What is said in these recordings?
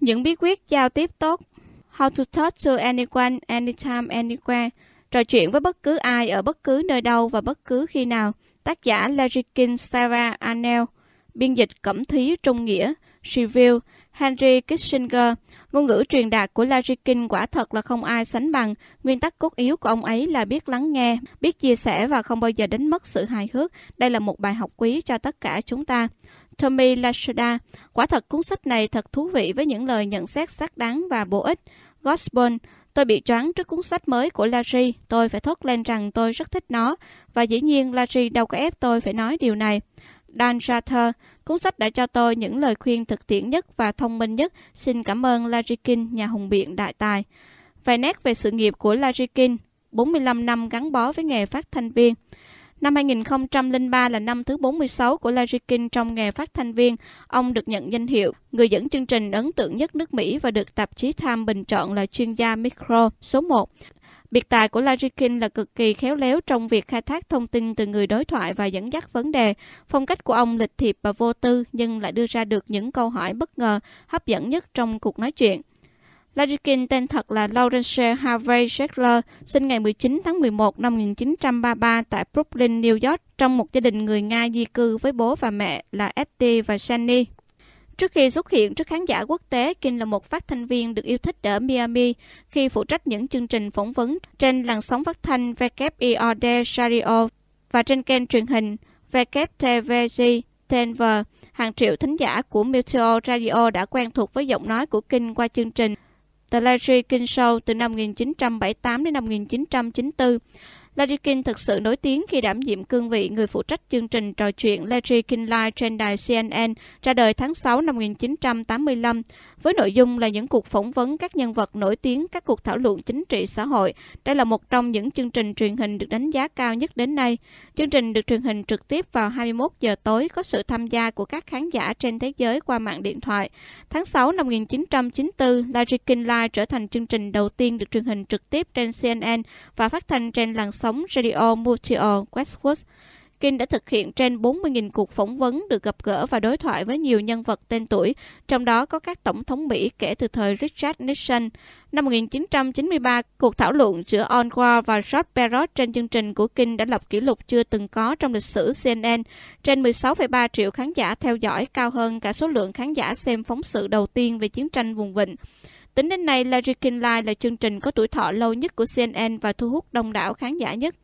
Những bí quyết giao tiếp tốt How to talk to anyone, anytime, anywhere Trò chuyện với bất cứ ai ở bất cứ nơi đâu và bất cứ khi nào Tác giả Larry King Sarah Arnell Biên dịch Cẩm Thúy Trung Nghĩa Review Henry Kissinger Ngôn ngữ truyền đạt của Larry King quả thật là không ai sánh bằng. Nguyên tắc cốt yếu của ông ấy là biết lắng nghe, biết chia sẻ và không bao giờ đánh mất sự hài hước. Đây là một bài học quý cho tất cả chúng ta. Tommy Lashada. Quả thật cuốn sách này thật thú vị với những lời nhận xét xác đáng và bổ ích. Gospel. Tôi bị choáng trước cuốn sách mới của Larry. Tôi phải thốt lên rằng tôi rất thích nó. Và dĩ nhiên Larry đâu có ép tôi phải nói điều này. Dan Rather, cuốn sách đã cho tôi những lời khuyên thực tiễn nhất và thông minh nhất. Xin cảm ơn Larry King, nhà hùng biện đại tài. Vài nét về sự nghiệp của Larry King, 45 năm gắn bó với nghề phát thanh viên. Năm 2003 là năm thứ 46 của Larry King trong nghề phát thanh viên. Ông được nhận danh hiệu người dẫn chương trình ấn tượng nhất nước Mỹ và được tạp chí Time bình chọn là chuyên gia micro số 1. Biệt tài của Larry King là cực kỳ khéo léo trong việc khai thác thông tin từ người đối thoại và dẫn dắt vấn đề. Phong cách của ông lịch thiệp và vô tư nhưng lại đưa ra được những câu hỏi bất ngờ, hấp dẫn nhất trong cuộc nói chuyện. Larry tên thật là Lawrence Harvey Sheckler, sinh ngày 19 tháng 11 năm 1933 tại Brooklyn, New York, trong một gia đình người Nga di cư với bố và mẹ là Etty và Shani. Trước khi xuất hiện trước khán giả quốc tế, Kim là một phát thanh viên được yêu thích ở Miami khi phụ trách những chương trình phỏng vấn trên làn sóng phát thanh WIOD Radio và trên kênh truyền hình WTVG Denver. Hàng triệu thính giả của Mutual Radio đã quen thuộc với giọng nói của Kim qua chương trình tờ Larry King Show từ năm 1978 đến năm 1994. Larry King thực sự nổi tiếng khi đảm nhiệm cương vị người phụ trách chương trình trò chuyện Larry King Live trên đài CNN ra đời tháng 6 năm 1985, với nội dung là những cuộc phỏng vấn các nhân vật nổi tiếng, các cuộc thảo luận chính trị xã hội. Đây là một trong những chương trình truyền hình được đánh giá cao nhất đến nay. Chương trình được truyền hình trực tiếp vào 21 giờ tối, có sự tham gia của các khán giả trên thế giới qua mạng điện thoại. Tháng 6 năm 1994, Larry King Live trở thành chương trình đầu tiên được truyền hình trực tiếp trên CNN và phát thanh trên làn sóng Radio Mutual Westwood. King đã thực hiện trên 40.000 cuộc phỏng vấn được gặp gỡ và đối thoại với nhiều nhân vật tên tuổi, trong đó có các tổng thống Mỹ kể từ thời Richard Nixon. Năm 1993, cuộc thảo luận giữa Al Gore và George Perot trên chương trình của King đã lập kỷ lục chưa từng có trong lịch sử CNN. Trên 16,3 triệu khán giả theo dõi, cao hơn cả số lượng khán giả xem phóng sự đầu tiên về chiến tranh vùng vịnh. Tính đến nay, Larry King Live là chương trình có tuổi thọ lâu nhất của CNN và thu hút đông đảo khán giả nhất.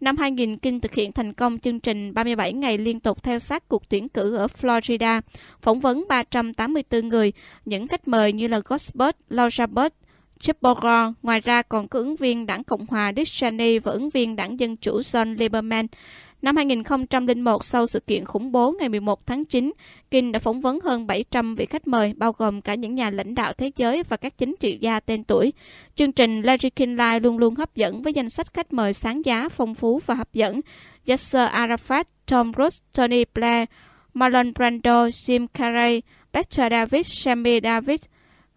Năm 2000, King thực hiện thành công chương trình 37 ngày liên tục theo sát cuộc tuyển cử ở Florida, phỏng vấn 384 người, những khách mời như là Gosbert, Laura Bush, Chip Ngoài ra còn có ứng viên đảng Cộng hòa Dick Cheney và ứng viên đảng Dân Chủ John Lieberman. Năm 2001, sau sự kiện khủng bố ngày 11 tháng 9, Kim đã phỏng vấn hơn 700 vị khách mời, bao gồm cả những nhà lãnh đạo thế giới và các chính trị gia tên tuổi. Chương trình Larry King Live luôn luôn hấp dẫn với danh sách khách mời sáng giá, phong phú và hấp dẫn. Yasser Arafat, Tom Cruise, Tony Blair, Marlon Brando, Jim Carrey, Peter David, Sammy Davis,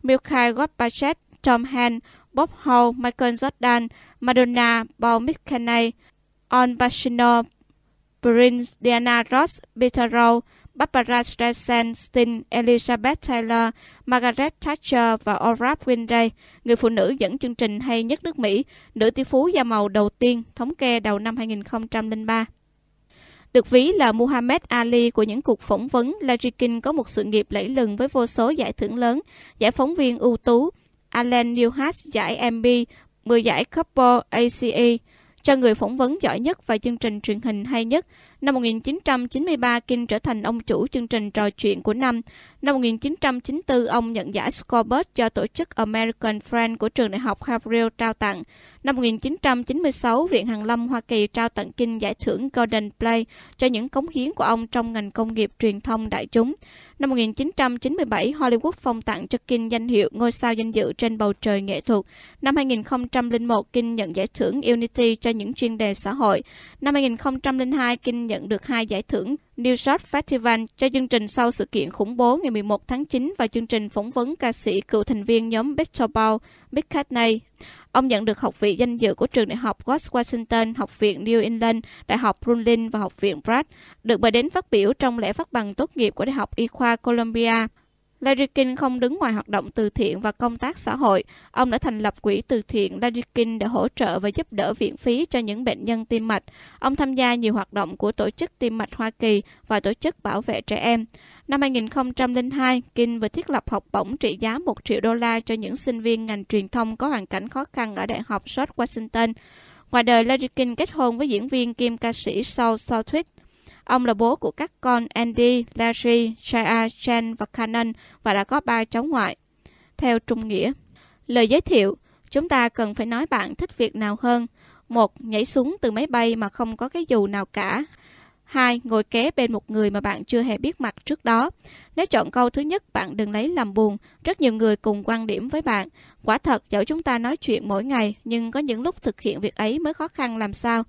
Mikhail Gorbachev, Tom Hanks, Bob Hope, Michael Jordan, Madonna, Paul McCartney, On Pacino, Prince, Diana Ross, Peter Rowe, Barbara Streisand, Sting, Elizabeth Taylor, Margaret Thatcher và Oprah Winfrey, người phụ nữ dẫn chương trình hay nhất nước Mỹ, nữ tỷ phú da màu đầu tiên, thống kê đầu năm 2003. Được ví là Muhammad Ali của những cuộc phỏng vấn, Larry King có một sự nghiệp lẫy lừng với vô số giải thưởng lớn, giải phóng viên ưu tú, Alan Newhart giải Emmy, 10 giải Couple ACE, cho người phỏng vấn giỏi nhất và chương trình truyền hình hay nhất. Năm 1993, King trở thành ông chủ chương trình trò chuyện của năm. Năm 1994, ông nhận giải Scorebird do tổ chức American Friends của trường đại học Harvard trao tặng. Năm 1996, Viện Hàn Lâm Hoa Kỳ trao tặng King giải thưởng Golden Play cho những cống hiến của ông trong ngành công nghiệp truyền thông đại chúng. Năm 1997, Hollywood phong tặng cho King danh hiệu ngôi sao danh dự trên bầu trời nghệ thuật. Năm 2001, King nhận giải thưởng Unity cho những chuyên đề xã hội. Năm 2002, King nhận nhận được hai giải thưởng New York Festival cho chương trình sau sự kiện khủng bố ngày 11 tháng 9 và chương trình phỏng vấn ca sĩ cựu thành viên nhóm Beatles Ball, McCartney. Ông nhận được học vị danh dự của trường đại học West Washington, học viện New England, đại học Brooklyn và học viện Pratt, được mời đến phát biểu trong lễ phát bằng tốt nghiệp của Đại học Y khoa Columbia. Larry King không đứng ngoài hoạt động từ thiện và công tác xã hội. Ông đã thành lập quỹ từ thiện Larry King để hỗ trợ và giúp đỡ viện phí cho những bệnh nhân tim mạch. Ông tham gia nhiều hoạt động của Tổ chức Tim mạch Hoa Kỳ và Tổ chức Bảo vệ trẻ em. Năm 2002, King vừa thiết lập học bổng trị giá 1 triệu đô la cho những sinh viên ngành truyền thông có hoàn cảnh khó khăn ở Đại học George Washington. Ngoài đời, Larry King kết hôn với diễn viên kim ca sĩ Saul Southwick. Ông là bố của các con Andy, Larry, Shia, Jen và Cannon và đã có ba cháu ngoại. Theo Trung Nghĩa Lời giới thiệu Chúng ta cần phải nói bạn thích việc nào hơn. Một, nhảy xuống từ máy bay mà không có cái dù nào cả. 2. Ngồi kế bên một người mà bạn chưa hề biết mặt trước đó. Nếu chọn câu thứ nhất, bạn đừng lấy làm buồn. Rất nhiều người cùng quan điểm với bạn. Quả thật, dẫu chúng ta nói chuyện mỗi ngày, nhưng có những lúc thực hiện việc ấy mới khó khăn làm sao.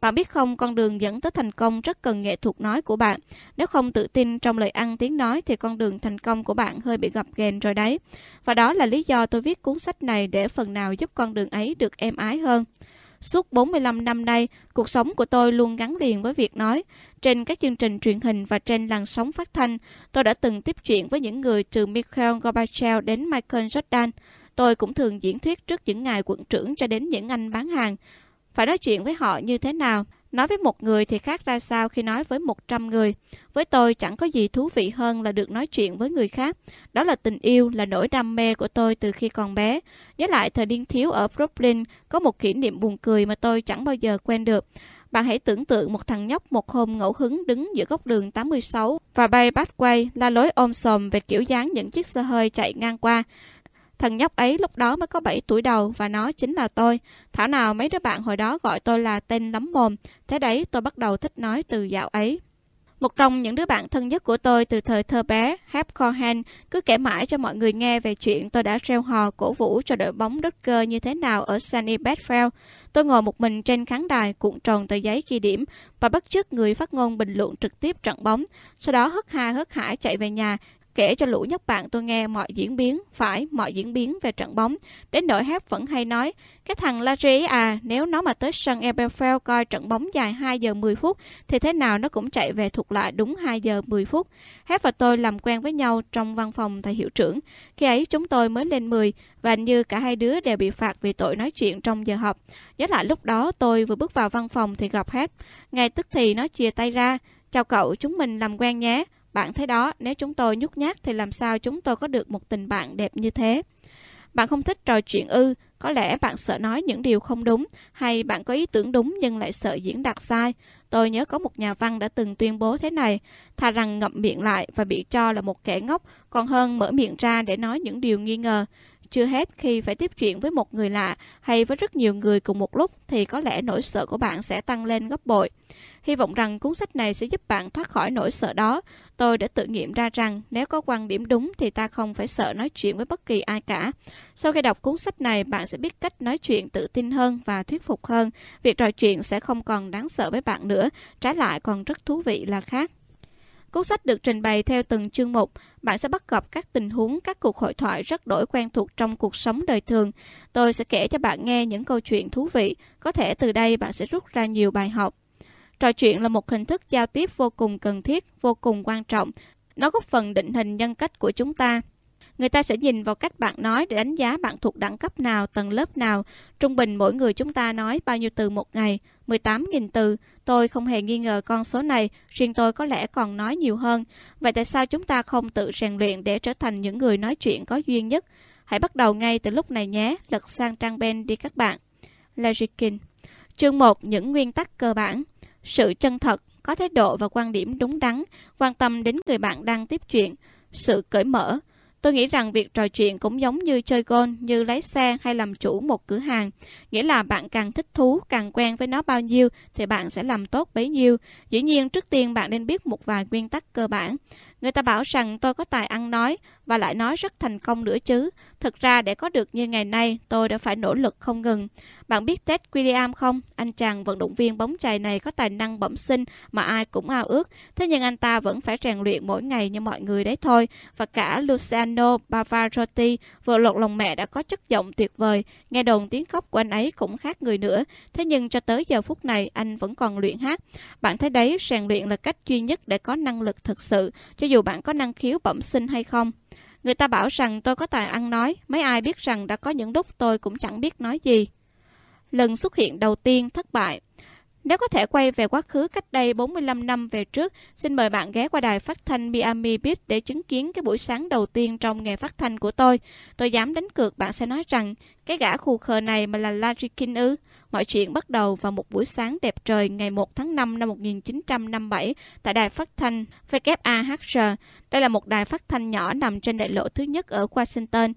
Bạn biết không, con đường dẫn tới thành công rất cần nghệ thuật nói của bạn. Nếu không tự tin trong lời ăn tiếng nói thì con đường thành công của bạn hơi bị gập ghềnh rồi đấy. Và đó là lý do tôi viết cuốn sách này để phần nào giúp con đường ấy được êm ái hơn. Suốt 45 năm nay, cuộc sống của tôi luôn gắn liền với việc nói. Trên các chương trình truyền hình và trên làn sóng phát thanh, tôi đã từng tiếp chuyện với những người từ Mikhail Gorbachev đến Michael Jordan. Tôi cũng thường diễn thuyết trước những ngài quận trưởng cho đến những anh bán hàng. Phải nói chuyện với họ như thế nào? Nói với một người thì khác ra sao khi nói với 100 người. Với tôi chẳng có gì thú vị hơn là được nói chuyện với người khác. Đó là tình yêu, là nỗi đam mê của tôi từ khi còn bé. Nhớ lại thời niên thiếu ở Brooklyn, có một kỷ niệm buồn cười mà tôi chẳng bao giờ quên được. Bạn hãy tưởng tượng một thằng nhóc một hôm ngẫu hứng đứng giữa góc đường 86 và bay bắt quay la lối ôm sòm về kiểu dáng những chiếc xe hơi chạy ngang qua. Thằng nhóc ấy lúc đó mới có 7 tuổi đầu và nó chính là tôi. Thảo nào mấy đứa bạn hồi đó gọi tôi là tên lắm mồm. Thế đấy tôi bắt đầu thích nói từ dạo ấy. Một trong những đứa bạn thân nhất của tôi từ thời thơ bé, Hap Cohen, cứ kể mãi cho mọi người nghe về chuyện tôi đã reo hò cổ vũ cho đội bóng Dodger như thế nào ở Sunny Bedfell. Tôi ngồi một mình trên khán đài cuộn tròn tờ giấy ghi điểm và bắt chước người phát ngôn bình luận trực tiếp trận bóng. Sau đó hất ha hất hải chạy về nhà, kể cho lũ nhóc bạn tôi nghe mọi diễn biến, phải mọi diễn biến về trận bóng. Đến nỗi hát vẫn hay nói, cái thằng Larry à, nếu nó mà tới sân Eberfeld coi trận bóng dài 2 giờ 10 phút, thì thế nào nó cũng chạy về thuộc lại đúng 2 giờ 10 phút. Hát và tôi làm quen với nhau trong văn phòng thầy hiệu trưởng. Khi ấy chúng tôi mới lên 10, và như cả hai đứa đều bị phạt vì tội nói chuyện trong giờ học. Nhớ lại lúc đó tôi vừa bước vào văn phòng thì gặp Hát. Ngay tức thì nó chia tay ra. Chào cậu, chúng mình làm quen nhé. Bạn thấy đó, nếu chúng tôi nhút nhát thì làm sao chúng tôi có được một tình bạn đẹp như thế? Bạn không thích trò chuyện ư, có lẽ bạn sợ nói những điều không đúng, hay bạn có ý tưởng đúng nhưng lại sợ diễn đạt sai. Tôi nhớ có một nhà văn đã từng tuyên bố thế này, thà rằng ngậm miệng lại và bị cho là một kẻ ngốc, còn hơn mở miệng ra để nói những điều nghi ngờ. Chưa hết, khi phải tiếp chuyện với một người lạ hay với rất nhiều người cùng một lúc thì có lẽ nỗi sợ của bạn sẽ tăng lên gấp bội. Hy vọng rằng cuốn sách này sẽ giúp bạn thoát khỏi nỗi sợ đó. Tôi đã tự nghiệm ra rằng nếu có quan điểm đúng thì ta không phải sợ nói chuyện với bất kỳ ai cả. Sau khi đọc cuốn sách này, bạn sẽ biết cách nói chuyện tự tin hơn và thuyết phục hơn. Việc trò chuyện sẽ không còn đáng sợ với bạn nữa, trái lại còn rất thú vị là khác. Cuốn sách được trình bày theo từng chương mục. Bạn sẽ bắt gặp các tình huống, các cuộc hội thoại rất đổi quen thuộc trong cuộc sống đời thường. Tôi sẽ kể cho bạn nghe những câu chuyện thú vị. Có thể từ đây bạn sẽ rút ra nhiều bài học. Trò chuyện là một hình thức giao tiếp vô cùng cần thiết, vô cùng quan trọng. Nó góp phần định hình nhân cách của chúng ta. Người ta sẽ nhìn vào cách bạn nói để đánh giá bạn thuộc đẳng cấp nào, tầng lớp nào. Trung bình mỗi người chúng ta nói bao nhiêu từ một ngày? 18.000 từ. Tôi không hề nghi ngờ con số này, riêng tôi có lẽ còn nói nhiều hơn. Vậy tại sao chúng ta không tự rèn luyện để trở thành những người nói chuyện có duyên nhất? Hãy bắt đầu ngay từ lúc này nhé, lật sang trang bên đi các bạn. Larry King Chương 1. Những nguyên tắc cơ bản Sự chân thật, có thái độ và quan điểm đúng đắn, quan tâm đến người bạn đang tiếp chuyện, sự cởi mở, Tôi nghĩ rằng việc trò chuyện cũng giống như chơi golf, như lái xe hay làm chủ một cửa hàng. Nghĩa là bạn càng thích thú, càng quen với nó bao nhiêu thì bạn sẽ làm tốt bấy nhiêu. Dĩ nhiên trước tiên bạn nên biết một vài nguyên tắc cơ bản. Người ta bảo rằng tôi có tài ăn nói và lại nói rất thành công nữa chứ. Thực ra để có được như ngày nay, tôi đã phải nỗ lực không ngừng. Bạn biết Ted William không? Anh chàng vận động viên bóng chày này có tài năng bẩm sinh mà ai cũng ao ước. Thế nhưng anh ta vẫn phải rèn luyện mỗi ngày như mọi người đấy thôi. Và cả Luciano Pavarotti vừa lột lòng mẹ đã có chất giọng tuyệt vời. Nghe đồn tiếng khóc của anh ấy cũng khác người nữa. Thế nhưng cho tới giờ phút này anh vẫn còn luyện hát. Bạn thấy đấy, rèn luyện là cách duy nhất để có năng lực thực sự, cho dù bạn có năng khiếu bẩm sinh hay không. Người ta bảo rằng tôi có tài ăn nói, mấy ai biết rằng đã có những lúc tôi cũng chẳng biết nói gì. Lần xuất hiện đầu tiên thất bại. Nếu có thể quay về quá khứ cách đây 45 năm về trước, xin mời bạn ghé qua đài phát thanh Miami Beat để chứng kiến cái buổi sáng đầu tiên trong nghề phát thanh của tôi. Tôi dám đánh cược bạn sẽ nói rằng, cái gã khù khờ này mà là Larry King ư. Mọi chuyện bắt đầu vào một buổi sáng đẹp trời ngày 1 tháng 5 năm 1957 tại đài phát thanh WAHR. Đây là một đài phát thanh nhỏ nằm trên đại lộ thứ nhất ở Washington.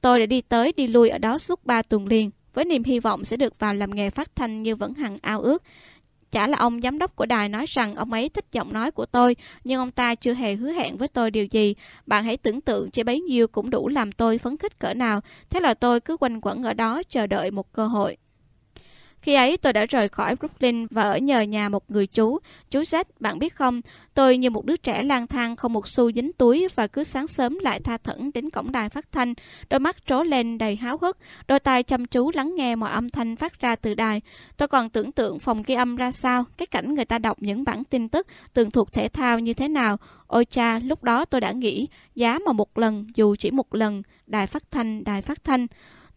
Tôi đã đi tới đi lui ở đó suốt 3 tuần liền với niềm hy vọng sẽ được vào làm nghề phát thanh như vẫn hằng ao ước. Chả là ông giám đốc của đài nói rằng ông ấy thích giọng nói của tôi, nhưng ông ta chưa hề hứa hẹn với tôi điều gì. Bạn hãy tưởng tượng chỉ bấy nhiêu cũng đủ làm tôi phấn khích cỡ nào. Thế là tôi cứ quanh quẩn ở đó chờ đợi một cơ hội. Khi ấy tôi đã rời khỏi Brooklyn và ở nhờ nhà một người chú. Chú Jack, bạn biết không, tôi như một đứa trẻ lang thang không một xu dính túi và cứ sáng sớm lại tha thẩn đến cổng đài phát thanh, đôi mắt trố lên đầy háo hức, đôi tai chăm chú lắng nghe mọi âm thanh phát ra từ đài. Tôi còn tưởng tượng phòng ghi âm ra sao, cái cảnh người ta đọc những bản tin tức, tường thuộc thể thao như thế nào. Ôi cha, lúc đó tôi đã nghĩ, giá mà một lần, dù chỉ một lần, đài phát thanh, đài phát thanh.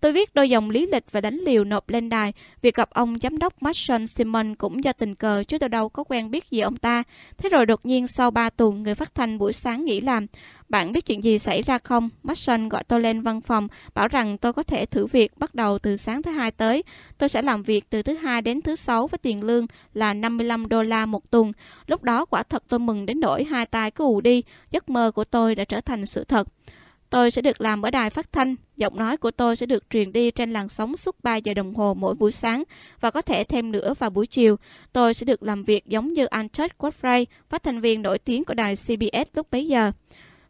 Tôi viết đôi dòng lý lịch và đánh liều nộp lên đài. Việc gặp ông giám đốc Marshall Simon cũng do tình cờ chứ tôi đâu có quen biết gì ông ta. Thế rồi đột nhiên sau 3 tuần người phát thanh buổi sáng nghỉ làm. Bạn biết chuyện gì xảy ra không? Marshall gọi tôi lên văn phòng, bảo rằng tôi có thể thử việc bắt đầu từ sáng thứ hai tới. Tôi sẽ làm việc từ thứ hai đến thứ sáu với tiền lương là 55 đô la một tuần. Lúc đó quả thật tôi mừng đến nỗi hai tay cứ ù đi. Giấc mơ của tôi đã trở thành sự thật. Tôi sẽ được làm ở đài phát thanh, giọng nói của tôi sẽ được truyền đi trên làn sóng suốt 3 giờ đồng hồ mỗi buổi sáng và có thể thêm nữa vào buổi chiều. Tôi sẽ được làm việc giống như Antony Godfrey, phát thanh viên nổi tiếng của đài CBS lúc bấy giờ.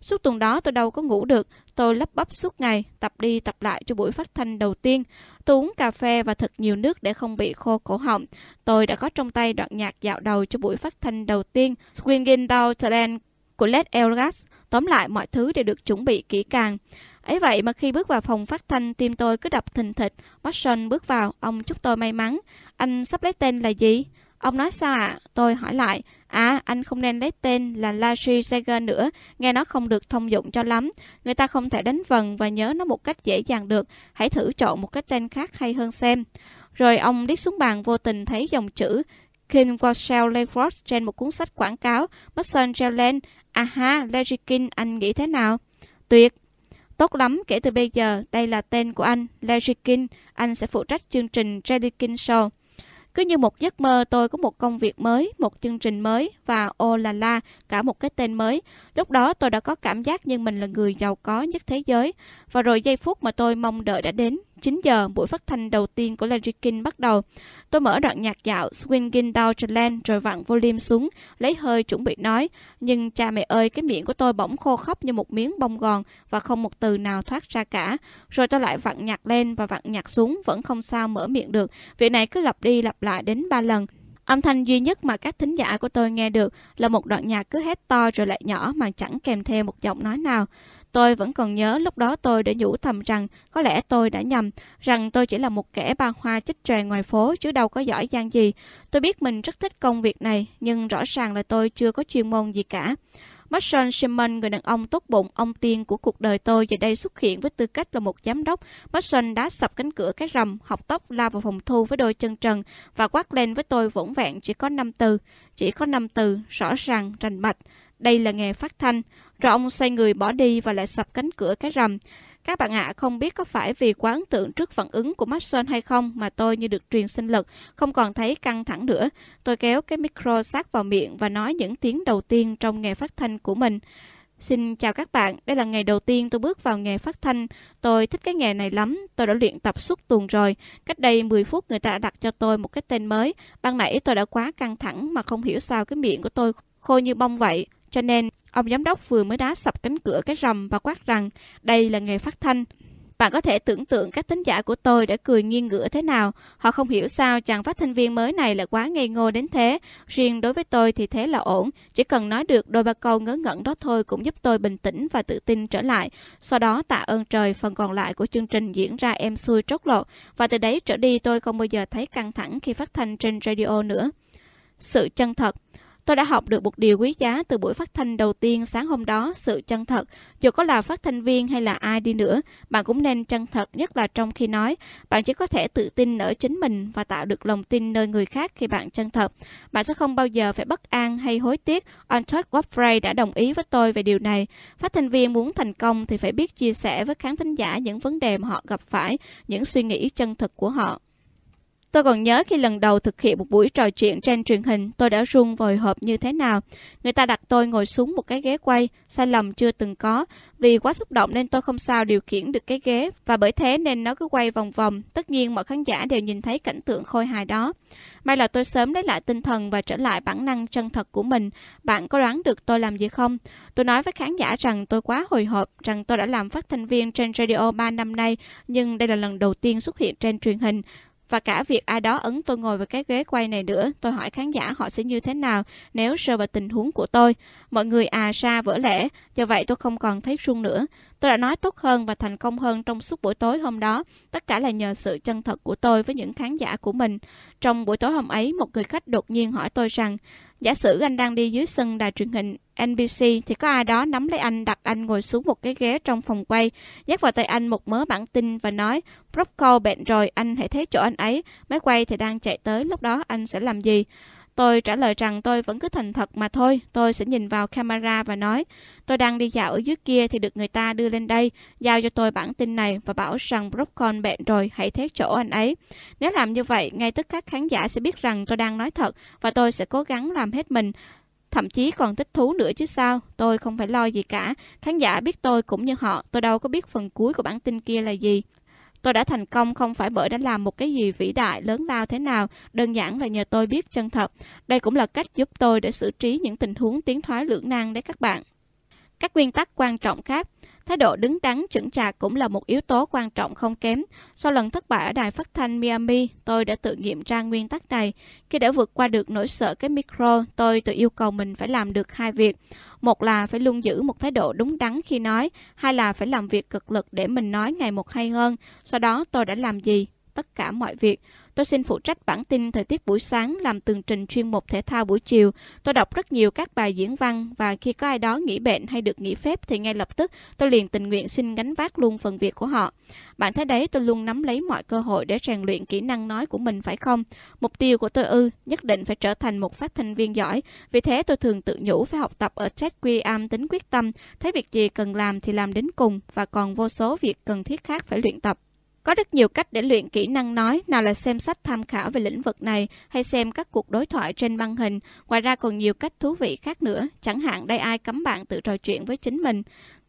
Suốt tuần đó tôi đâu có ngủ được, tôi lấp bắp suốt ngày, tập đi tập lại cho buổi phát thanh đầu tiên. Tôi uống cà phê và thật nhiều nước để không bị khô cổ họng. Tôi đã có trong tay đoạn nhạc dạo đầu cho buổi phát thanh đầu tiên, Swinging Down Talent của Led Elgas. Tóm lại, mọi thứ đều được chuẩn bị kỹ càng. ấy vậy mà khi bước vào phòng phát thanh, tim tôi cứ đập thình thịch. Watson bước vào, ông chúc tôi may mắn. Anh sắp lấy tên là gì? Ông nói sao ạ? À? Tôi hỏi lại. À, anh không nên lấy tên là Larry Sager nữa, nghe nó không được thông dụng cho lắm. Người ta không thể đánh vần và nhớ nó một cách dễ dàng được. Hãy thử chọn một cái tên khác hay hơn xem. Rồi ông liếc xuống bàn vô tình thấy dòng chữ King Warshell Langford trên một cuốn sách quảng cáo. Mason Jelen lên. Aha, Larry King, anh nghĩ thế nào? Tuyệt! Tốt lắm, kể từ bây giờ, đây là tên của anh, Larry King. Anh sẽ phụ trách chương trình Larry King Show. Cứ như một giấc mơ tôi có một công việc mới, một chương trình mới và ô là la, cả một cái tên mới. Lúc đó tôi đã có cảm giác như mình là người giàu có nhất thế giới. Và rồi giây phút mà tôi mong đợi đã đến. 9 giờ, buổi phát thanh đầu tiên của Larry King bắt đầu. Tôi mở đoạn nhạc dạo Swinging Down the Land rồi vặn volume xuống, lấy hơi chuẩn bị nói. Nhưng cha mẹ ơi, cái miệng của tôi bỗng khô khóc như một miếng bông gòn và không một từ nào thoát ra cả. Rồi tôi lại vặn nhạc lên và vặn nhạc xuống, vẫn không sao mở miệng được. Việc này cứ lặp đi lặp lại đến ba lần. Âm thanh duy nhất mà các thính giả của tôi nghe được là một đoạn nhạc cứ hét to rồi lại nhỏ mà chẳng kèm theo một giọng nói nào. Tôi vẫn còn nhớ lúc đó tôi đã nhủ thầm rằng có lẽ tôi đã nhầm, rằng tôi chỉ là một kẻ ba hoa chích tràn ngoài phố chứ đâu có giỏi giang gì. Tôi biết mình rất thích công việc này, nhưng rõ ràng là tôi chưa có chuyên môn gì cả. Marshall Simon, người đàn ông tốt bụng, ông tiên của cuộc đời tôi giờ đây xuất hiện với tư cách là một giám đốc. Marshall đá sập cánh cửa cái rầm, học tóc lao vào phòng thu với đôi chân trần và quát lên với tôi vỗn vẹn chỉ có năm từ. Chỉ có năm từ, rõ ràng, rành mạch. Đây là nghề phát thanh. Rồi ông xoay người bỏ đi và lại sập cánh cửa cái rầm. Các bạn ạ, à, không biết có phải vì quá ấn tượng trước phản ứng của Maxson hay không mà tôi như được truyền sinh lực, không còn thấy căng thẳng nữa. Tôi kéo cái micro sát vào miệng và nói những tiếng đầu tiên trong nghề phát thanh của mình. Xin chào các bạn, đây là ngày đầu tiên tôi bước vào nghề phát thanh. Tôi thích cái nghề này lắm, tôi đã luyện tập suốt tuần rồi. Cách đây 10 phút người ta đã đặt cho tôi một cái tên mới. Ban nãy tôi đã quá căng thẳng mà không hiểu sao cái miệng của tôi khô như bông vậy. Cho nên Ông giám đốc vừa mới đá sập cánh cửa cái rầm và quát rằng, đây là nghề phát thanh. Bạn có thể tưởng tượng các tính giả của tôi đã cười nghiêng ngửa thế nào. Họ không hiểu sao chàng phát thanh viên mới này lại quá ngây ngô đến thế. Riêng đối với tôi thì thế là ổn. Chỉ cần nói được đôi ba câu ngớ ngẩn đó thôi cũng giúp tôi bình tĩnh và tự tin trở lại. Sau đó tạ ơn trời, phần còn lại của chương trình diễn ra em xuôi trốt lột. Và từ đấy trở đi tôi không bao giờ thấy căng thẳng khi phát thanh trên radio nữa. Sự chân thật Tôi đã học được một điều quý giá từ buổi phát thanh đầu tiên sáng hôm đó, sự chân thật. Dù có là phát thanh viên hay là ai đi nữa, bạn cũng nên chân thật nhất là trong khi nói. Bạn chỉ có thể tự tin ở chính mình và tạo được lòng tin nơi người khác khi bạn chân thật. Bạn sẽ không bao giờ phải bất an hay hối tiếc. Anton Godfrey đã đồng ý với tôi về điều này. Phát thanh viên muốn thành công thì phải biết chia sẻ với khán thính giả những vấn đề mà họ gặp phải, những suy nghĩ chân thật của họ. Tôi còn nhớ khi lần đầu thực hiện một buổi trò chuyện trên truyền hình, tôi đã run vòi hộp như thế nào. Người ta đặt tôi ngồi xuống một cái ghế quay, sai lầm chưa từng có. Vì quá xúc động nên tôi không sao điều khiển được cái ghế, và bởi thế nên nó cứ quay vòng vòng. Tất nhiên mọi khán giả đều nhìn thấy cảnh tượng khôi hài đó. May là tôi sớm lấy lại tinh thần và trở lại bản năng chân thật của mình. Bạn có đoán được tôi làm gì không? Tôi nói với khán giả rằng tôi quá hồi hộp, rằng tôi đã làm phát thanh viên trên radio 3 năm nay, nhưng đây là lần đầu tiên xuất hiện trên truyền hình. Và cả việc ai đó ấn tôi ngồi vào cái ghế quay này nữa, tôi hỏi khán giả họ sẽ như thế nào nếu rơi vào tình huống của tôi. Mọi người à ra vỡ lẽ, do vậy tôi không còn thấy run nữa. Tôi đã nói tốt hơn và thành công hơn trong suốt buổi tối hôm đó. Tất cả là nhờ sự chân thật của tôi với những khán giả của mình. Trong buổi tối hôm ấy, một người khách đột nhiên hỏi tôi rằng, giả sử anh đang đi dưới sân đài truyền hình NBC thì có ai đó nắm lấy anh đặt anh ngồi xuống một cái ghế trong phòng quay, dắt vào tay anh một mớ bản tin và nói, Brocco bệnh rồi, anh hãy thấy chỗ anh ấy, máy quay thì đang chạy tới, lúc đó anh sẽ làm gì? Tôi trả lời rằng tôi vẫn cứ thành thật mà thôi, tôi sẽ nhìn vào camera và nói, tôi đang đi dạo ở dưới kia thì được người ta đưa lên đây, giao cho tôi bản tin này và bảo rằng Brockcon bệnh rồi, hãy thét chỗ anh ấy. Nếu làm như vậy, ngay tức khắc khán giả sẽ biết rằng tôi đang nói thật và tôi sẽ cố gắng làm hết mình. Thậm chí còn thích thú nữa chứ sao, tôi không phải lo gì cả. Khán giả biết tôi cũng như họ, tôi đâu có biết phần cuối của bản tin kia là gì. Tôi đã thành công không phải bởi đã làm một cái gì vĩ đại lớn lao thế nào, đơn giản là nhờ tôi biết chân thật. Đây cũng là cách giúp tôi để xử trí những tình huống tiến thoái lưỡng nan đấy các bạn. Các nguyên tắc quan trọng khác Thái độ đứng đắn chững chạc cũng là một yếu tố quan trọng không kém. Sau lần thất bại ở đài phát thanh Miami, tôi đã tự nghiệm ra nguyên tắc này. Khi đã vượt qua được nỗi sợ cái micro, tôi tự yêu cầu mình phải làm được hai việc. Một là phải luôn giữ một thái độ đúng đắn khi nói, hai là phải làm việc cực lực để mình nói ngày một hay hơn. Sau đó tôi đã làm gì? Tất cả mọi việc. Tôi xin phụ trách bản tin thời tiết buổi sáng, làm tường trình chuyên mục thể thao buổi chiều. Tôi đọc rất nhiều các bài diễn văn và khi có ai đó nghỉ bệnh hay được nghỉ phép thì ngay lập tức tôi liền tình nguyện xin gánh vác luôn phần việc của họ. Bạn thấy đấy, tôi luôn nắm lấy mọi cơ hội để rèn luyện kỹ năng nói của mình phải không? Mục tiêu của tôi ư, nhất định phải trở thành một phát thanh viên giỏi. Vì thế tôi thường tự nhủ phải học tập ở Chat Am tính quyết tâm, thấy việc gì cần làm thì làm đến cùng và còn vô số việc cần thiết khác phải luyện tập. Có rất nhiều cách để luyện kỹ năng nói, nào là xem sách tham khảo về lĩnh vực này hay xem các cuộc đối thoại trên băng hình. Ngoài ra còn nhiều cách thú vị khác nữa, chẳng hạn đây ai cấm bạn tự trò chuyện với chính mình.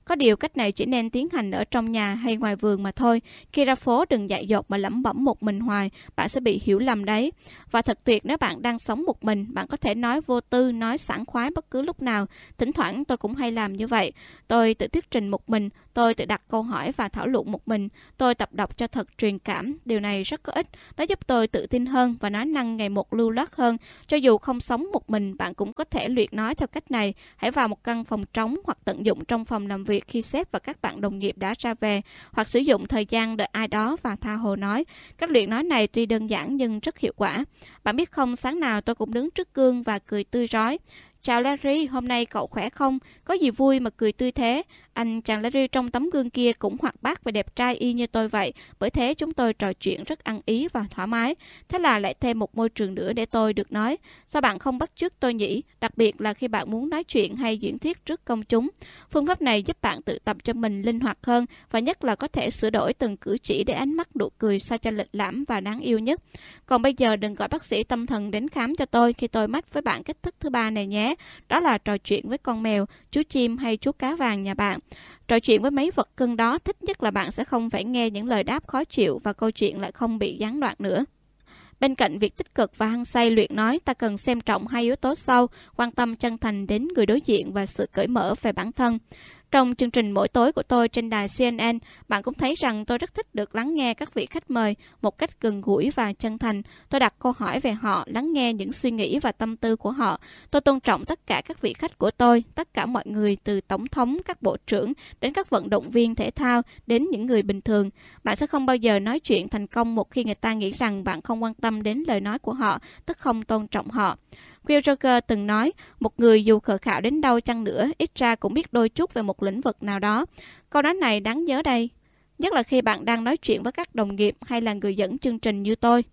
Có điều cách này chỉ nên tiến hành ở trong nhà hay ngoài vườn mà thôi. Khi ra phố đừng dại dột mà lẩm bẩm một mình hoài, bạn sẽ bị hiểu lầm đấy. Và thật tuyệt nếu bạn đang sống một mình, bạn có thể nói vô tư, nói sảng khoái bất cứ lúc nào. Thỉnh thoảng tôi cũng hay làm như vậy. Tôi tự thuyết trình một mình, tôi tự đặt câu hỏi và thảo luận một mình. Tôi tập đọc cho thật truyền cảm. Điều này rất có ích. Nó giúp tôi tự tin hơn và nói năng ngày một lưu loát hơn. Cho dù không sống một mình, bạn cũng có thể luyện nói theo cách này. Hãy vào một căn phòng trống hoặc tận dụng trong phòng làm việc việc khi sếp và các bạn đồng nghiệp đã ra về hoặc sử dụng thời gian đợi ai đó và tha hồ nói. Cách luyện nói này tuy đơn giản nhưng rất hiệu quả. Bạn biết không, sáng nào tôi cũng đứng trước gương và cười tươi rói. Chào Larry, hôm nay cậu khỏe không? Có gì vui mà cười tươi thế? Anh chàng Larry trong tấm gương kia cũng hoạt bát và đẹp trai y như tôi vậy. Bởi thế chúng tôi trò chuyện rất ăn ý và thoải mái. Thế là lại thêm một môi trường nữa để tôi được nói. Sao bạn không bắt chước tôi nhỉ? Đặc biệt là khi bạn muốn nói chuyện hay diễn thuyết trước công chúng. Phương pháp này giúp bạn tự tập cho mình linh hoạt hơn và nhất là có thể sửa đổi từng cử chỉ để ánh mắt nụ cười sao cho lịch lãm và đáng yêu nhất. Còn bây giờ đừng gọi bác sĩ tâm thần đến khám cho tôi khi tôi mách với bạn cách thức thứ ba này nhé. Đó là trò chuyện với con mèo, chú chim hay chú cá vàng nhà bạn. Trò chuyện với mấy vật cưng đó thích nhất là bạn sẽ không phải nghe những lời đáp khó chịu và câu chuyện lại không bị gián đoạn nữa. Bên cạnh việc tích cực và hăng say luyện nói, ta cần xem trọng hai yếu tố sau, quan tâm chân thành đến người đối diện và sự cởi mở về bản thân. Trong chương trình mỗi tối của tôi trên đài CNN, bạn cũng thấy rằng tôi rất thích được lắng nghe các vị khách mời một cách gần gũi và chân thành. Tôi đặt câu hỏi về họ, lắng nghe những suy nghĩ và tâm tư của họ. Tôi tôn trọng tất cả các vị khách của tôi, tất cả mọi người từ tổng thống, các bộ trưởng đến các vận động viên thể thao đến những người bình thường. Bạn sẽ không bao giờ nói chuyện thành công một khi người ta nghĩ rằng bạn không quan tâm đến lời nói của họ, tức không tôn trọng họ. Kierkegaard từng nói, một người dù khờ khạo đến đâu chăng nữa, ít ra cũng biết đôi chút về một lĩnh vực nào đó. Câu nói này đáng nhớ đây, nhất là khi bạn đang nói chuyện với các đồng nghiệp hay là người dẫn chương trình như tôi.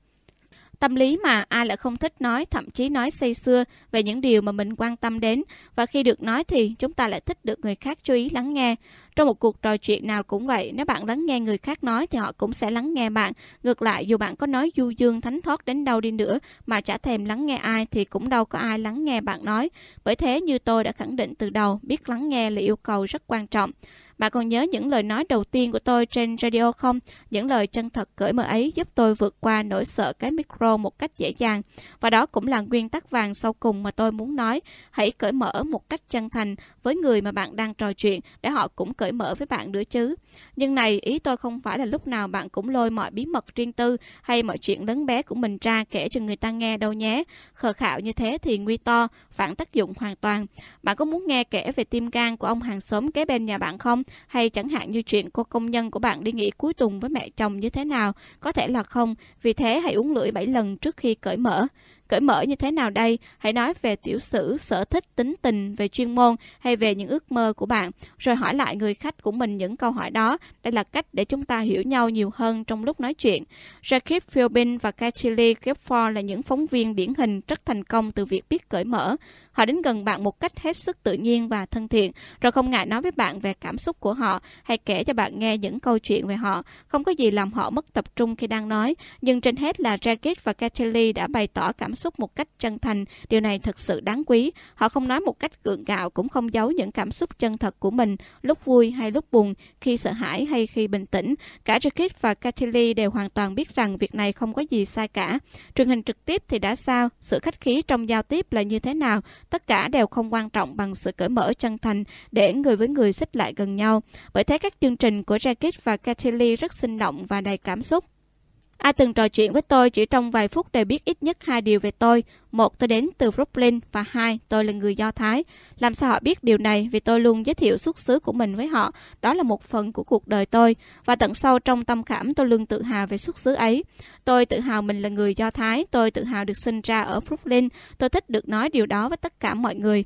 Tâm lý mà ai lại không thích nói, thậm chí nói say xưa về những điều mà mình quan tâm đến. Và khi được nói thì chúng ta lại thích được người khác chú ý lắng nghe. Trong một cuộc trò chuyện nào cũng vậy, nếu bạn lắng nghe người khác nói thì họ cũng sẽ lắng nghe bạn. Ngược lại, dù bạn có nói du dương thánh thoát đến đâu đi nữa mà chả thèm lắng nghe ai thì cũng đâu có ai lắng nghe bạn nói. Bởi thế như tôi đã khẳng định từ đầu, biết lắng nghe là yêu cầu rất quan trọng. Bạn còn nhớ những lời nói đầu tiên của tôi trên radio không? Những lời chân thật cởi mở ấy giúp tôi vượt qua nỗi sợ cái micro một cách dễ dàng. Và đó cũng là nguyên tắc vàng sau cùng mà tôi muốn nói. Hãy cởi mở một cách chân thành với người mà bạn đang trò chuyện để họ cũng cởi mở với bạn nữa chứ. Nhưng này, ý tôi không phải là lúc nào bạn cũng lôi mọi bí mật riêng tư hay mọi chuyện lớn bé của mình ra kể cho người ta nghe đâu nhé. Khờ khạo như thế thì nguy to, phản tác dụng hoàn toàn. Bạn có muốn nghe kể về tim gan của ông hàng xóm kế bên nhà bạn không? Hay chẳng hạn như chuyện cô công nhân của bạn đi nghỉ cuối tuần với mẹ chồng như thế nào? Có thể là không. Vì thế hãy uống lưỡi 7 lần trước khi cởi mở. Cởi mở như thế nào đây? Hãy nói về tiểu sử, sở thích, tính tình, về chuyên môn hay về những ước mơ của bạn, rồi hỏi lại người khách của mình những câu hỏi đó. Đây là cách để chúng ta hiểu nhau nhiều hơn trong lúc nói chuyện. Jackie Philbin và Kathleen Gepford là những phóng viên điển hình rất thành công từ việc biết cởi mở. Họ đến gần bạn một cách hết sức tự nhiên và thân thiện, rồi không ngại nói với bạn về cảm xúc của họ hay kể cho bạn nghe những câu chuyện về họ. Không có gì làm họ mất tập trung khi đang nói, nhưng trên hết là Jacket và Kathleen đã bày tỏ cảm xúc một cách chân thành. Điều này thật sự đáng quý. Họ không nói một cách gượng gạo, cũng không giấu những cảm xúc chân thật của mình, lúc vui hay lúc buồn, khi sợ hãi hay khi bình tĩnh. Cả Jacket và Kathleen đều hoàn toàn biết rằng việc này không có gì sai cả. Truyền hình trực tiếp thì đã sao? Sự khách khí trong giao tiếp là như thế nào? Tất cả đều không quan trọng bằng sự cởi mở chân thành để người với người xích lại gần nhau. Bởi thế các chương trình của Jacket và Kathleen rất sinh động và đầy cảm xúc. Ai từng trò chuyện với tôi chỉ trong vài phút đều biết ít nhất hai điều về tôi. Một, tôi đến từ Brooklyn và hai, tôi là người Do Thái. Làm sao họ biết điều này? Vì tôi luôn giới thiệu xuất xứ của mình với họ. Đó là một phần của cuộc đời tôi. Và tận sâu trong tâm khảm tôi luôn tự hào về xuất xứ ấy. Tôi tự hào mình là người Do Thái. Tôi tự hào được sinh ra ở Brooklyn. Tôi thích được nói điều đó với tất cả mọi người.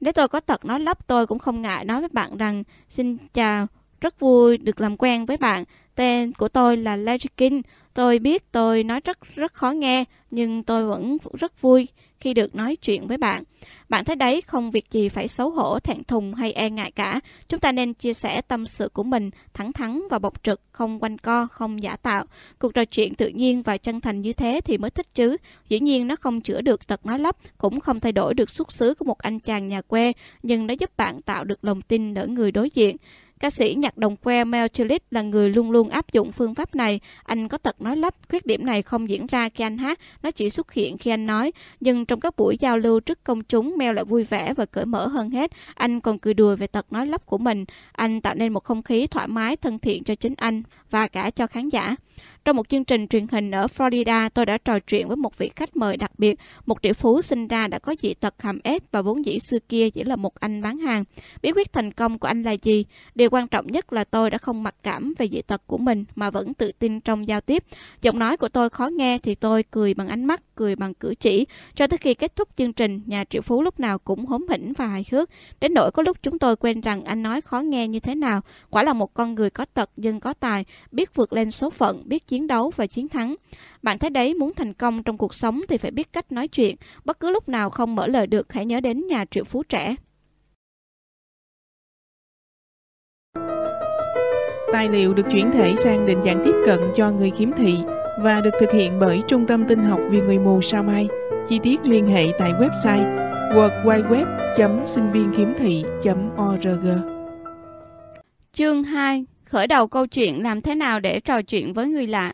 Nếu tôi có tật nói lắp tôi cũng không ngại nói với bạn rằng Xin chào, rất vui được làm quen với bạn. Tên của tôi là Larry King. Tôi biết tôi nói rất rất khó nghe, nhưng tôi vẫn rất vui khi được nói chuyện với bạn. Bạn thấy đấy, không việc gì phải xấu hổ, thẹn thùng hay e ngại cả. Chúng ta nên chia sẻ tâm sự của mình thẳng thắn và bộc trực, không quanh co, không giả tạo. Cuộc trò chuyện tự nhiên và chân thành như thế thì mới thích chứ. Dĩ nhiên nó không chữa được tật nói lắp, cũng không thay đổi được xuất xứ của một anh chàng nhà quê, nhưng nó giúp bạn tạo được lòng tin ở người đối diện. Ca sĩ nhạc đồng que Mel Tillich là người luôn luôn áp dụng phương pháp này. Anh có tật nói lắp, khuyết điểm này không diễn ra khi anh hát, nó chỉ xuất hiện khi anh nói. Nhưng trong các buổi giao lưu trước công chúng, Mel lại vui vẻ và cởi mở hơn hết. Anh còn cười đùa về tật nói lắp của mình. Anh tạo nên một không khí thoải mái, thân thiện cho chính anh và cả cho khán giả. Trong một chương trình truyền hình ở Florida, tôi đã trò chuyện với một vị khách mời đặc biệt. Một triệu phú sinh ra đã có dị tật hàm ếch và vốn dĩ xưa kia chỉ là một anh bán hàng. Bí quyết thành công của anh là gì? Điều quan trọng nhất là tôi đã không mặc cảm về dị tật của mình mà vẫn tự tin trong giao tiếp. Giọng nói của tôi khó nghe thì tôi cười bằng ánh mắt, cười bằng cử chỉ. Cho tới khi kết thúc chương trình, nhà triệu phú lúc nào cũng hóm hỉnh và hài hước. Đến nỗi có lúc chúng tôi quên rằng anh nói khó nghe như thế nào. Quả là một con người có tật nhưng có tài, biết vượt lên số phận, biết chiến đấu và chiến thắng. Bạn thấy đấy, muốn thành công trong cuộc sống thì phải biết cách nói chuyện. Bất cứ lúc nào không mở lời được, hãy nhớ đến nhà triệu phú trẻ. Tài liệu được chuyển thể sang định dạng tiếp cận cho người khiếm thị và được thực hiện bởi Trung tâm Tinh học vì người mù Sao Mai. Chi tiết liên hệ tại website www.sinh viên khiếm thị.org Chương 2 Khởi đầu câu chuyện làm thế nào để trò chuyện với người lạ.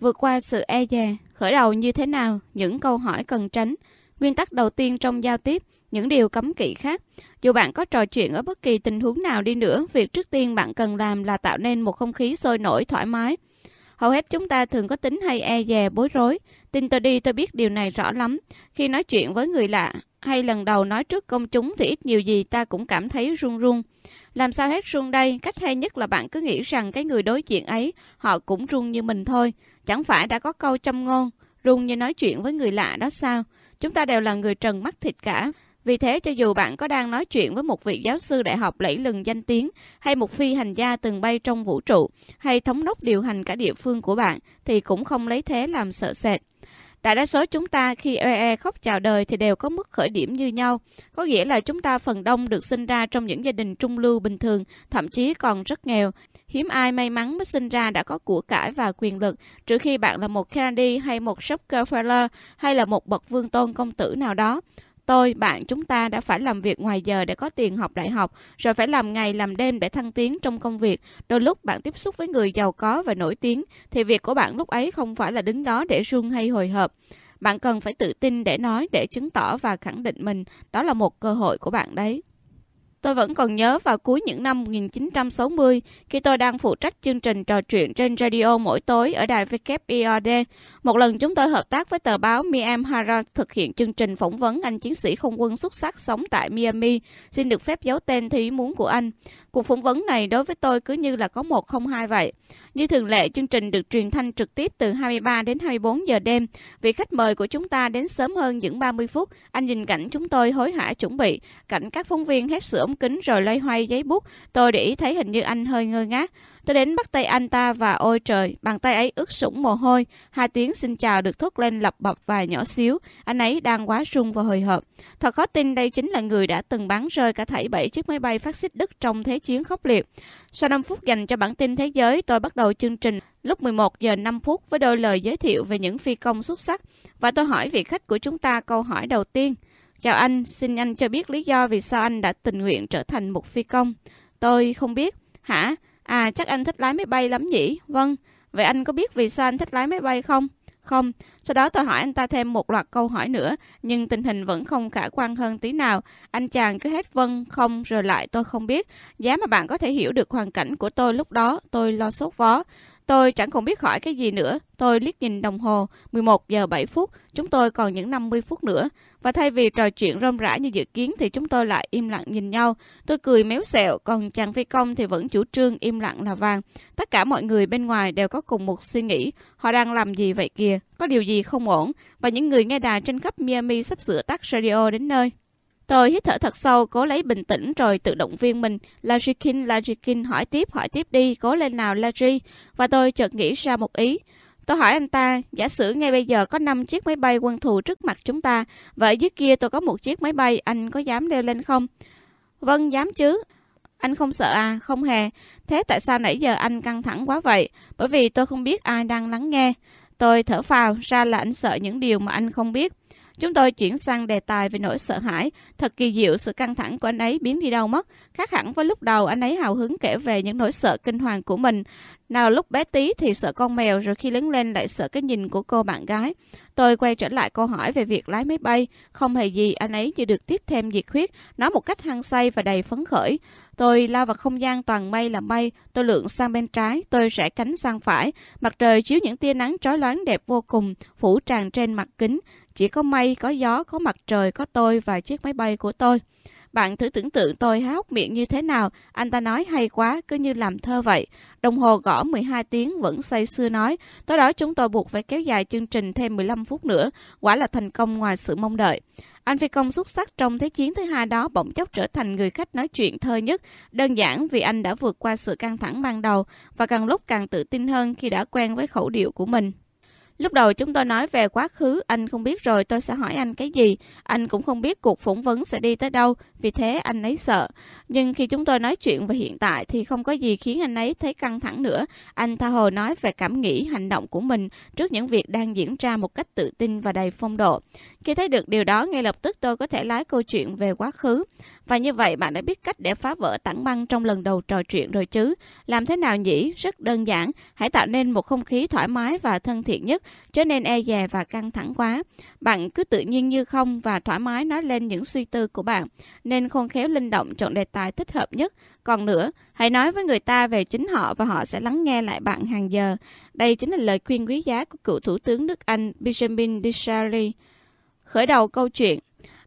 Vượt qua sự e dè, khởi đầu như thế nào, những câu hỏi cần tránh. Nguyên tắc đầu tiên trong giao tiếp, những điều cấm kỵ khác. Dù bạn có trò chuyện ở bất kỳ tình huống nào đi nữa, việc trước tiên bạn cần làm là tạo nên một không khí sôi nổi thoải mái. Hầu hết chúng ta thường có tính hay e dè bối rối. Tin tôi đi tôi biết điều này rõ lắm. Khi nói chuyện với người lạ, hay lần đầu nói trước công chúng thì ít nhiều gì ta cũng cảm thấy run run. Làm sao hết run đây? Cách hay nhất là bạn cứ nghĩ rằng cái người đối diện ấy, họ cũng run như mình thôi. Chẳng phải đã có câu châm ngôn, run như nói chuyện với người lạ đó sao? Chúng ta đều là người trần mắt thịt cả. Vì thế cho dù bạn có đang nói chuyện với một vị giáo sư đại học lẫy lừng danh tiếng, hay một phi hành gia từng bay trong vũ trụ, hay thống đốc điều hành cả địa phương của bạn, thì cũng không lấy thế làm sợ sệt. Đại đa số chúng ta khi oe e khóc chào đời thì đều có mức khởi điểm như nhau. Có nghĩa là chúng ta phần đông được sinh ra trong những gia đình trung lưu bình thường, thậm chí còn rất nghèo. Hiếm ai may mắn mới sinh ra đã có của cải và quyền lực, trừ khi bạn là một Kennedy hay một Rockefeller hay là một bậc vương tôn công tử nào đó. Tôi, bạn chúng ta đã phải làm việc ngoài giờ để có tiền học đại học, rồi phải làm ngày làm đêm để thăng tiến trong công việc. Đôi lúc bạn tiếp xúc với người giàu có và nổi tiếng, thì việc của bạn lúc ấy không phải là đứng đó để run hay hồi hộp. Bạn cần phải tự tin để nói, để chứng tỏ và khẳng định mình. Đó là một cơ hội của bạn đấy. Tôi vẫn còn nhớ vào cuối những năm 1960, khi tôi đang phụ trách chương trình trò chuyện trên radio mỗi tối ở đài WIOD. Một lần chúng tôi hợp tác với tờ báo Miami Herald thực hiện chương trình phỏng vấn anh chiến sĩ không quân xuất sắc sống tại Miami, xin được phép giấu tên thí muốn của anh. Cuộc phỏng vấn này đối với tôi cứ như là có một không hai vậy. Như thường lệ, chương trình được truyền thanh trực tiếp từ 23 đến 24 giờ đêm. Vị khách mời của chúng ta đến sớm hơn những 30 phút. Anh nhìn cảnh chúng tôi hối hả chuẩn bị, cảnh các phóng viên hét sửa ống kính rồi loay hoay giấy bút. Tôi để ý thấy hình như anh hơi ngơ ngác. Tôi đến bắt tay anh ta và ôi trời, bàn tay ấy ướt sũng mồ hôi. Hai tiếng xin chào được thốt lên lập bập vài nhỏ xíu. Anh ấy đang quá run và hồi hộp. Thật khó tin đây chính là người đã từng bắn rơi cả thảy bảy chiếc máy bay phát xít Đức trong thế chiến khốc liệt. Sau 5 phút dành cho bản tin thế giới, tôi bắt đầu chương trình lúc 11 giờ 5 phút với đôi lời giới thiệu về những phi công xuất sắc. Và tôi hỏi vị khách của chúng ta câu hỏi đầu tiên. Chào anh, xin anh cho biết lý do vì sao anh đã tình nguyện trở thành một phi công. Tôi không biết. Hả? À, chắc anh thích lái máy bay lắm nhỉ? Vâng. Vậy anh có biết vì sao anh thích lái máy bay không? Không. Sau đó tôi hỏi anh ta thêm một loạt câu hỏi nữa, nhưng tình hình vẫn không khả quan hơn tí nào. Anh chàng cứ hết vâng, không, rồi lại tôi không biết. Giá mà bạn có thể hiểu được hoàn cảnh của tôi lúc đó, tôi lo sốt vó. Tôi chẳng còn biết hỏi cái gì nữa. Tôi liếc nhìn đồng hồ, 11 giờ 7 phút, chúng tôi còn những 50 phút nữa. Và thay vì trò chuyện rôm rã như dự kiến thì chúng tôi lại im lặng nhìn nhau. Tôi cười méo xẹo, còn chàng phi công thì vẫn chủ trương im lặng là vàng. Tất cả mọi người bên ngoài đều có cùng một suy nghĩ. Họ đang làm gì vậy kìa? Có điều gì không ổn? Và những người nghe đài trên khắp Miami sắp sửa tắt radio đến nơi. Tôi hít thở thật sâu, cố lấy bình tĩnh rồi tự động viên mình. Lajikin, Lajikin, hỏi tiếp, hỏi tiếp đi, cố lên nào Laji. Và tôi chợt nghĩ ra một ý. Tôi hỏi anh ta, giả sử ngay bây giờ có 5 chiếc máy bay quân thù trước mặt chúng ta, và ở dưới kia tôi có một chiếc máy bay, anh có dám leo lên không? Vâng, dám chứ. Anh không sợ à? Không hề. Thế tại sao nãy giờ anh căng thẳng quá vậy? Bởi vì tôi không biết ai đang lắng nghe. Tôi thở phào, ra là anh sợ những điều mà anh không biết. Chúng tôi chuyển sang đề tài về nỗi sợ hãi. Thật kỳ diệu sự căng thẳng của anh ấy biến đi đâu mất. Khác hẳn với lúc đầu anh ấy hào hứng kể về những nỗi sợ kinh hoàng của mình. Nào lúc bé tí thì sợ con mèo rồi khi lớn lên lại sợ cái nhìn của cô bạn gái. Tôi quay trở lại câu hỏi về việc lái máy bay. Không hề gì anh ấy như được tiếp thêm nhiệt huyết, nói một cách hăng say và đầy phấn khởi. Tôi lao vào không gian toàn mây là mây, tôi lượn sang bên trái, tôi rẽ cánh sang phải. Mặt trời chiếu những tia nắng trói loáng đẹp vô cùng, phủ tràn trên mặt kính. Chỉ có mây, có gió, có mặt trời, có tôi và chiếc máy bay của tôi. Bạn thử tưởng tượng tôi há hốc miệng như thế nào, anh ta nói hay quá, cứ như làm thơ vậy. Đồng hồ gõ 12 tiếng vẫn say sưa nói, tối đó chúng tôi buộc phải kéo dài chương trình thêm 15 phút nữa, quả là thành công ngoài sự mong đợi. Anh phi công xuất sắc trong Thế chiến thứ hai đó bỗng chốc trở thành người khách nói chuyện thơ nhất, đơn giản vì anh đã vượt qua sự căng thẳng ban đầu và càng lúc càng tự tin hơn khi đã quen với khẩu điệu của mình. Lúc đầu chúng tôi nói về quá khứ, anh không biết rồi tôi sẽ hỏi anh cái gì. Anh cũng không biết cuộc phỏng vấn sẽ đi tới đâu, vì thế anh ấy sợ. Nhưng khi chúng tôi nói chuyện về hiện tại thì không có gì khiến anh ấy thấy căng thẳng nữa. Anh tha hồ nói về cảm nghĩ, hành động của mình trước những việc đang diễn ra một cách tự tin và đầy phong độ. Khi thấy được điều đó, ngay lập tức tôi có thể lái câu chuyện về quá khứ. Và như vậy bạn đã biết cách để phá vỡ tảng băng trong lần đầu trò chuyện rồi chứ. Làm thế nào nhỉ? Rất đơn giản. Hãy tạo nên một không khí thoải mái và thân thiện nhất, trở nên e dè và căng thẳng quá. Bạn cứ tự nhiên như không và thoải mái nói lên những suy tư của bạn, nên khôn khéo linh động chọn đề tài thích hợp nhất. Còn nữa, hãy nói với người ta về chính họ và họ sẽ lắng nghe lại bạn hàng giờ. Đây chính là lời khuyên quý giá của cựu Thủ tướng nước Anh Benjamin Disraeli. Khởi đầu câu chuyện,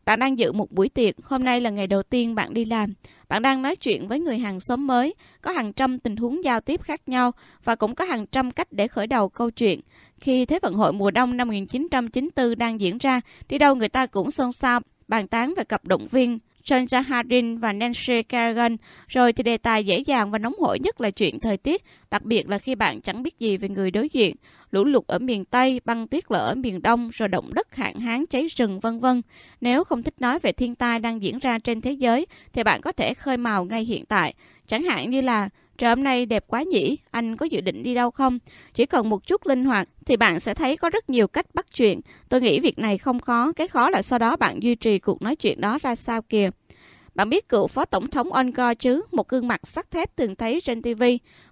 bạn đang dự một buổi tiệc, hôm nay là ngày đầu tiên bạn đi làm. Bạn đang nói chuyện với người hàng xóm mới, có hàng trăm tình huống giao tiếp khác nhau và cũng có hàng trăm cách để khởi đầu câu chuyện. Khi Thế vận hội mùa đông năm 1994 đang diễn ra, đi đâu người ta cũng xôn xao, bàn tán về cặp động viên John Hardin và Nancy Kerrigan, rồi thì đề tài dễ dàng và nóng hổi nhất là chuyện thời tiết, đặc biệt là khi bạn chẳng biết gì về người đối diện, lũ lụt ở miền Tây, băng tuyết lở ở miền Đông, rồi động đất hạn hán cháy rừng vân vân. Nếu không thích nói về thiên tai đang diễn ra trên thế giới, thì bạn có thể khơi mào ngay hiện tại, chẳng hạn như là Trời hôm nay đẹp quá nhỉ, anh có dự định đi đâu không? Chỉ cần một chút linh hoạt thì bạn sẽ thấy có rất nhiều cách bắt chuyện. Tôi nghĩ việc này không khó, cái khó là sau đó bạn duy trì cuộc nói chuyện đó ra sao kìa. Bạn biết cựu phó tổng thống Ongo chứ, một gương mặt sắt thép thường thấy trên TV.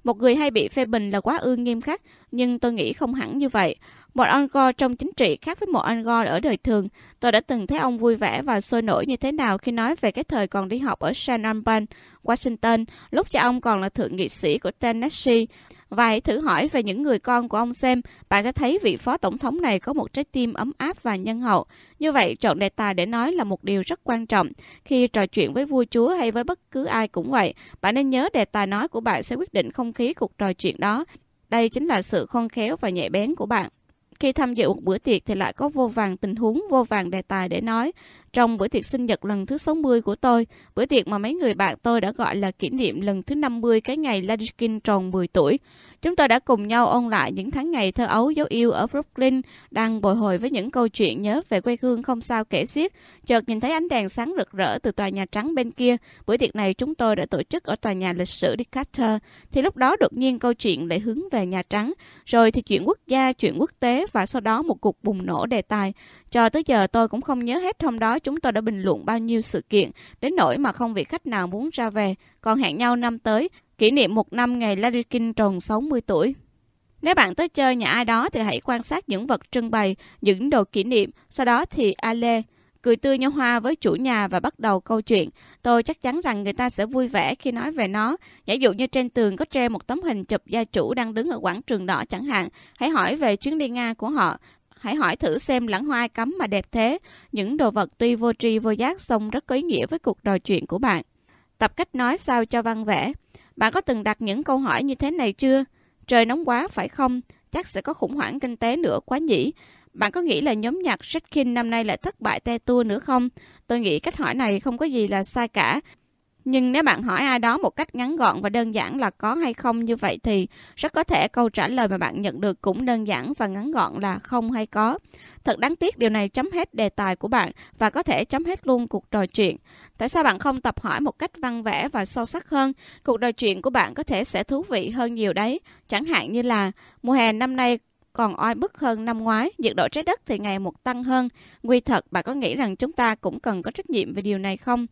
Một người hay bị phê bình là quá ương nghiêm khắc, nhưng tôi nghĩ không hẳn như vậy. Một Al trong chính trị khác với một Al ở đời thường. Tôi đã từng thấy ông vui vẻ và sôi nổi như thế nào khi nói về cái thời còn đi học ở San Albans, Washington, lúc cha ông còn là thượng nghị sĩ của Tennessee. Và hãy thử hỏi về những người con của ông xem, bạn sẽ thấy vị phó tổng thống này có một trái tim ấm áp và nhân hậu. Như vậy, chọn đề tài để nói là một điều rất quan trọng. Khi trò chuyện với vua chúa hay với bất cứ ai cũng vậy, bạn nên nhớ đề tài nói của bạn sẽ quyết định không khí cuộc trò chuyện đó. Đây chính là sự khôn khéo và nhạy bén của bạn. Khi tham dự một bữa tiệc thì lại có vô vàng tình huống, vô vàng đề tài để nói. Trong bữa tiệc sinh nhật lần thứ 60 của tôi, bữa tiệc mà mấy người bạn tôi đã gọi là kỷ niệm lần thứ 50 cái ngày Ladiskin tròn 10 tuổi, chúng tôi đã cùng nhau ôn lại những tháng ngày thơ ấu dấu yêu ở Brooklyn, đang bồi hồi với những câu chuyện nhớ về quê hương không sao kể xiết. Chợt nhìn thấy ánh đèn sáng rực rỡ từ tòa nhà trắng bên kia. Bữa tiệc này chúng tôi đã tổ chức ở tòa nhà lịch sử Decatur. Thì lúc đó đột nhiên câu chuyện lại hướng về nhà trắng. Rồi thì chuyện quốc gia, chuyện quốc tế và sau đó một cuộc bùng nổ đề tài. Cho tới giờ tôi cũng không nhớ hết hôm đó chúng tôi đã bình luận bao nhiêu sự kiện, đến nỗi mà không vị khách nào muốn ra về, còn hẹn nhau năm tới, kỷ niệm một năm ngày Larry King tròn 60 tuổi. Nếu bạn tới chơi nhà ai đó thì hãy quan sát những vật trưng bày, những đồ kỷ niệm, sau đó thì Ale cười tươi như hoa với chủ nhà và bắt đầu câu chuyện. Tôi chắc chắn rằng người ta sẽ vui vẻ khi nói về nó. Giả dụ như trên tường có treo một tấm hình chụp gia chủ đang đứng ở quảng trường đỏ chẳng hạn. Hãy hỏi về chuyến đi Nga của họ. Hãy hỏi thử xem lãng hoa cấm mà đẹp thế. Những đồ vật tuy vô tri vô giác song rất có ý nghĩa với cuộc trò chuyện của bạn. Tập cách nói sao cho văn vẻ. Bạn có từng đặt những câu hỏi như thế này chưa? Trời nóng quá, phải không? Chắc sẽ có khủng hoảng kinh tế nữa, quá nhỉ? Bạn có nghĩ là nhóm nhạc Redkin năm nay lại thất bại te tua nữa không? Tôi nghĩ cách hỏi này không có gì là sai cả. Nhưng nếu bạn hỏi ai đó một cách ngắn gọn và đơn giản là có hay không như vậy thì rất có thể câu trả lời mà bạn nhận được cũng đơn giản và ngắn gọn là không hay có. Thật đáng tiếc điều này chấm hết đề tài của bạn và có thể chấm hết luôn cuộc trò chuyện. Tại sao bạn không tập hỏi một cách văn vẽ và sâu sắc hơn? Cuộc trò chuyện của bạn có thể sẽ thú vị hơn nhiều đấy. Chẳng hạn như là mùa hè năm nay còn oi bức hơn năm ngoái, nhiệt độ trái đất thì ngày một tăng hơn. Quy thật, bạn có nghĩ rằng chúng ta cũng cần có trách nhiệm về điều này không?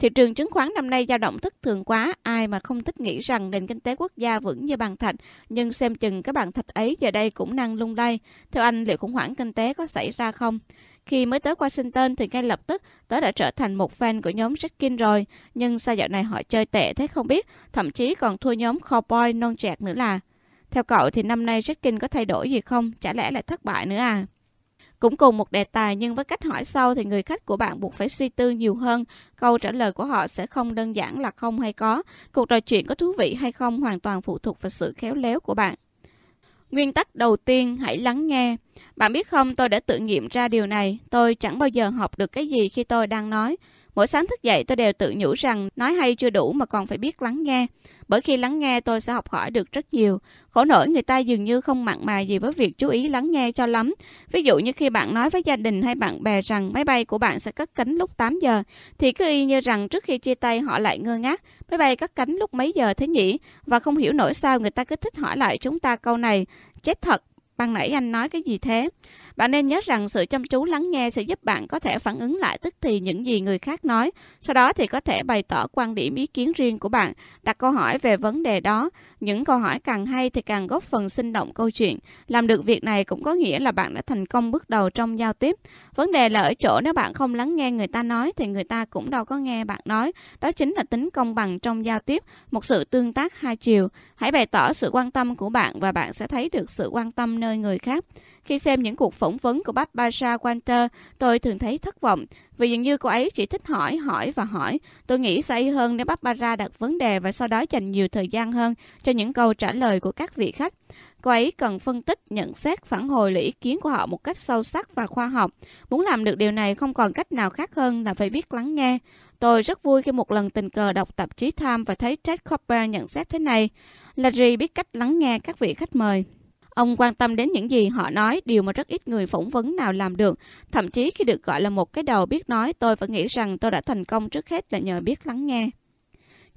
Thị trường chứng khoán năm nay dao động thất thường quá, ai mà không thích nghĩ rằng nền kinh tế quốc gia vững như bàn thạch, nhưng xem chừng cái bàn thạch ấy giờ đây cũng đang lung lay. Theo anh, liệu khủng hoảng kinh tế có xảy ra không? Khi mới tới Washington thì ngay lập tức tớ đã trở thành một fan của nhóm Redkin rồi, nhưng sao dạo này họ chơi tệ thế không biết, thậm chí còn thua nhóm Cowboy non chẹt nữa là. Theo cậu thì năm nay Redkin có thay đổi gì không? Chả lẽ lại thất bại nữa à? Cũng cùng một đề tài nhưng với cách hỏi sau thì người khách của bạn buộc phải suy tư nhiều hơn. Câu trả lời của họ sẽ không đơn giản là không hay có. Cuộc trò chuyện có thú vị hay không hoàn toàn phụ thuộc vào sự khéo léo của bạn. Nguyên tắc đầu tiên, hãy lắng nghe. Bạn biết không, tôi đã tự nghiệm ra điều này. Tôi chẳng bao giờ học được cái gì khi tôi đang nói. Mỗi sáng thức dậy tôi đều tự nhủ rằng nói hay chưa đủ mà còn phải biết lắng nghe. Bởi khi lắng nghe tôi sẽ học hỏi được rất nhiều. Khổ nổi người ta dường như không mặn mà gì với việc chú ý lắng nghe cho lắm. Ví dụ như khi bạn nói với gia đình hay bạn bè rằng máy bay của bạn sẽ cất cánh lúc 8 giờ, thì cứ y như rằng trước khi chia tay họ lại ngơ ngác, máy bay cất cánh lúc mấy giờ thế nhỉ? Và không hiểu nổi sao người ta cứ thích hỏi lại chúng ta câu này. Chết thật, ban nãy anh nói cái gì thế? Bạn nên nhớ rằng sự chăm chú lắng nghe sẽ giúp bạn có thể phản ứng lại tức thì những gì người khác nói. Sau đó thì có thể bày tỏ quan điểm ý kiến riêng của bạn, đặt câu hỏi về vấn đề đó. Những câu hỏi càng hay thì càng góp phần sinh động câu chuyện. Làm được việc này cũng có nghĩa là bạn đã thành công bước đầu trong giao tiếp. Vấn đề là ở chỗ nếu bạn không lắng nghe người ta nói thì người ta cũng đâu có nghe bạn nói. Đó chính là tính công bằng trong giao tiếp, một sự tương tác hai chiều. Hãy bày tỏ sự quan tâm của bạn và bạn sẽ thấy được sự quan tâm nơi người khác. Khi xem những cuộc phỏng phỏng vấn của Barbara Walter, tôi thường thấy thất vọng vì dường như cô ấy chỉ thích hỏi, hỏi và hỏi. Tôi nghĩ sẽ hay hơn nếu Barbara đặt vấn đề và sau đó dành nhiều thời gian hơn cho những câu trả lời của các vị khách. Cô ấy cần phân tích, nhận xét, phản hồi lại ý kiến của họ một cách sâu sắc và khoa học. Muốn làm được điều này không còn cách nào khác hơn là phải biết lắng nghe. Tôi rất vui khi một lần tình cờ đọc tạp chí Time và thấy Ted Cooper nhận xét thế này. Larry biết cách lắng nghe các vị khách mời. Ông quan tâm đến những gì họ nói, điều mà rất ít người phỏng vấn nào làm được. Thậm chí khi được gọi là một cái đầu biết nói, tôi vẫn nghĩ rằng tôi đã thành công trước hết là nhờ biết lắng nghe.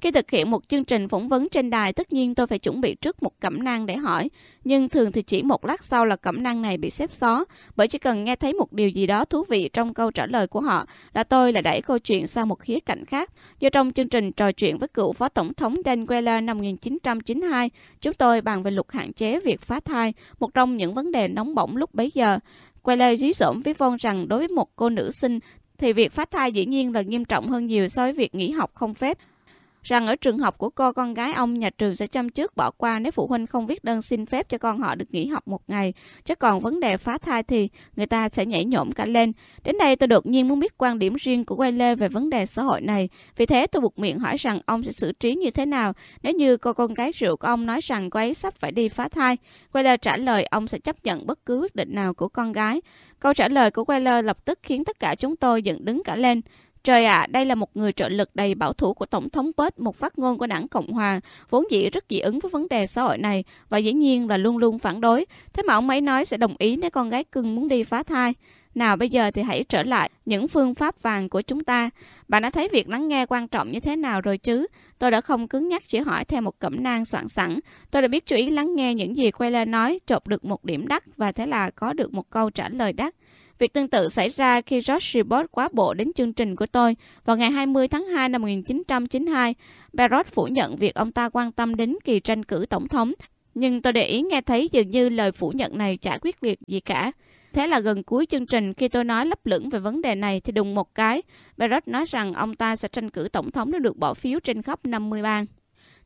Khi thực hiện một chương trình phỏng vấn trên đài, tất nhiên tôi phải chuẩn bị trước một cẩm nang để hỏi. Nhưng thường thì chỉ một lát sau là cẩm nang này bị xếp xó, bởi chỉ cần nghe thấy một điều gì đó thú vị trong câu trả lời của họ là tôi là đẩy câu chuyện sang một khía cạnh khác. Do trong chương trình trò chuyện với cựu Phó Tổng thống Dan Quayle năm 1992, chúng tôi bàn về luật hạn chế việc phá thai, một trong những vấn đề nóng bỏng lúc bấy giờ. Quayle dí dỏm với Von rằng đối với một cô nữ sinh thì việc phá thai dĩ nhiên là nghiêm trọng hơn nhiều so với việc nghỉ học không phép rằng ở trường học của cô, con gái ông nhà trường sẽ chăm trước bỏ qua nếu phụ huynh không viết đơn xin phép cho con họ được nghỉ học một ngày. Chứ còn vấn đề phá thai thì người ta sẽ nhảy nhổm cả lên. Đến đây tôi đột nhiên muốn biết quan điểm riêng của Quay Lê về vấn đề xã hội này. Vì thế tôi buộc miệng hỏi rằng ông sẽ xử trí như thế nào nếu như cô, con gái rượu của ông nói rằng cô ấy sắp phải đi phá thai. Quay Lê trả lời ông sẽ chấp nhận bất cứ quyết định nào của con gái. Câu trả lời của Quay Lê lập tức khiến tất cả chúng tôi dựng đứng cả lên. Trời ạ, à, đây là một người trợ lực đầy bảo thủ của Tổng thống Bết, một phát ngôn của đảng Cộng Hòa, vốn dĩ rất dị ứng với vấn đề xã hội này và dĩ nhiên là luôn luôn phản đối. Thế mà ông ấy nói sẽ đồng ý nếu con gái cưng muốn đi phá thai. Nào bây giờ thì hãy trở lại những phương pháp vàng của chúng ta. Bạn đã thấy việc lắng nghe quan trọng như thế nào rồi chứ? Tôi đã không cứng nhắc chỉ hỏi theo một cẩm nang soạn sẵn. Tôi đã biết chú ý lắng nghe những gì quay lên nói, chộp được một điểm đắt và thế là có được một câu trả lời đắt. Việc tương tự xảy ra khi George Ribot quá bộ đến chương trình của tôi vào ngày 20 tháng 2 năm 1992. Barrett phủ nhận việc ông ta quan tâm đến kỳ tranh cử tổng thống, nhưng tôi để ý nghe thấy dường như lời phủ nhận này chả quyết liệt gì cả. Thế là gần cuối chương trình khi tôi nói lấp lửng về vấn đề này thì đùng một cái, Barrett nói rằng ông ta sẽ tranh cử tổng thống nếu được bỏ phiếu trên khắp 50 bang.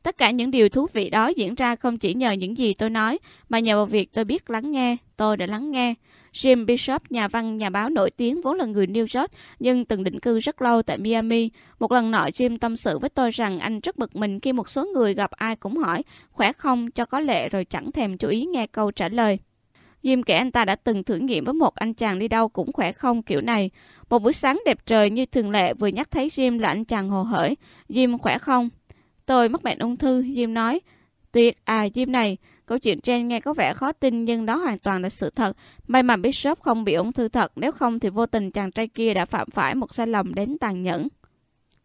Tất cả những điều thú vị đó diễn ra không chỉ nhờ những gì tôi nói, mà nhờ vào việc tôi biết lắng nghe, tôi đã lắng nghe. Jim Bishop, nhà văn, nhà báo nổi tiếng vốn là người New York nhưng từng định cư rất lâu tại Miami. Một lần nọ Jim tâm sự với tôi rằng anh rất bực mình khi một số người gặp ai cũng hỏi khỏe không cho có lệ rồi chẳng thèm chú ý nghe câu trả lời. Jim kể anh ta đã từng thử nghiệm với một anh chàng đi đâu cũng khỏe không kiểu này. Một buổi sáng đẹp trời như thường lệ vừa nhắc thấy Jim là anh chàng hồ hởi. Jim khỏe không? Tôi mắc bệnh ung thư, Jim nói. Tuyệt, à Jim này, câu chuyện trên nghe có vẻ khó tin nhưng đó hoàn toàn là sự thật. May mà Bishop không bị ung thư thật, nếu không thì vô tình chàng trai kia đã phạm phải một sai lầm đến tàn nhẫn.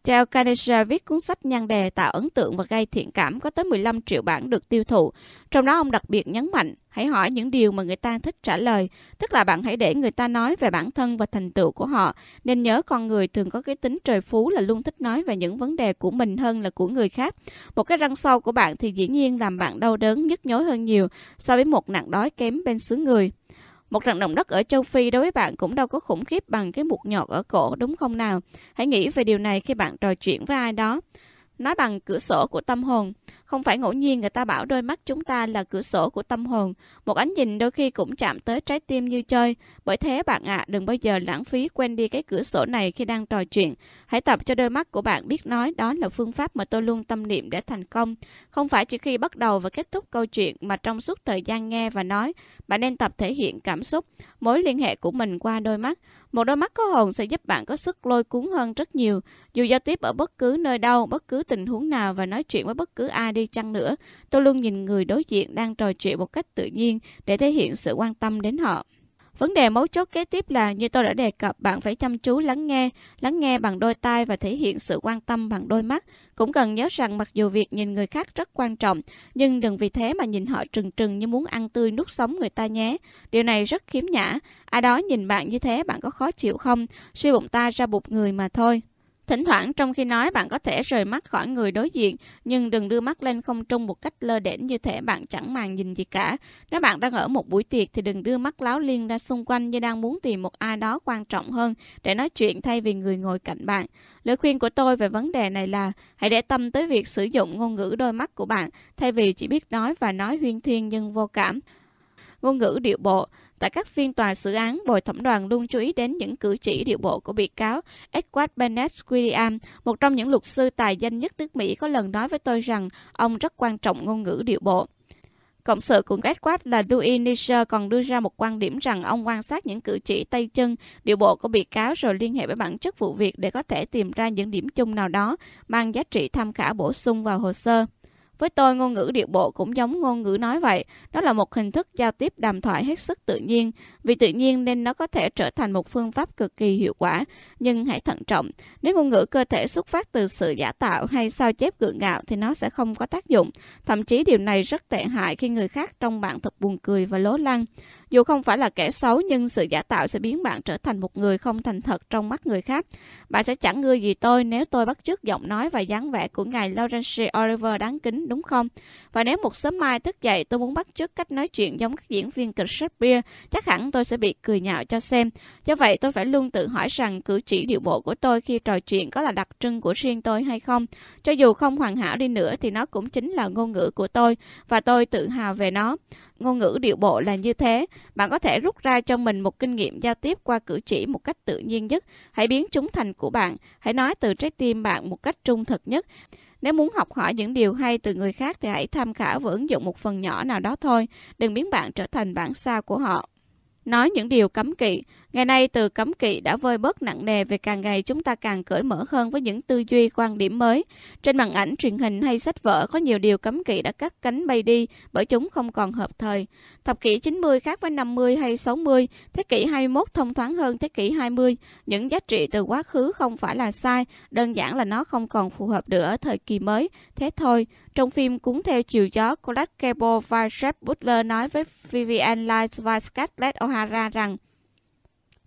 Theo Carnegie viết cuốn sách nhan đề tạo ấn tượng và gây thiện cảm có tới 15 triệu bản được tiêu thụ. Trong đó ông đặc biệt nhấn mạnh, hãy hỏi những điều mà người ta thích trả lời, tức là bạn hãy để người ta nói về bản thân và thành tựu của họ. Nên nhớ con người thường có cái tính trời phú là luôn thích nói về những vấn đề của mình hơn là của người khác. Một cái răng sâu của bạn thì dĩ nhiên làm bạn đau đớn, nhức nhối hơn nhiều so với một nạn đói kém bên xứ người. Một trận động đất ở châu Phi đối với bạn cũng đâu có khủng khiếp bằng cái mục nhọt ở cổ, đúng không nào? Hãy nghĩ về điều này khi bạn trò chuyện với ai đó. Nói bằng cửa sổ của tâm hồn. Không phải ngẫu nhiên người ta bảo đôi mắt chúng ta là cửa sổ của tâm hồn. Một ánh nhìn đôi khi cũng chạm tới trái tim như chơi. Bởi thế bạn ạ, à, đừng bao giờ lãng phí quên đi cái cửa sổ này khi đang trò chuyện. Hãy tập cho đôi mắt của bạn biết nói đó là phương pháp mà tôi luôn tâm niệm để thành công. Không phải chỉ khi bắt đầu và kết thúc câu chuyện mà trong suốt thời gian nghe và nói, bạn nên tập thể hiện cảm xúc, mối liên hệ của mình qua đôi mắt. Một đôi mắt có hồn sẽ giúp bạn có sức lôi cuốn hơn rất nhiều. Dù giao tiếp ở bất cứ nơi đâu, bất cứ tình huống nào và nói chuyện với bất cứ ai đi chăng nữa, tôi luôn nhìn người đối diện đang trò chuyện một cách tự nhiên để thể hiện sự quan tâm đến họ. Vấn đề mấu chốt kế tiếp là như tôi đã đề cập, bạn phải chăm chú lắng nghe, lắng nghe bằng đôi tai và thể hiện sự quan tâm bằng đôi mắt. Cũng cần nhớ rằng mặc dù việc nhìn người khác rất quan trọng, nhưng đừng vì thế mà nhìn họ trừng trừng như muốn ăn tươi nuốt sống người ta nhé. Điều này rất khiếm nhã. Ai đó nhìn bạn như thế bạn có khó chịu không? Suy bụng ta ra bụng người mà thôi. Thỉnh thoảng trong khi nói bạn có thể rời mắt khỏi người đối diện, nhưng đừng đưa mắt lên không trung một cách lơ đễnh như thể bạn chẳng màng nhìn gì cả. Nếu bạn đang ở một buổi tiệc thì đừng đưa mắt láo liên ra xung quanh như đang muốn tìm một ai đó quan trọng hơn để nói chuyện thay vì người ngồi cạnh bạn. Lời khuyên của tôi về vấn đề này là hãy để tâm tới việc sử dụng ngôn ngữ đôi mắt của bạn thay vì chỉ biết nói và nói huyên thuyên nhưng vô cảm. Ngôn ngữ điệu bộ Tại các phiên tòa xử án, bồi thẩm đoàn luôn chú ý đến những cử chỉ điệu bộ của bị cáo Edward Bennett William, một trong những luật sư tài danh nhất nước Mỹ có lần nói với tôi rằng ông rất quan trọng ngôn ngữ điệu bộ. Cộng sự của Edward là Louis Nisher còn đưa ra một quan điểm rằng ông quan sát những cử chỉ tay chân, điệu bộ của bị cáo rồi liên hệ với bản chất vụ việc để có thể tìm ra những điểm chung nào đó mang giá trị tham khảo bổ sung vào hồ sơ. Với tôi, ngôn ngữ điệu bộ cũng giống ngôn ngữ nói vậy. Đó là một hình thức giao tiếp đàm thoại hết sức tự nhiên. Vì tự nhiên nên nó có thể trở thành một phương pháp cực kỳ hiệu quả. Nhưng hãy thận trọng. Nếu ngôn ngữ cơ thể xuất phát từ sự giả tạo hay sao chép gượng gạo thì nó sẽ không có tác dụng. Thậm chí điều này rất tệ hại khi người khác trong bạn thật buồn cười và lố lăng. Dù không phải là kẻ xấu nhưng sự giả tạo sẽ biến bạn trở thành một người không thành thật trong mắt người khác. Bạn sẽ chẳng ngưa gì tôi nếu tôi bắt chước giọng nói và dáng vẻ của ngài Laurence Oliver đáng kính đúng không? Và nếu một sớm mai thức dậy tôi muốn bắt chước cách nói chuyện giống các diễn viên kịch Shakespeare, chắc hẳn tôi sẽ bị cười nhạo cho xem. Do vậy tôi phải luôn tự hỏi rằng cử chỉ điệu bộ của tôi khi trò chuyện có là đặc trưng của riêng tôi hay không. Cho dù không hoàn hảo đi nữa thì nó cũng chính là ngôn ngữ của tôi và tôi tự hào về nó. Ngôn ngữ điệu bộ là như thế. Bạn có thể rút ra cho mình một kinh nghiệm giao tiếp qua cử chỉ một cách tự nhiên nhất. Hãy biến chúng thành của bạn. Hãy nói từ trái tim bạn một cách trung thực nhất. Nếu muốn học hỏi những điều hay từ người khác thì hãy tham khảo và ứng dụng một phần nhỏ nào đó thôi. Đừng biến bạn trở thành bản sao của họ. Nói những điều cấm kỵ. Ngày nay từ cấm kỵ đã vơi bớt nặng nề về càng ngày chúng ta càng cởi mở hơn với những tư duy quan điểm mới. Trên màn ảnh, truyền hình hay sách vở có nhiều điều cấm kỵ đã cắt cánh bay đi bởi chúng không còn hợp thời. Thập kỷ 90 khác với 50 hay 60, thế kỷ 21 thông thoáng hơn thế kỷ 20. Những giá trị từ quá khứ không phải là sai, đơn giản là nó không còn phù hợp nữa ở thời kỳ mới. Thế thôi, trong phim Cuốn theo chiều gió, Colette Cable và Jeff Butler nói với Vivian Light và Scarlett O'Hara rằng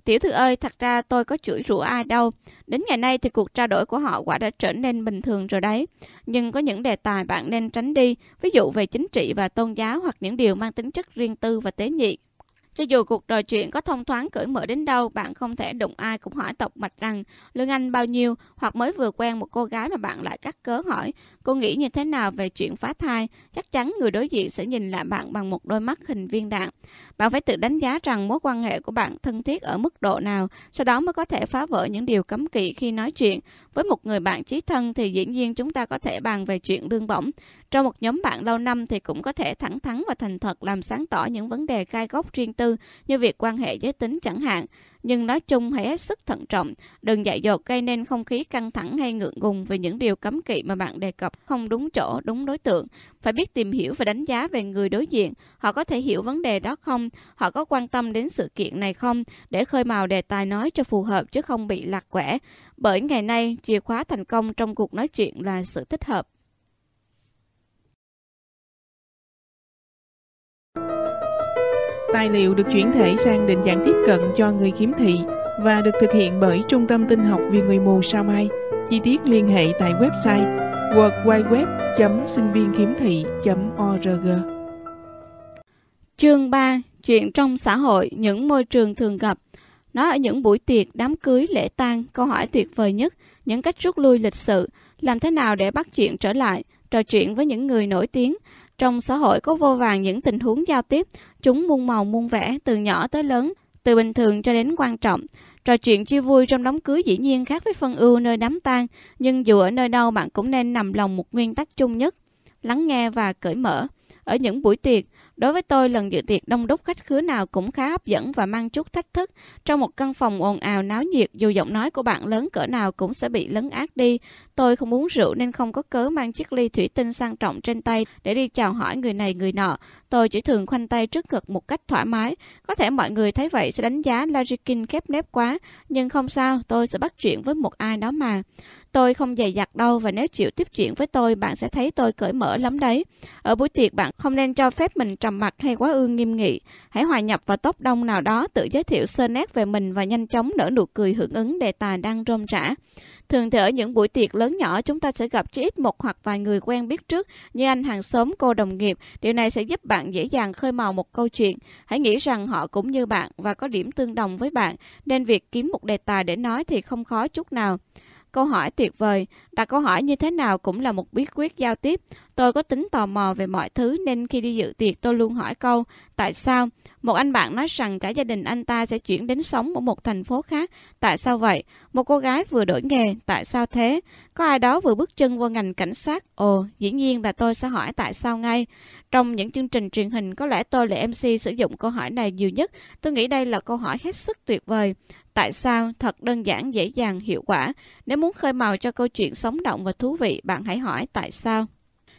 Tiểu thư ơi, thật ra tôi có chửi rủa ai đâu. Đến ngày nay thì cuộc trao đổi của họ quả đã trở nên bình thường rồi đấy. Nhưng có những đề tài bạn nên tránh đi, ví dụ về chính trị và tôn giáo hoặc những điều mang tính chất riêng tư và tế nhị. Cho dù cuộc trò chuyện có thông thoáng cởi mở đến đâu, bạn không thể đụng ai cũng hỏi tộc mạch rằng lương anh bao nhiêu, hoặc mới vừa quen một cô gái mà bạn lại cắt cớ hỏi cô nghĩ như thế nào về chuyện phá thai. Chắc chắn người đối diện sẽ nhìn lại bạn bằng một đôi mắt hình viên đạn. Bạn phải tự đánh giá rằng mối quan hệ của bạn thân thiết ở mức độ nào, sau đó mới có thể phá vỡ những điều cấm kỵ khi nói chuyện. Với một người bạn chí thân thì dĩ nhiên chúng ta có thể bàn về chuyện lương bổng. Trong một nhóm bạn lâu năm thì cũng có thể thẳng thắn và thành thật làm sáng tỏ những vấn đề gai góc riêng tư như việc quan hệ giới tính chẳng hạn. Nhưng nói chung hãy hết sức thận trọng, đừng dạy dột gây nên không khí căng thẳng hay ngượng ngùng về những điều cấm kỵ mà bạn đề cập không đúng chỗ, đúng đối tượng. Phải biết tìm hiểu và đánh giá về người đối diện, họ có thể hiểu vấn đề đó không, họ có quan tâm đến sự kiện này không, để khơi mào đề tài nói cho phù hợp chứ không bị lạc quẻ. Bởi ngày nay, chìa khóa thành công trong cuộc nói chuyện là sự thích hợp. Tài liệu được chuyển thể sang định dạng tiếp cận cho người khiếm thị và được thực hiện bởi Trung tâm Tinh học vì người mù Sao Mai. Chi tiết liên hệ tại website www.sinh viên-khiếm thị.org Chương 3. Chuyện trong xã hội, những môi trường thường gặp. Nó ở những buổi tiệc, đám cưới, lễ tang, câu hỏi tuyệt vời nhất, những cách rút lui lịch sự, làm thế nào để bắt chuyện trở lại, trò chuyện với những người nổi tiếng, trong xã hội có vô vàng những tình huống giao tiếp, chúng muôn màu muôn vẻ từ nhỏ tới lớn, từ bình thường cho đến quan trọng. Trò chuyện chia vui trong đám cưới dĩ nhiên khác với phân ưu nơi đám tang, nhưng dù ở nơi đâu bạn cũng nên nằm lòng một nguyên tắc chung nhất, lắng nghe và cởi mở. Ở những buổi tiệc, Đối với tôi, lần dự tiệc đông đúc khách khứa nào cũng khá hấp dẫn và mang chút thách thức. Trong một căn phòng ồn ào náo nhiệt, dù giọng nói của bạn lớn cỡ nào cũng sẽ bị lấn át đi. Tôi không uống rượu nên không có cớ mang chiếc ly thủy tinh sang trọng trên tay để đi chào hỏi người này người nọ. Tôi chỉ thường khoanh tay trước ngực một cách thoải mái. Có thể mọi người thấy vậy sẽ đánh giá Larry khép nép quá, nhưng không sao, tôi sẽ bắt chuyện với một ai đó mà. Tôi không dày dặt đâu và nếu chịu tiếp chuyện với tôi, bạn sẽ thấy tôi cởi mở lắm đấy. Ở buổi tiệc bạn không nên cho phép mình trầm mặc hay quá ư nghiêm nghị. Hãy hòa nhập vào tốc đông nào đó, tự giới thiệu sơ nét về mình và nhanh chóng nở nụ cười hưởng ứng đề tài đang rôm rã. Thường thì ở những buổi tiệc lớn nhỏ chúng ta sẽ gặp chỉ ít một hoặc vài người quen biết trước như anh hàng xóm, cô đồng nghiệp. Điều này sẽ giúp bạn dễ dàng khơi mào một câu chuyện. Hãy nghĩ rằng họ cũng như bạn và có điểm tương đồng với bạn, nên việc kiếm một đề tài để nói thì không khó chút nào câu hỏi tuyệt vời. Đặt câu hỏi như thế nào cũng là một bí quyết giao tiếp. Tôi có tính tò mò về mọi thứ nên khi đi dự tiệc tôi luôn hỏi câu tại sao? Một anh bạn nói rằng cả gia đình anh ta sẽ chuyển đến sống ở một thành phố khác. Tại sao vậy? Một cô gái vừa đổi nghề. Tại sao thế? Có ai đó vừa bước chân vào ngành cảnh sát. Ồ, dĩ nhiên là tôi sẽ hỏi tại sao ngay. Trong những chương trình truyền hình, có lẽ tôi là MC sử dụng câu hỏi này nhiều nhất. Tôi nghĩ đây là câu hỏi hết sức tuyệt vời. Tại sao? Thật đơn giản, dễ dàng, hiệu quả. Nếu muốn khơi màu cho câu chuyện sống động và thú vị, bạn hãy hỏi tại sao.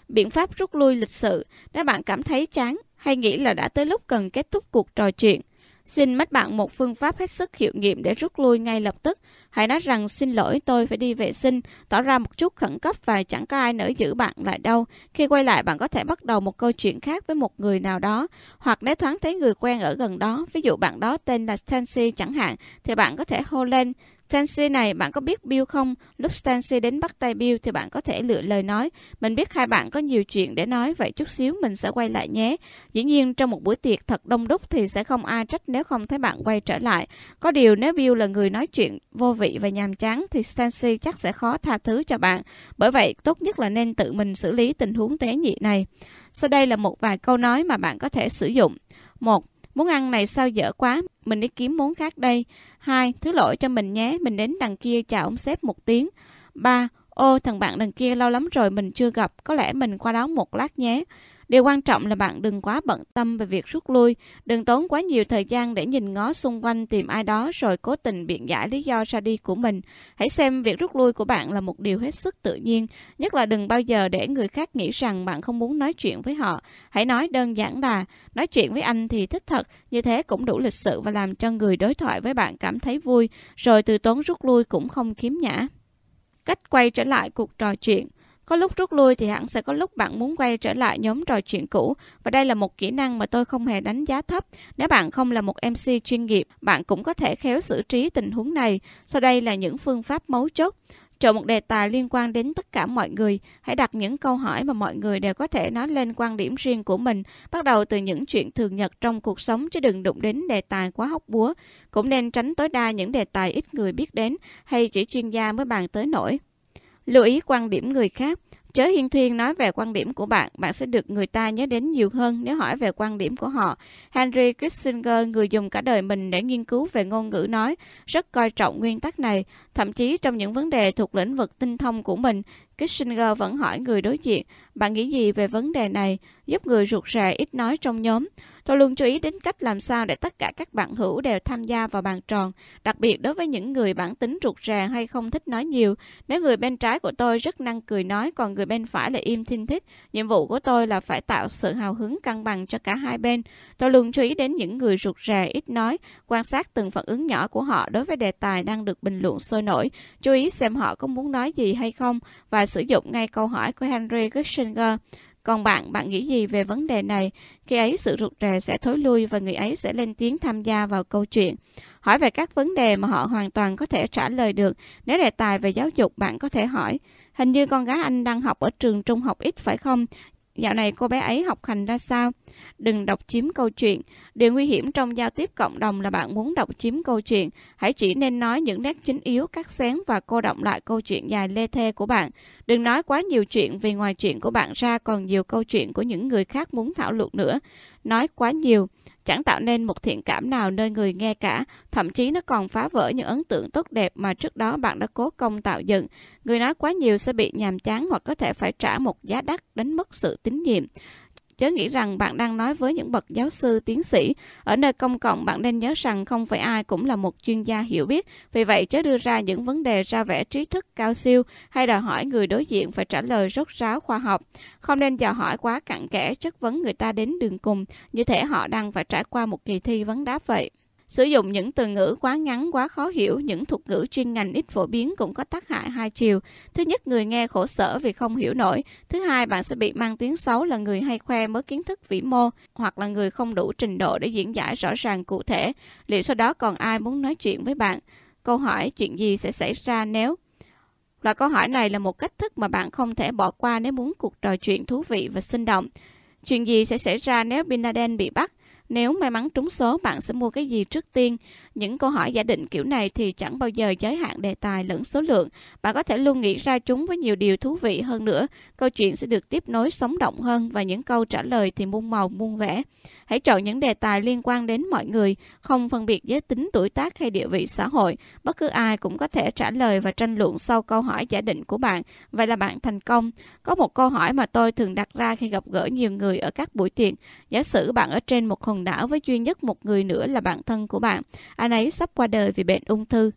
Biện pháp rút lui lịch sự, nếu bạn cảm thấy chán hay nghĩ là đã tới lúc cần kết thúc cuộc trò chuyện. Xin mách bạn một phương pháp hết sức hiệu nghiệm để rút lui ngay lập tức. Hãy nói rằng xin lỗi tôi phải đi vệ sinh, tỏ ra một chút khẩn cấp và chẳng có ai nỡ giữ bạn lại đâu. Khi quay lại bạn có thể bắt đầu một câu chuyện khác với một người nào đó. Hoặc nếu thoáng thấy người quen ở gần đó, ví dụ bạn đó tên là Stancy chẳng hạn, thì bạn có thể hô lên Stancy này, bạn có biết Bill không? Lúc Stancy đến bắt tay Bill thì bạn có thể lựa lời nói. Mình biết hai bạn có nhiều chuyện để nói, vậy chút xíu mình sẽ quay lại nhé. Dĩ nhiên, trong một buổi tiệc thật đông đúc thì sẽ không ai trách nếu không thấy bạn quay trở lại. Có điều nếu Bill là người nói chuyện vô vị và nhàm chán thì Stancy chắc sẽ khó tha thứ cho bạn. Bởi vậy, tốt nhất là nên tự mình xử lý tình huống tế nhị này. Sau đây là một vài câu nói mà bạn có thể sử dụng. một Muốn ăn này sao dở quá, mình đi kiếm món khác đây. Hai, Thứ lỗi cho mình nhé, mình đến đằng kia chào ông sếp một tiếng. Ba, Ô, thằng bạn đằng kia lâu lắm rồi mình chưa gặp, có lẽ mình qua đó một lát nhé. Điều quan trọng là bạn đừng quá bận tâm về việc rút lui, đừng tốn quá nhiều thời gian để nhìn ngó xung quanh tìm ai đó rồi cố tình biện giải lý do ra đi của mình. Hãy xem việc rút lui của bạn là một điều hết sức tự nhiên, nhất là đừng bao giờ để người khác nghĩ rằng bạn không muốn nói chuyện với họ. Hãy nói đơn giản là, nói chuyện với anh thì thích thật, như thế cũng đủ lịch sự và làm cho người đối thoại với bạn cảm thấy vui, rồi từ tốn rút lui cũng không khiếm nhã. Cách quay trở lại cuộc trò chuyện có lúc rút lui thì hẳn sẽ có lúc bạn muốn quay trở lại nhóm trò chuyện cũ và đây là một kỹ năng mà tôi không hề đánh giá thấp. Nếu bạn không là một MC chuyên nghiệp, bạn cũng có thể khéo xử trí tình huống này. Sau đây là những phương pháp mấu chốt. Chọn một đề tài liên quan đến tất cả mọi người. Hãy đặt những câu hỏi mà mọi người đều có thể nói lên quan điểm riêng của mình, bắt đầu từ những chuyện thường nhật trong cuộc sống chứ đừng đụng đến đề tài quá hóc búa. Cũng nên tránh tối đa những đề tài ít người biết đến hay chỉ chuyên gia mới bàn tới nổi. Lưu ý quan điểm người khác. Chớ hiên thuyên nói về quan điểm của bạn, bạn sẽ được người ta nhớ đến nhiều hơn nếu hỏi về quan điểm của họ. Henry Kissinger, người dùng cả đời mình để nghiên cứu về ngôn ngữ nói, rất coi trọng nguyên tắc này. Thậm chí trong những vấn đề thuộc lĩnh vực tinh thông của mình, Kissinger vẫn hỏi người đối diện, bạn nghĩ gì về vấn đề này, giúp người rụt rè ít nói trong nhóm. Tôi luôn chú ý đến cách làm sao để tất cả các bạn hữu đều tham gia vào bàn tròn, đặc biệt đối với những người bản tính rụt rè hay không thích nói nhiều. Nếu người bên trái của tôi rất năng cười nói, còn người bên phải là im thinh thích, nhiệm vụ của tôi là phải tạo sự hào hứng cân bằng cho cả hai bên. Tôi luôn chú ý đến những người rụt rè ít nói, quan sát từng phản ứng nhỏ của họ đối với đề tài đang được bình luận sôi nổi, chú ý xem họ có muốn nói gì hay không và sử dụng ngay câu hỏi của Henry Kissinger. Còn bạn, bạn nghĩ gì về vấn đề này? Khi ấy sự rụt rè sẽ thối lui và người ấy sẽ lên tiếng tham gia vào câu chuyện. Hỏi về các vấn đề mà họ hoàn toàn có thể trả lời được. Nếu đề tài về giáo dục, bạn có thể hỏi. Hình như con gái anh đang học ở trường trung học ít phải không? Dạo này cô bé ấy học hành ra sao? Đừng đọc chiếm câu chuyện. Điều nguy hiểm trong giao tiếp cộng đồng là bạn muốn đọc chiếm câu chuyện. Hãy chỉ nên nói những nét chính yếu, cắt xén và cô động lại câu chuyện dài lê thê của bạn. Đừng nói quá nhiều chuyện vì ngoài chuyện của bạn ra còn nhiều câu chuyện của những người khác muốn thảo luận nữa. Nói quá nhiều chẳng tạo nên một thiện cảm nào nơi người nghe cả, thậm chí nó còn phá vỡ những ấn tượng tốt đẹp mà trước đó bạn đã cố công tạo dựng. Người nói quá nhiều sẽ bị nhàm chán hoặc có thể phải trả một giá đắt đánh mất sự tín nhiệm. Chớ nghĩ rằng bạn đang nói với những bậc giáo sư, tiến sĩ. Ở nơi công cộng, bạn nên nhớ rằng không phải ai cũng là một chuyên gia hiểu biết. Vì vậy, chớ đưa ra những vấn đề ra vẻ trí thức cao siêu hay đòi hỏi người đối diện phải trả lời rốt ráo khoa học. Không nên dò hỏi quá cặn kẽ, chất vấn người ta đến đường cùng, như thể họ đang phải trải qua một kỳ thi vấn đáp vậy. Sử dụng những từ ngữ quá ngắn, quá khó hiểu, những thuật ngữ chuyên ngành ít phổ biến cũng có tác hại hai chiều. Thứ nhất, người nghe khổ sở vì không hiểu nổi. Thứ hai, bạn sẽ bị mang tiếng xấu là người hay khoe mới kiến thức vĩ mô hoặc là người không đủ trình độ để diễn giải rõ ràng cụ thể. Liệu sau đó còn ai muốn nói chuyện với bạn? Câu hỏi chuyện gì sẽ xảy ra nếu Loại câu hỏi này là một cách thức mà bạn không thể bỏ qua nếu muốn cuộc trò chuyện thú vị và sinh động. Chuyện gì sẽ xảy ra nếu Bin Laden bị bắt? Nếu may mắn trúng số, bạn sẽ mua cái gì trước tiên? Những câu hỏi giả định kiểu này thì chẳng bao giờ giới hạn đề tài lẫn số lượng. Bạn có thể luôn nghĩ ra chúng với nhiều điều thú vị hơn nữa. Câu chuyện sẽ được tiếp nối sống động hơn và những câu trả lời thì muôn màu muôn vẻ. Hãy chọn những đề tài liên quan đến mọi người, không phân biệt giới tính, tuổi tác hay địa vị xã hội. Bất cứ ai cũng có thể trả lời và tranh luận sau câu hỏi giả định của bạn. Vậy là bạn thành công. Có một câu hỏi mà tôi thường đặt ra khi gặp gỡ nhiều người ở các buổi tiệc. Giả sử bạn ở trên một hòn đảo với duy nhất một người nữa là bạn thân của bạn. Anh anh ấy sắp qua đời vì bệnh ung thư.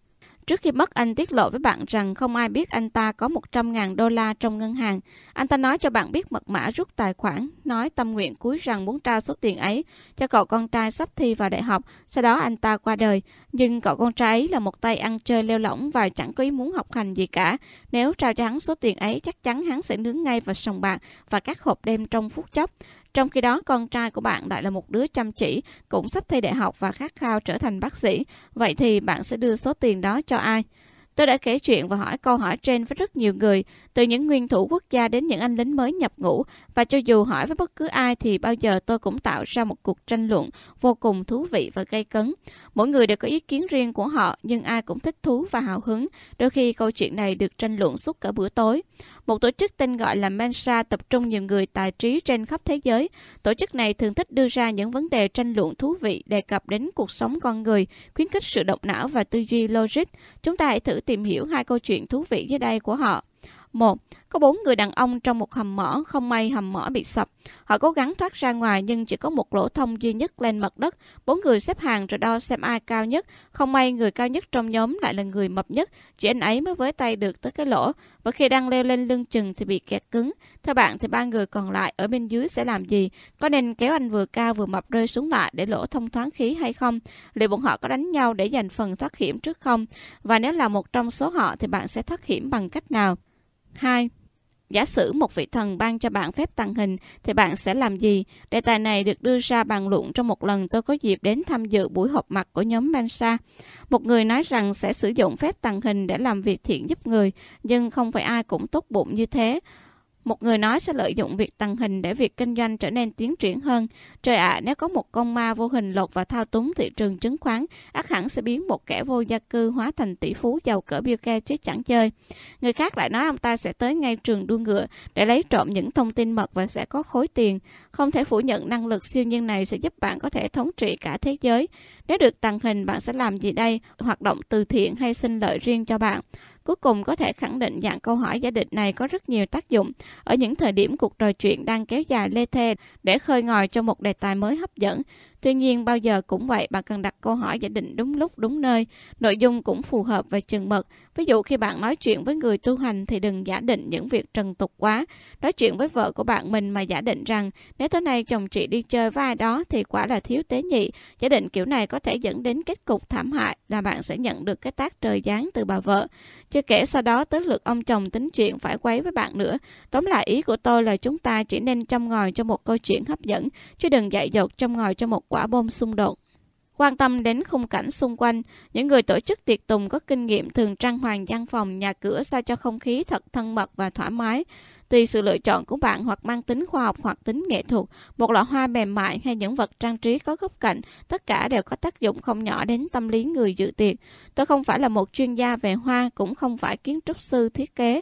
Trước khi mất, anh tiết lộ với bạn rằng không ai biết anh ta có 100.000 đô la trong ngân hàng. Anh ta nói cho bạn biết mật mã rút tài khoản, nói tâm nguyện cuối rằng muốn trao số tiền ấy cho cậu con trai sắp thi vào đại học. Sau đó anh ta qua đời. Nhưng cậu con trai ấy là một tay ăn chơi leo lỏng và chẳng có ý muốn học hành gì cả. Nếu trao cho hắn số tiền ấy, chắc chắn hắn sẽ nướng ngay vào sòng bạc và các hộp đêm trong phút chốc. Trong khi đó, con trai của bạn lại là một đứa chăm chỉ, cũng sắp thi đại học và khát khao trở thành bác sĩ. Vậy thì bạn sẽ đưa số tiền đó cho ai? Tôi đã kể chuyện và hỏi câu hỏi trên với rất nhiều người, từ những nguyên thủ quốc gia đến những anh lính mới nhập ngũ. Và cho dù hỏi với bất cứ ai thì bao giờ tôi cũng tạo ra một cuộc tranh luận vô cùng thú vị và gây cấn. Mỗi người đều có ý kiến riêng của họ, nhưng ai cũng thích thú và hào hứng. Đôi khi câu chuyện này được tranh luận suốt cả bữa tối. Một tổ chức tên gọi là Mensa tập trung nhiều người tài trí trên khắp thế giới. Tổ chức này thường thích đưa ra những vấn đề tranh luận thú vị đề cập đến cuộc sống con người, khuyến khích sự động não và tư duy logic. Chúng ta hãy thử tìm hiểu hai câu chuyện thú vị dưới đây của họ. Một, có bốn người đàn ông trong một hầm mỏ, không may hầm mỏ bị sập. Họ cố gắng thoát ra ngoài nhưng chỉ có một lỗ thông duy nhất lên mặt đất. Bốn người xếp hàng rồi đo xem ai cao nhất. Không may người cao nhất trong nhóm lại là người mập nhất. Chỉ anh ấy mới với tay được tới cái lỗ. Và khi đang leo lên lưng chừng thì bị kẹt cứng. Theo bạn thì ba người còn lại ở bên dưới sẽ làm gì? Có nên kéo anh vừa cao vừa mập rơi xuống lại để lỗ thông thoáng khí hay không? Liệu bọn họ có đánh nhau để giành phần thoát hiểm trước không? Và nếu là một trong số họ thì bạn sẽ thoát hiểm bằng cách nào? 2. Giả sử một vị thần ban cho bạn phép tàng hình thì bạn sẽ làm gì? Đề tài này được đưa ra bàn luận trong một lần tôi có dịp đến tham dự buổi họp mặt của nhóm Mensa. Một người nói rằng sẽ sử dụng phép tàng hình để làm việc thiện giúp người, nhưng không phải ai cũng tốt bụng như thế. Một người nói sẽ lợi dụng việc tăng hình để việc kinh doanh trở nên tiến triển hơn. Trời ạ, à, nếu có một con ma vô hình lột và thao túng thị trường chứng khoán, ác hẳn sẽ biến một kẻ vô gia cư hóa thành tỷ phú giàu cỡ Bill Gates chứ chẳng chơi. Người khác lại nói ông ta sẽ tới ngay trường đua ngựa để lấy trộm những thông tin mật và sẽ có khối tiền. Không thể phủ nhận năng lực siêu nhân này sẽ giúp bạn có thể thống trị cả thế giới. Nếu được tăng hình, bạn sẽ làm gì đây? Hoạt động từ thiện hay sinh lợi riêng cho bạn? Cuối cùng có thể khẳng định dạng câu hỏi giả định này có rất nhiều tác dụng ở những thời điểm cuộc trò chuyện đang kéo dài lê thê để khơi ngòi cho một đề tài mới hấp dẫn. Tuy nhiên, bao giờ cũng vậy, bạn cần đặt câu hỏi giả định đúng lúc, đúng nơi. Nội dung cũng phù hợp và chừng mực. Ví dụ khi bạn nói chuyện với người tu hành thì đừng giả định những việc trần tục quá. Nói chuyện với vợ của bạn mình mà giả định rằng nếu tối nay chồng chị đi chơi với ai đó thì quả là thiếu tế nhị. Giả định kiểu này có thể dẫn đến kết cục thảm hại là bạn sẽ nhận được cái tác trời giáng từ bà vợ. Chưa kể sau đó tới lượt ông chồng tính chuyện phải quấy với bạn nữa. Tóm lại ý của tôi là chúng ta chỉ nên châm ngòi cho một câu chuyện hấp dẫn, chứ đừng dạy dột châm ngòi cho một quả bom xung đột. Quan tâm đến khung cảnh xung quanh, những người tổ chức tiệc tùng có kinh nghiệm thường trang hoàng gian phòng, nhà cửa sao cho không khí thật thân mật và thoải mái. Tùy sự lựa chọn của bạn hoặc mang tính khoa học hoặc tính nghệ thuật, một lọ hoa mềm mại hay những vật trang trí có góc cạnh, tất cả đều có tác dụng không nhỏ đến tâm lý người dự tiệc. Tôi không phải là một chuyên gia về hoa, cũng không phải kiến trúc sư thiết kế,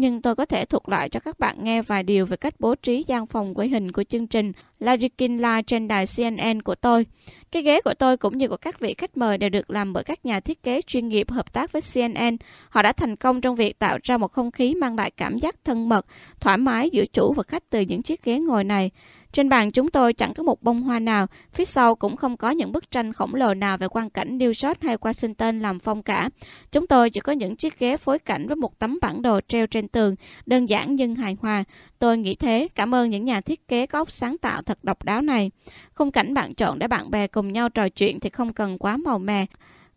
nhưng tôi có thể thuật lại cho các bạn nghe vài điều về cách bố trí gian phòng quay hình của chương trình Larrikin Live trên đài CNN của tôi. Cái ghế của tôi cũng như của các vị khách mời đều được làm bởi các nhà thiết kế chuyên nghiệp hợp tác với CNN. Họ đã thành công trong việc tạo ra một không khí mang lại cảm giác thân mật, thoải mái giữa chủ và khách từ những chiếc ghế ngồi này. Trên bàn chúng tôi chẳng có một bông hoa nào, phía sau cũng không có những bức tranh khổng lồ nào về quan cảnh New York hay Washington làm phong cả. Chúng tôi chỉ có những chiếc ghế phối cảnh với một tấm bản đồ treo trên tường, đơn giản nhưng hài hòa. Tôi nghĩ thế, cảm ơn những nhà thiết kế có óc sáng tạo thật độc đáo này. Khung cảnh bạn chọn để bạn bè cùng nhau trò chuyện thì không cần quá màu mè.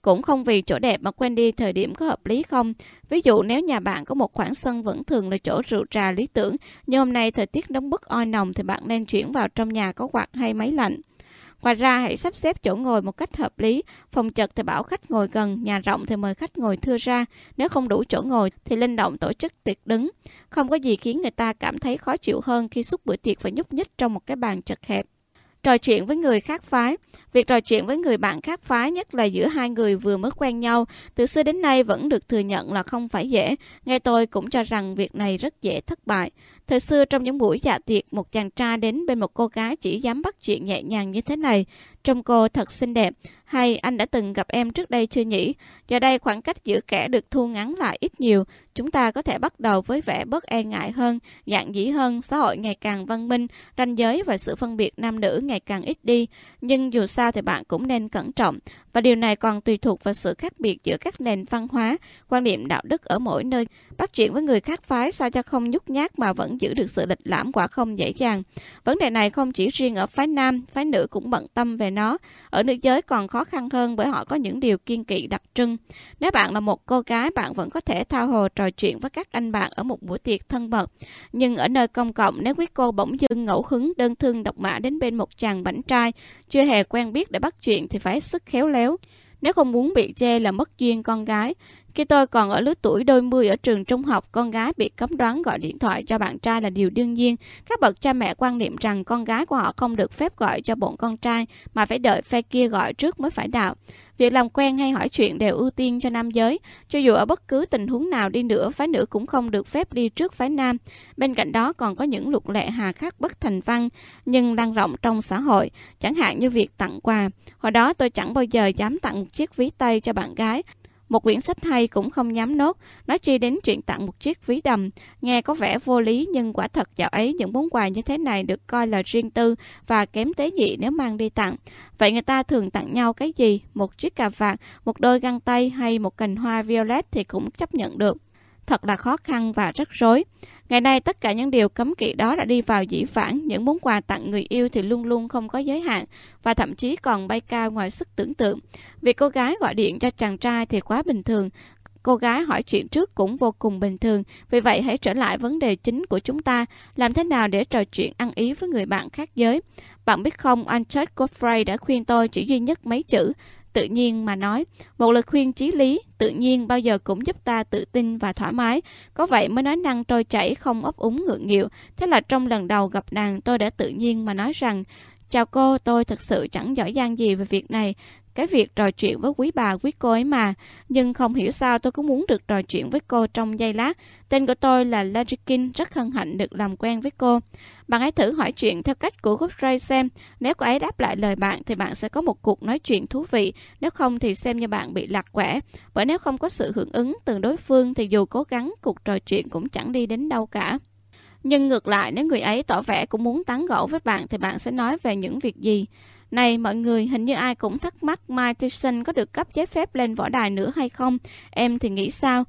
Cũng không vì chỗ đẹp mà quên đi thời điểm có hợp lý không. Ví dụ nếu nhà bạn có một khoảng sân vẫn thường là chỗ rượu trà lý tưởng, nhưng hôm nay thời tiết nóng bức oi nồng thì bạn nên chuyển vào trong nhà có quạt hay máy lạnh. Ngoài ra hãy sắp xếp chỗ ngồi một cách hợp lý, phòng chật thì bảo khách ngồi gần, nhà rộng thì mời khách ngồi thưa ra, nếu không đủ chỗ ngồi thì linh động tổ chức tiệc đứng. Không có gì khiến người ta cảm thấy khó chịu hơn khi suốt bữa tiệc phải nhúc nhích trong một cái bàn chật hẹp. Trò chuyện với người khác phái Việc trò chuyện với người bạn khác phái nhất là giữa hai người vừa mới quen nhau, từ xưa đến nay vẫn được thừa nhận là không phải dễ. Ngay tôi cũng cho rằng việc này rất dễ thất bại. Thời xưa trong những buổi dạ tiệc, một chàng trai đến bên một cô gái chỉ dám bắt chuyện nhẹ nhàng như thế này. Trông cô thật xinh đẹp. Hay anh đã từng gặp em trước đây chưa nhỉ? Giờ đây khoảng cách giữa kẻ được thu ngắn lại ít nhiều. Chúng ta có thể bắt đầu với vẻ bớt e ngại hơn, dạng dĩ hơn, xã hội ngày càng văn minh, ranh giới và sự phân biệt nam nữ ngày càng ít đi. Nhưng dù sao thì bạn cũng nên cẩn trọng. Và điều này còn tùy thuộc vào sự khác biệt giữa các nền văn hóa, quan niệm đạo đức ở mỗi nơi. Bắt chuyện với người khác phái sao cho không nhút nhát mà vẫn giữ được sự lịch lãm quả không dễ dàng. Vấn đề này không chỉ riêng ở phái nam, phái nữ cũng bận tâm về nó. Ở nữ giới còn khó khăn hơn bởi họ có những điều kiên kỵ đặc trưng. Nếu bạn là một cô gái, bạn vẫn có thể thao hồ trò chuyện với các anh bạn ở một buổi tiệc thân mật. Nhưng ở nơi công cộng, nếu quý cô bỗng dưng ngẫu hứng đơn thương độc mã đến bên một chàng bảnh trai, chưa hề quen biết để bắt chuyện thì phải sức khéo léo. Nếu không muốn bị chê là mất duyên con gái, khi tôi còn ở lứa tuổi đôi mươi ở trường trung học, con gái bị cấm đoán gọi điện thoại cho bạn trai là điều đương nhiên. Các bậc cha mẹ quan niệm rằng con gái của họ không được phép gọi cho bọn con trai, mà phải đợi phe kia gọi trước mới phải đạo. Việc làm quen hay hỏi chuyện đều ưu tiên cho nam giới. Cho dù ở bất cứ tình huống nào đi nữa, phái nữ cũng không được phép đi trước phái nam. Bên cạnh đó còn có những luật lệ hà khắc bất thành văn, nhưng đang rộng trong xã hội, chẳng hạn như việc tặng quà. Hồi đó tôi chẳng bao giờ dám tặng một chiếc ví tay cho bạn gái, một quyển sách hay cũng không nhắm nốt, nói chi đến chuyện tặng một chiếc ví đầm. Nghe có vẻ vô lý nhưng quả thật dạo ấy những món quà như thế này được coi là riêng tư và kém tế nhị nếu mang đi tặng. Vậy người ta thường tặng nhau cái gì? Một chiếc cà vạt, một đôi găng tay hay một cành hoa violet thì cũng chấp nhận được. Thật là khó khăn và rất rối. Ngày nay tất cả những điều cấm kỵ đó đã đi vào dĩ vãng, những món quà tặng người yêu thì luôn luôn không có giới hạn và thậm chí còn bay cao ngoài sức tưởng tượng. Việc cô gái gọi điện cho chàng trai thì quá bình thường, cô gái hỏi chuyện trước cũng vô cùng bình thường. Vì vậy hãy trở lại vấn đề chính của chúng ta, làm thế nào để trò chuyện ăn ý với người bạn khác giới. Bạn biết không, anh Chad Godfrey đã khuyên tôi chỉ duy nhất mấy chữ, tự nhiên mà nói. Một lời khuyên chí lý, tự nhiên bao giờ cũng giúp ta tự tin và thoải mái. Có vậy mới nói năng trôi chảy, không ấp úng ngượng nghịu. Thế là trong lần đầu gặp nàng, tôi đã tự nhiên mà nói rằng, Chào cô, tôi thật sự chẳng giỏi giang gì về việc này, cái việc trò chuyện với quý bà quý cô ấy mà. Nhưng không hiểu sao tôi cũng muốn được trò chuyện với cô trong giây lát. Tên của tôi là Lajikin, rất hân hạnh được làm quen với cô. Bạn hãy thử hỏi chuyện theo cách của Godfrey xem. Nếu cô ấy đáp lại lời bạn thì bạn sẽ có một cuộc nói chuyện thú vị. Nếu không thì xem như bạn bị lạc quẻ. Bởi nếu không có sự hưởng ứng từ đối phương thì dù cố gắng cuộc trò chuyện cũng chẳng đi đến đâu cả. Nhưng ngược lại, nếu người ấy tỏ vẻ cũng muốn tán gẫu với bạn thì bạn sẽ nói về những việc gì? Này mọi người, hình như ai cũng thắc mắc Mike Tyson có được cấp giấy phép lên võ đài nữa hay không? Em thì nghĩ sao?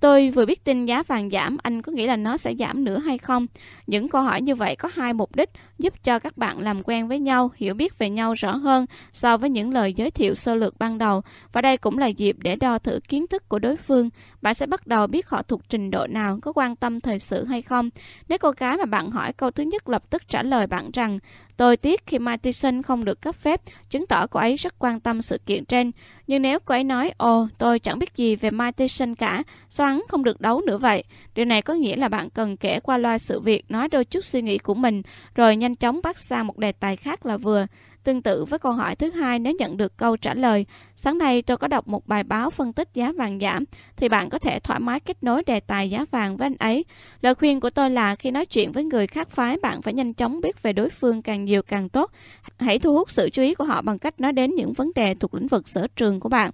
Tôi vừa biết tin giá vàng giảm, anh có nghĩ là nó sẽ giảm nữa hay không? Những câu hỏi như vậy có hai mục đích, giúp cho các bạn làm quen với nhau, hiểu biết về nhau rõ hơn so với những lời giới thiệu sơ lược ban đầu. Và đây cũng là dịp để đo thử kiến thức của đối phương. Bạn sẽ bắt đầu biết họ thuộc trình độ nào, có quan tâm thời sự hay không. Nếu cô gái mà bạn hỏi câu thứ nhất lập tức trả lời bạn rằng Tôi tiếc khi Matheson không được cấp phép, chứng tỏ cô ấy rất quan tâm sự kiện trên. Nhưng nếu cô ấy nói, ồ, tôi chẳng biết gì về Matheson cả, sao hắn không được đấu nữa vậy? Điều này có nghĩa là bạn cần kể qua loa sự việc, nói đôi chút suy nghĩ của mình, rồi nhanh chóng bắt sang một đề tài khác là vừa. Tương tự với câu hỏi thứ hai nếu nhận được câu trả lời, sáng nay tôi có đọc một bài báo phân tích giá vàng giảm, thì bạn có thể thoải mái kết nối đề tài giá vàng với anh ấy. Lời khuyên của tôi là khi nói chuyện với người khác phái, bạn phải nhanh chóng biết về đối phương càng nhiều càng tốt. Hãy thu hút sự chú ý của họ bằng cách nói đến những vấn đề thuộc lĩnh vực sở trường của bạn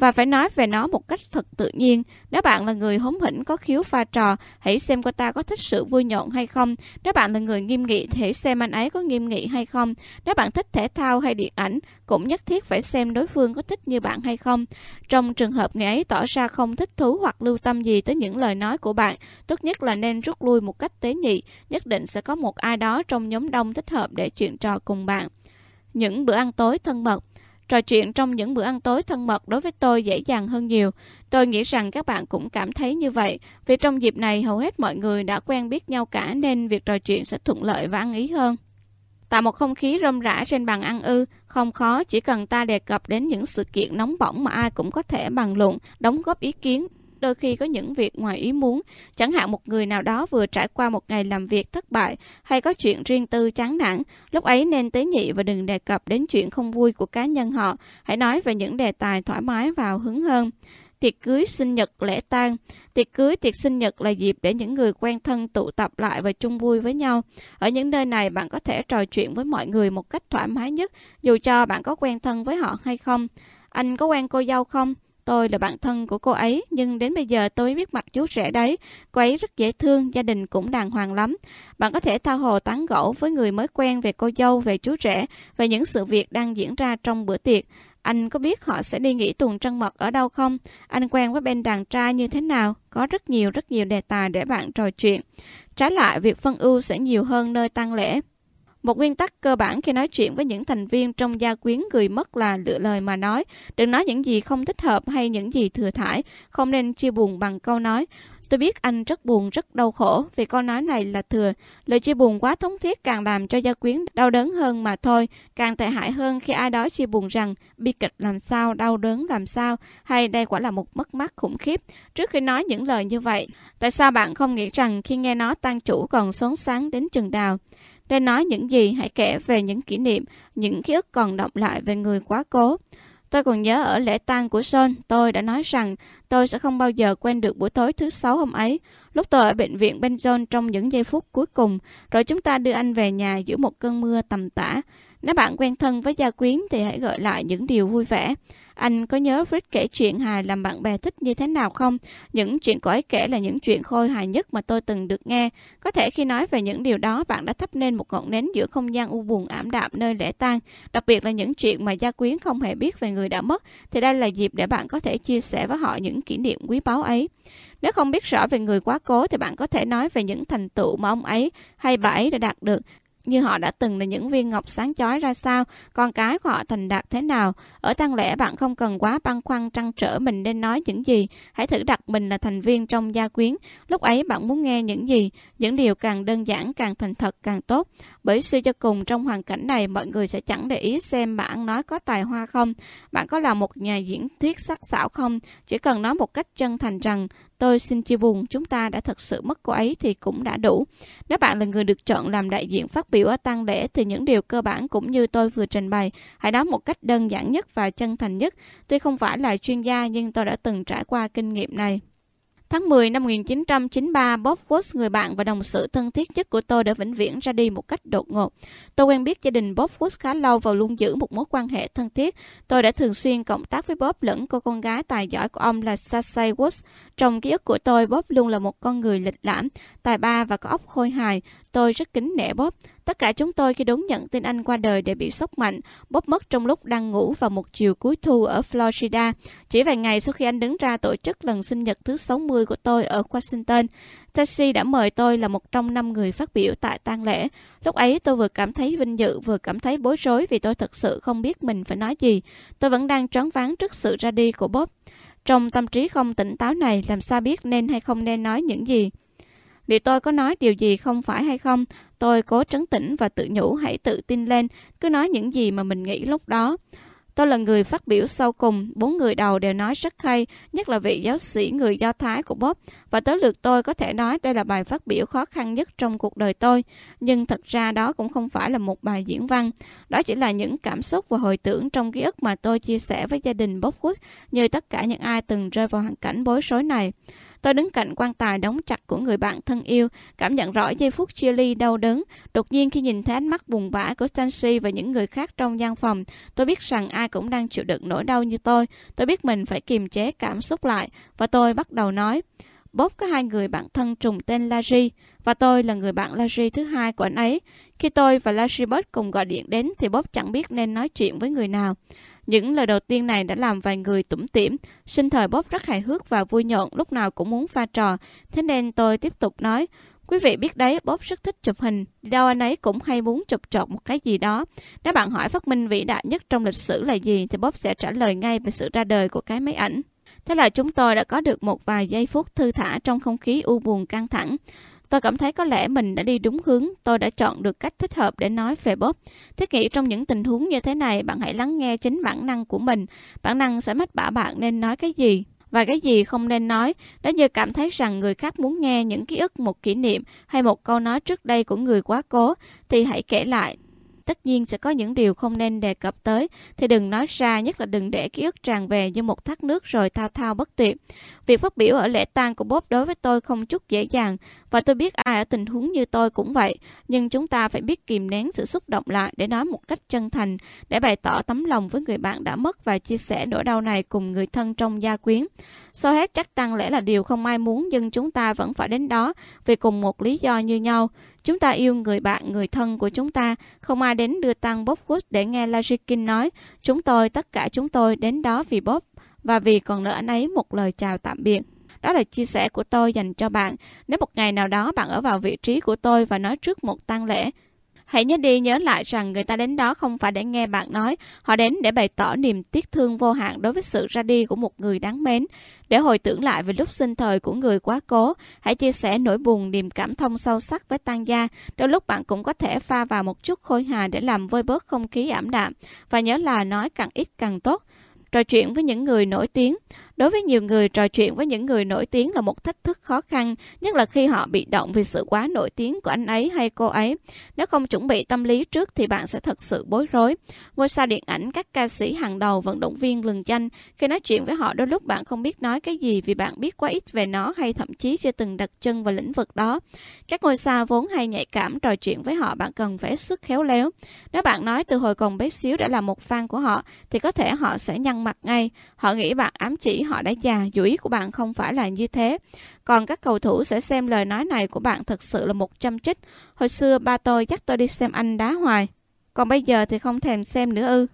và phải nói về nó một cách thật tự nhiên. Nếu bạn là người hống hỉnh có khiếu pha trò, hãy xem cô ta có thích sự vui nhộn hay không. Nếu bạn là người nghiêm nghị thì hãy xem anh ấy có nghiêm nghị hay không. Nếu bạn thích thể thao hay điện ảnh, cũng nhất thiết phải xem đối phương có thích như bạn hay không. Trong trường hợp người ấy tỏ ra không thích thú hoặc lưu tâm gì tới những lời nói của bạn, tốt nhất là nên rút lui một cách tế nhị. Nhất định sẽ có một ai đó trong nhóm đông thích hợp để chuyện trò cùng bạn. Những bữa ăn tối thân mật Trò chuyện trong những bữa ăn tối thân mật đối với tôi dễ dàng hơn nhiều. Tôi nghĩ rằng các bạn cũng cảm thấy như vậy. Vì trong dịp này hầu hết mọi người đã quen biết nhau cả nên việc trò chuyện sẽ thuận lợi và ăn ý hơn. Tạo một không khí rôm rã trên bàn ăn ư, không khó, chỉ cần ta đề cập đến những sự kiện nóng bỏng mà ai cũng có thể bàn luận, đóng góp ý kiến đôi khi có những việc ngoài ý muốn. Chẳng hạn một người nào đó vừa trải qua một ngày làm việc thất bại hay có chuyện riêng tư chán nản. Lúc ấy nên tế nhị và đừng đề cập đến chuyện không vui của cá nhân họ. Hãy nói về những đề tài thoải mái và hứng hơn tiệc cưới, sinh nhật, lễ tang. Tiệc cưới, tiệc sinh nhật là dịp để những người quen thân tụ tập lại và chung vui với nhau. Ở những nơi này bạn có thể trò chuyện với mọi người một cách thoải mái nhất, dù cho bạn có quen thân với họ hay không. Anh có quen cô dâu không? Tôi là bạn thân của cô ấy, nhưng đến bây giờ tôi biết mặt chú rể đấy. Cô ấy rất dễ thương, gia đình cũng đàng hoàng lắm. Bạn có thể thao hồ tán gẫu với người mới quen về cô dâu, về chú rể, về những sự việc đang diễn ra trong bữa tiệc. Anh có biết họ sẽ đi nghỉ tuần trăng mật ở đâu không? Anh quen với bên đàn trai như thế nào? Có rất nhiều rất nhiều đề tài để bạn trò chuyện. Trái lại, việc phân ưu sẽ nhiều hơn nơi tang lễ. Một nguyên tắc cơ bản khi nói chuyện với những thành viên trong gia quyến người mất là lựa lời mà nói. Đừng nói những gì không thích hợp hay những gì thừa thải. Không nên chia buồn bằng câu nói. Tôi biết anh rất buồn, rất đau khổ vì câu nói này là thừa. Lời chia buồn quá thống thiết càng làm cho gia quyến đau đớn hơn mà thôi. Càng tệ hại hơn khi ai đó chia buồn rằng bi kịch làm sao, đau đớn làm sao, hay đây quả là một mất mát khủng khiếp. Trước khi nói những lời như vậy, tại sao bạn không nghĩ rằng khi nghe nó tăng chủ còn sống sáng đến chừng đào? Để nói những gì, hãy kể về những kỷ niệm, những ký ức còn động lại về người quá cố. Tôi còn nhớ ở lễ tang của Sơn, tôi đã nói rằng tôi sẽ không bao giờ quên được buổi tối thứ sáu hôm ấy, lúc tôi ở bệnh viện Ben John trong những giây phút cuối cùng, rồi chúng ta đưa anh về nhà giữa một cơn mưa tầm tã. Nếu bạn quen thân với gia quyến thì hãy gợi lại những điều vui vẻ. Anh có nhớ Fritz kể chuyện hài làm bạn bè thích như thế nào không? Những chuyện cô ấy kể là những chuyện khôi hài nhất mà tôi từng được nghe. Có thể khi nói về những điều đó, bạn đã thắp lên một ngọn nến giữa không gian u buồn ảm đạm nơi lễ tang. Đặc biệt là những chuyện mà gia quyến không hề biết về người đã mất, thì đây là dịp để bạn có thể chia sẻ với họ những kỷ niệm quý báu ấy. Nếu không biết rõ về người quá cố thì bạn có thể nói về những thành tựu mà ông ấy hay bà ấy đã đạt được như họ đã từng là những viên ngọc sáng chói ra sao, con cái của họ thành đạt thế nào. Ở tang lễ bạn không cần quá băn khoăn trăn trở mình nên nói những gì, hãy thử đặt mình là thành viên trong gia quyến. Lúc ấy bạn muốn nghe những gì, những điều càng đơn giản càng thành thật càng tốt. Bởi suy cho cùng trong hoàn cảnh này mọi người sẽ chẳng để ý xem bạn nói có tài hoa không, bạn có là một nhà diễn thuyết sắc sảo không, chỉ cần nói một cách chân thành rằng Tôi xin chia buồn, chúng ta đã thật sự mất cô ấy thì cũng đã đủ. Nếu bạn là người được chọn làm đại diện phát biểu ở tang lễ thì những điều cơ bản cũng như tôi vừa trình bày, hãy nói một cách đơn giản nhất và chân thành nhất. Tuy không phải là chuyên gia nhưng tôi đã từng trải qua kinh nghiệm này. Tháng 10 năm 1993, Bob Woods, người bạn và đồng sự thân thiết nhất của tôi đã vĩnh viễn ra đi một cách đột ngột. Tôi quen biết gia đình Bob Woods khá lâu và luôn giữ một mối quan hệ thân thiết. Tôi đã thường xuyên cộng tác với Bob lẫn cô con gái tài giỏi của ông là Sasha Woods. Trong ký ức của tôi, Bob luôn là một con người lịch lãm, tài ba và có óc khôi hài. Tôi rất kính nể Bob. Tất cả chúng tôi khi đón nhận tin anh qua đời đều bị sốc mạnh. bóp mất trong lúc đang ngủ vào một chiều cuối thu ở Florida. Chỉ vài ngày sau khi anh đứng ra tổ chức lần sinh nhật thứ 60 của tôi ở Washington, Taxi đã mời tôi là một trong năm người phát biểu tại tang lễ. Lúc ấy tôi vừa cảm thấy vinh dự vừa cảm thấy bối rối vì tôi thật sự không biết mình phải nói gì. Tôi vẫn đang choáng váng trước sự ra đi của Bob. Trong tâm trí không tỉnh táo này, làm sao biết nên hay không nên nói những gì? Liệu tôi có nói điều gì không phải hay không? Tôi cố trấn tĩnh và tự nhủ hãy tự tin lên, cứ nói những gì mà mình nghĩ lúc đó. Tôi là người phát biểu sau cùng, bốn người đầu đều nói rất hay, nhất là vị giáo sĩ người Do Thái của Bob. Và tới lượt tôi có thể nói đây là bài phát biểu khó khăn nhất trong cuộc đời tôi. Nhưng thật ra đó cũng không phải là một bài diễn văn. Đó chỉ là những cảm xúc và hồi tưởng trong ký ức mà tôi chia sẻ với gia đình Bob Wood như tất cả những ai từng rơi vào hoàn cảnh bối rối này. Tôi đứng cạnh quan tài đóng chặt của người bạn thân yêu, cảm nhận rõ giây phút chia ly đau đớn. Đột nhiên khi nhìn thấy ánh mắt buồn bã của Stancy và những người khác trong gian phòng, tôi biết rằng ai cũng đang chịu đựng nỗi đau như tôi. Tôi biết mình phải kiềm chế cảm xúc lại và tôi bắt đầu nói. Bob có hai người bạn thân trùng tên Larry và tôi là người bạn Larry thứ hai của anh ấy. Khi tôi và Larry Bird cùng gọi điện đến thì Bob chẳng biết nên nói chuyện với người nào. Những lời đầu tiên này đã làm vài người tủm tỉm. Sinh thời Bob rất hài hước và vui nhộn, lúc nào cũng muốn pha trò. Thế nên tôi tiếp tục nói, Quý vị biết đấy, Bob rất thích chụp hình. Đi đâu anh ấy cũng hay muốn chụp trộn một cái gì đó. Nếu bạn hỏi phát minh vĩ đại nhất trong lịch sử là gì, thì Bob sẽ trả lời ngay về sự ra đời của cái máy ảnh. Thế là chúng tôi đã có được một vài giây phút thư thả trong không khí u buồn căng thẳng. Tôi cảm thấy có lẽ mình đã đi đúng hướng, tôi đã chọn được cách thích hợp để nói về Bob. Thiết nghĩ trong những tình huống như thế này, bạn hãy lắng nghe chính bản năng của mình. Bản năng sẽ mách bảo bạn nên nói cái gì. và cái gì không nên nói, nếu như cảm thấy rằng người khác muốn nghe những ký ức, một kỷ niệm hay một câu nói trước đây của người quá cố, thì hãy kể lại tất nhiên sẽ có những điều không nên đề cập tới, thì đừng nói ra, nhất là đừng để ký ức tràn về như một thác nước rồi thao thao bất tuyệt. Việc phát biểu ở lễ tang của Bob đối với tôi không chút dễ dàng, và tôi biết ai ở tình huống như tôi cũng vậy, nhưng chúng ta phải biết kìm nén sự xúc động lại để nói một cách chân thành, để bày tỏ tấm lòng với người bạn đã mất và chia sẻ nỗi đau này cùng người thân trong gia quyến. Sau hết chắc tang lẽ là điều không ai muốn, nhưng chúng ta vẫn phải đến đó vì cùng một lý do như nhau. Chúng ta yêu người bạn, người thân của chúng ta. Không ai đến đưa tăng Bob Wood để nghe Larry King nói. Chúng tôi, tất cả chúng tôi đến đó vì Bob và vì còn nợ anh ấy một lời chào tạm biệt. Đó là chia sẻ của tôi dành cho bạn. Nếu một ngày nào đó bạn ở vào vị trí của tôi và nói trước một tang lễ, Hãy nhớ đi nhớ lại rằng người ta đến đó không phải để nghe bạn nói, họ đến để bày tỏ niềm tiếc thương vô hạn đối với sự ra đi của một người đáng mến. Để hồi tưởng lại về lúc sinh thời của người quá cố, hãy chia sẻ nỗi buồn niềm cảm thông sâu sắc với tang gia. Đôi lúc bạn cũng có thể pha vào một chút khôi hài để làm vơi bớt không khí ảm đạm. Và nhớ là nói càng ít càng tốt trò chuyện với những người nổi tiếng. Đối với nhiều người, trò chuyện với những người nổi tiếng là một thách thức khó khăn, nhất là khi họ bị động vì sự quá nổi tiếng của anh ấy hay cô ấy. Nếu không chuẩn bị tâm lý trước thì bạn sẽ thật sự bối rối. Ngôi sao điện ảnh, các ca sĩ hàng đầu, vận động viên lừng danh, khi nói chuyện với họ đôi lúc bạn không biết nói cái gì vì bạn biết quá ít về nó hay thậm chí chưa từng đặt chân vào lĩnh vực đó. Các ngôi sao vốn hay nhạy cảm trò chuyện với họ bạn cần phải sức khéo léo. Nếu bạn nói từ hồi còn bé xíu đã là một fan của họ thì có thể họ sẽ nhăn mặt ngay. Họ nghĩ bạn ám chỉ họ đã già, dù ý của bạn không phải là như thế. Còn các cầu thủ sẽ xem lời nói này của bạn thật sự là một châm trích. Hồi xưa ba tôi dắt tôi đi xem anh đá hoài. Còn bây giờ thì không thèm xem nữa ư.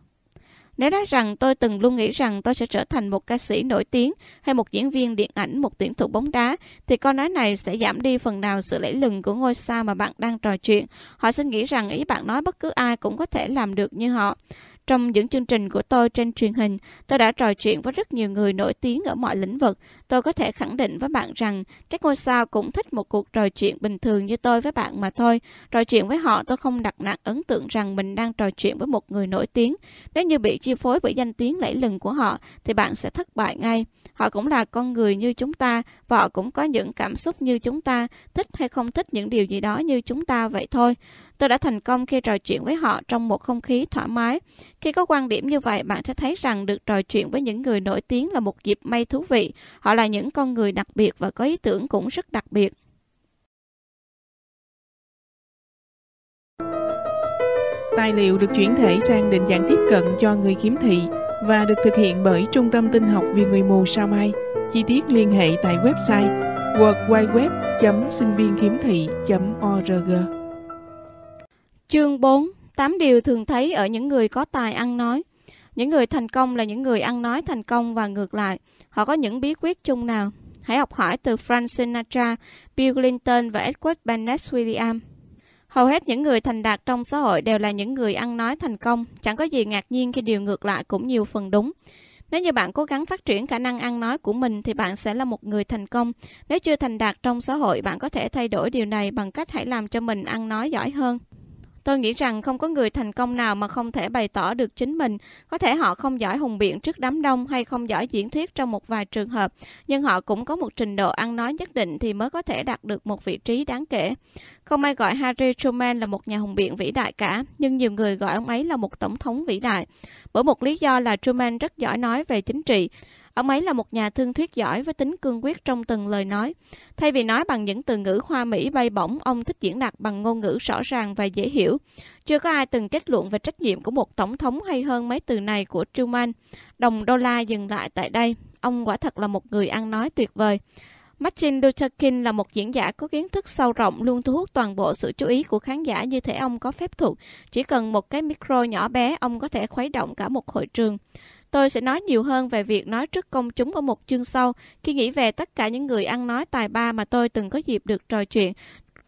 Nếu nói rằng tôi từng luôn nghĩ rằng tôi sẽ trở thành một ca sĩ nổi tiếng hay một diễn viên điện ảnh, một tuyển thủ bóng đá, thì câu nói này sẽ giảm đi phần nào sự lẫy lừng của ngôi sao mà bạn đang trò chuyện. Họ sẽ nghĩ rằng ý bạn nói bất cứ ai cũng có thể làm được như họ. Trong những chương trình của tôi trên truyền hình, tôi đã trò chuyện với rất nhiều người nổi tiếng ở mọi lĩnh vực. Tôi có thể khẳng định với bạn rằng các ngôi sao cũng thích một cuộc trò chuyện bình thường như tôi với bạn mà thôi. Trò chuyện với họ tôi không đặt nặng ấn tượng rằng mình đang trò chuyện với một người nổi tiếng. Nếu như bị chi phối bởi danh tiếng lẫy lừng của họ thì bạn sẽ thất bại ngay. Họ cũng là con người như chúng ta và họ cũng có những cảm xúc như chúng ta, thích hay không thích những điều gì đó như chúng ta vậy thôi. Tôi đã thành công khi trò chuyện với họ trong một không khí thoải mái. Khi có quan điểm như vậy, bạn sẽ thấy rằng được trò chuyện với những người nổi tiếng là một dịp may thú vị. Họ là những con người đặc biệt và có ý tưởng cũng rất đặc biệt. Tài liệu được chuyển thể sang định dạng tiếp cận cho người khiếm thị và được thực hiện bởi Trung tâm Tinh học vì người mù Sao Mai. Chi tiết liên hệ tại website www.sinh viên khiếm thị.org. Chương 4. 8 điều thường thấy ở những người có tài ăn nói. Những người thành công là những người ăn nói thành công và ngược lại. Họ có những bí quyết chung nào? Hãy học hỏi từ Frank Sinatra, Bill Clinton và Edward Bennett Williams. Hầu hết những người thành đạt trong xã hội đều là những người ăn nói thành công. Chẳng có gì ngạc nhiên khi điều ngược lại cũng nhiều phần đúng. Nếu như bạn cố gắng phát triển khả năng ăn nói của mình thì bạn sẽ là một người thành công. Nếu chưa thành đạt trong xã hội, bạn có thể thay đổi điều này bằng cách hãy làm cho mình ăn nói giỏi hơn. Tôi nghĩ rằng không có người thành công nào mà không thể bày tỏ được chính mình. Có thể họ không giỏi hùng biện trước đám đông hay không giỏi diễn thuyết trong một vài trường hợp, nhưng họ cũng có một trình độ ăn nói nhất định thì mới có thể đạt được một vị trí đáng kể. Không ai gọi Harry Truman là một nhà hùng biện vĩ đại cả, nhưng nhiều người gọi ông ấy là một tổng thống vĩ đại. Bởi một lý do là Truman rất giỏi nói về chính trị, Ông ấy là một nhà thương thuyết giỏi với tính cương quyết trong từng lời nói. Thay vì nói bằng những từ ngữ hoa mỹ bay bổng, ông thích diễn đạt bằng ngôn ngữ rõ ràng và dễ hiểu. Chưa có ai từng kết luận về trách nhiệm của một tổng thống hay hơn mấy từ này của Truman. Đồng đô la dừng lại tại đây. Ông quả thật là một người ăn nói tuyệt vời. Martin Luther King là một diễn giả có kiến thức sâu rộng luôn thu hút toàn bộ sự chú ý của khán giả như thể ông có phép thuật. Chỉ cần một cái micro nhỏ bé, ông có thể khuấy động cả một hội trường. Tôi sẽ nói nhiều hơn về việc nói trước công chúng ở một chương sau. Khi nghĩ về tất cả những người ăn nói tài ba mà tôi từng có dịp được trò chuyện,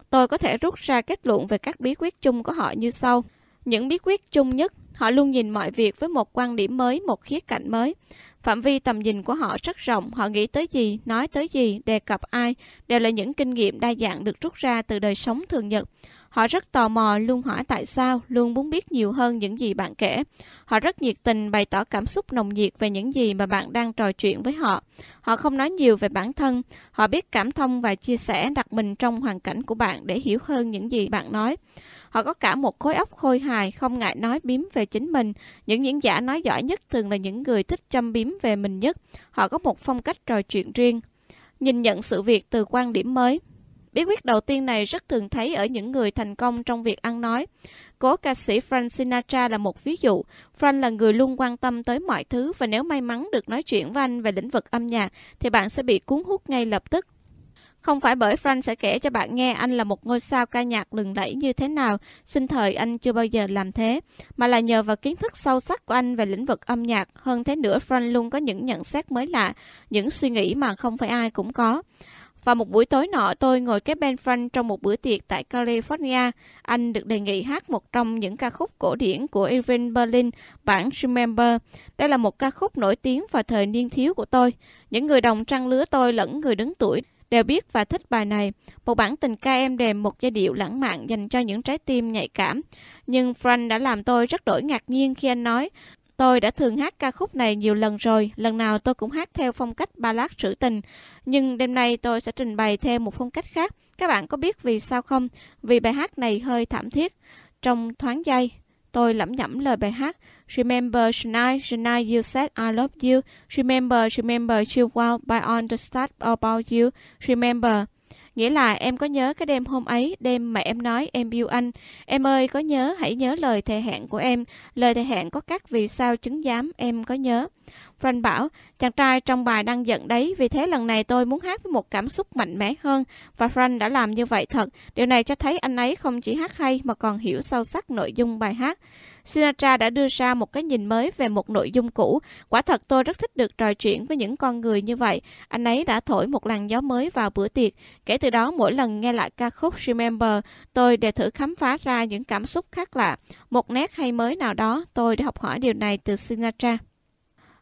tôi có thể rút ra kết luận về các bí quyết chung của họ như sau. Những bí quyết chung nhất, họ luôn nhìn mọi việc với một quan điểm mới, một khía cạnh mới. Phạm vi tầm nhìn của họ rất rộng, họ nghĩ tới gì, nói tới gì, đề cập ai, đều là những kinh nghiệm đa dạng được rút ra từ đời sống thường nhật. Họ rất tò mò, luôn hỏi tại sao, luôn muốn biết nhiều hơn những gì bạn kể. Họ rất nhiệt tình bày tỏ cảm xúc nồng nhiệt về những gì mà bạn đang trò chuyện với họ. Họ không nói nhiều về bản thân, họ biết cảm thông và chia sẻ đặt mình trong hoàn cảnh của bạn để hiểu hơn những gì bạn nói. Họ có cả một khối óc khôi hài, không ngại nói biếm về chính mình. Những diễn giả nói giỏi nhất thường là những người thích châm biếm về mình nhất. Họ có một phong cách trò chuyện riêng. Nhìn nhận sự việc từ quan điểm mới. Bí quyết đầu tiên này rất thường thấy ở những người thành công trong việc ăn nói. Cố ca sĩ Frank Sinatra là một ví dụ. Frank là người luôn quan tâm tới mọi thứ và nếu may mắn được nói chuyện với anh về lĩnh vực âm nhạc thì bạn sẽ bị cuốn hút ngay lập tức. Không phải bởi Frank sẽ kể cho bạn nghe anh là một ngôi sao ca nhạc lừng lẫy như thế nào, sinh thời anh chưa bao giờ làm thế, mà là nhờ vào kiến thức sâu sắc của anh về lĩnh vực âm nhạc. Hơn thế nữa, Frank luôn có những nhận xét mới lạ, những suy nghĩ mà không phải ai cũng có và một buổi tối nọ, tôi ngồi kế bên Frank trong một bữa tiệc tại California. Anh được đề nghị hát một trong những ca khúc cổ điển của Irving Berlin, bản Remember. Đây là một ca khúc nổi tiếng vào thời niên thiếu của tôi. Những người đồng trang lứa tôi lẫn người đứng tuổi đều biết và thích bài này. Một bản tình ca êm đềm, một giai điệu lãng mạn dành cho những trái tim nhạy cảm. Nhưng Frank đã làm tôi rất đổi ngạc nhiên khi anh nói, Tôi đã thường hát ca khúc này nhiều lần rồi, lần nào tôi cũng hát theo phong cách ballad trữ tình. Nhưng đêm nay tôi sẽ trình bày theo một phong cách khác. Các bạn có biết vì sao không? Vì bài hát này hơi thảm thiết. Trong thoáng giây, tôi lẩm nhẩm lời bài hát. Remember tonight, tonight you said I love you. Remember, remember you while by on the start about you. Remember. Nghĩa là em có nhớ cái đêm hôm ấy, đêm mà em nói em yêu anh. Em ơi, có nhớ, hãy nhớ lời thề hẹn của em. Lời thề hẹn có các vì sao chứng giám, em có nhớ. Frank bảo, chàng trai trong bài đang giận đấy, vì thế lần này tôi muốn hát với một cảm xúc mạnh mẽ hơn. Và Frank đã làm như vậy thật. Điều này cho thấy anh ấy không chỉ hát hay mà còn hiểu sâu sắc nội dung bài hát. Sinatra đã đưa ra một cái nhìn mới về một nội dung cũ. Quả thật tôi rất thích được trò chuyện với những con người như vậy. Anh ấy đã thổi một làn gió mới vào bữa tiệc. Kể từ đó mỗi lần nghe lại ca khúc Remember, tôi đều thử khám phá ra những cảm xúc khác lạ. Một nét hay mới nào đó, tôi đã học hỏi điều này từ Sinatra.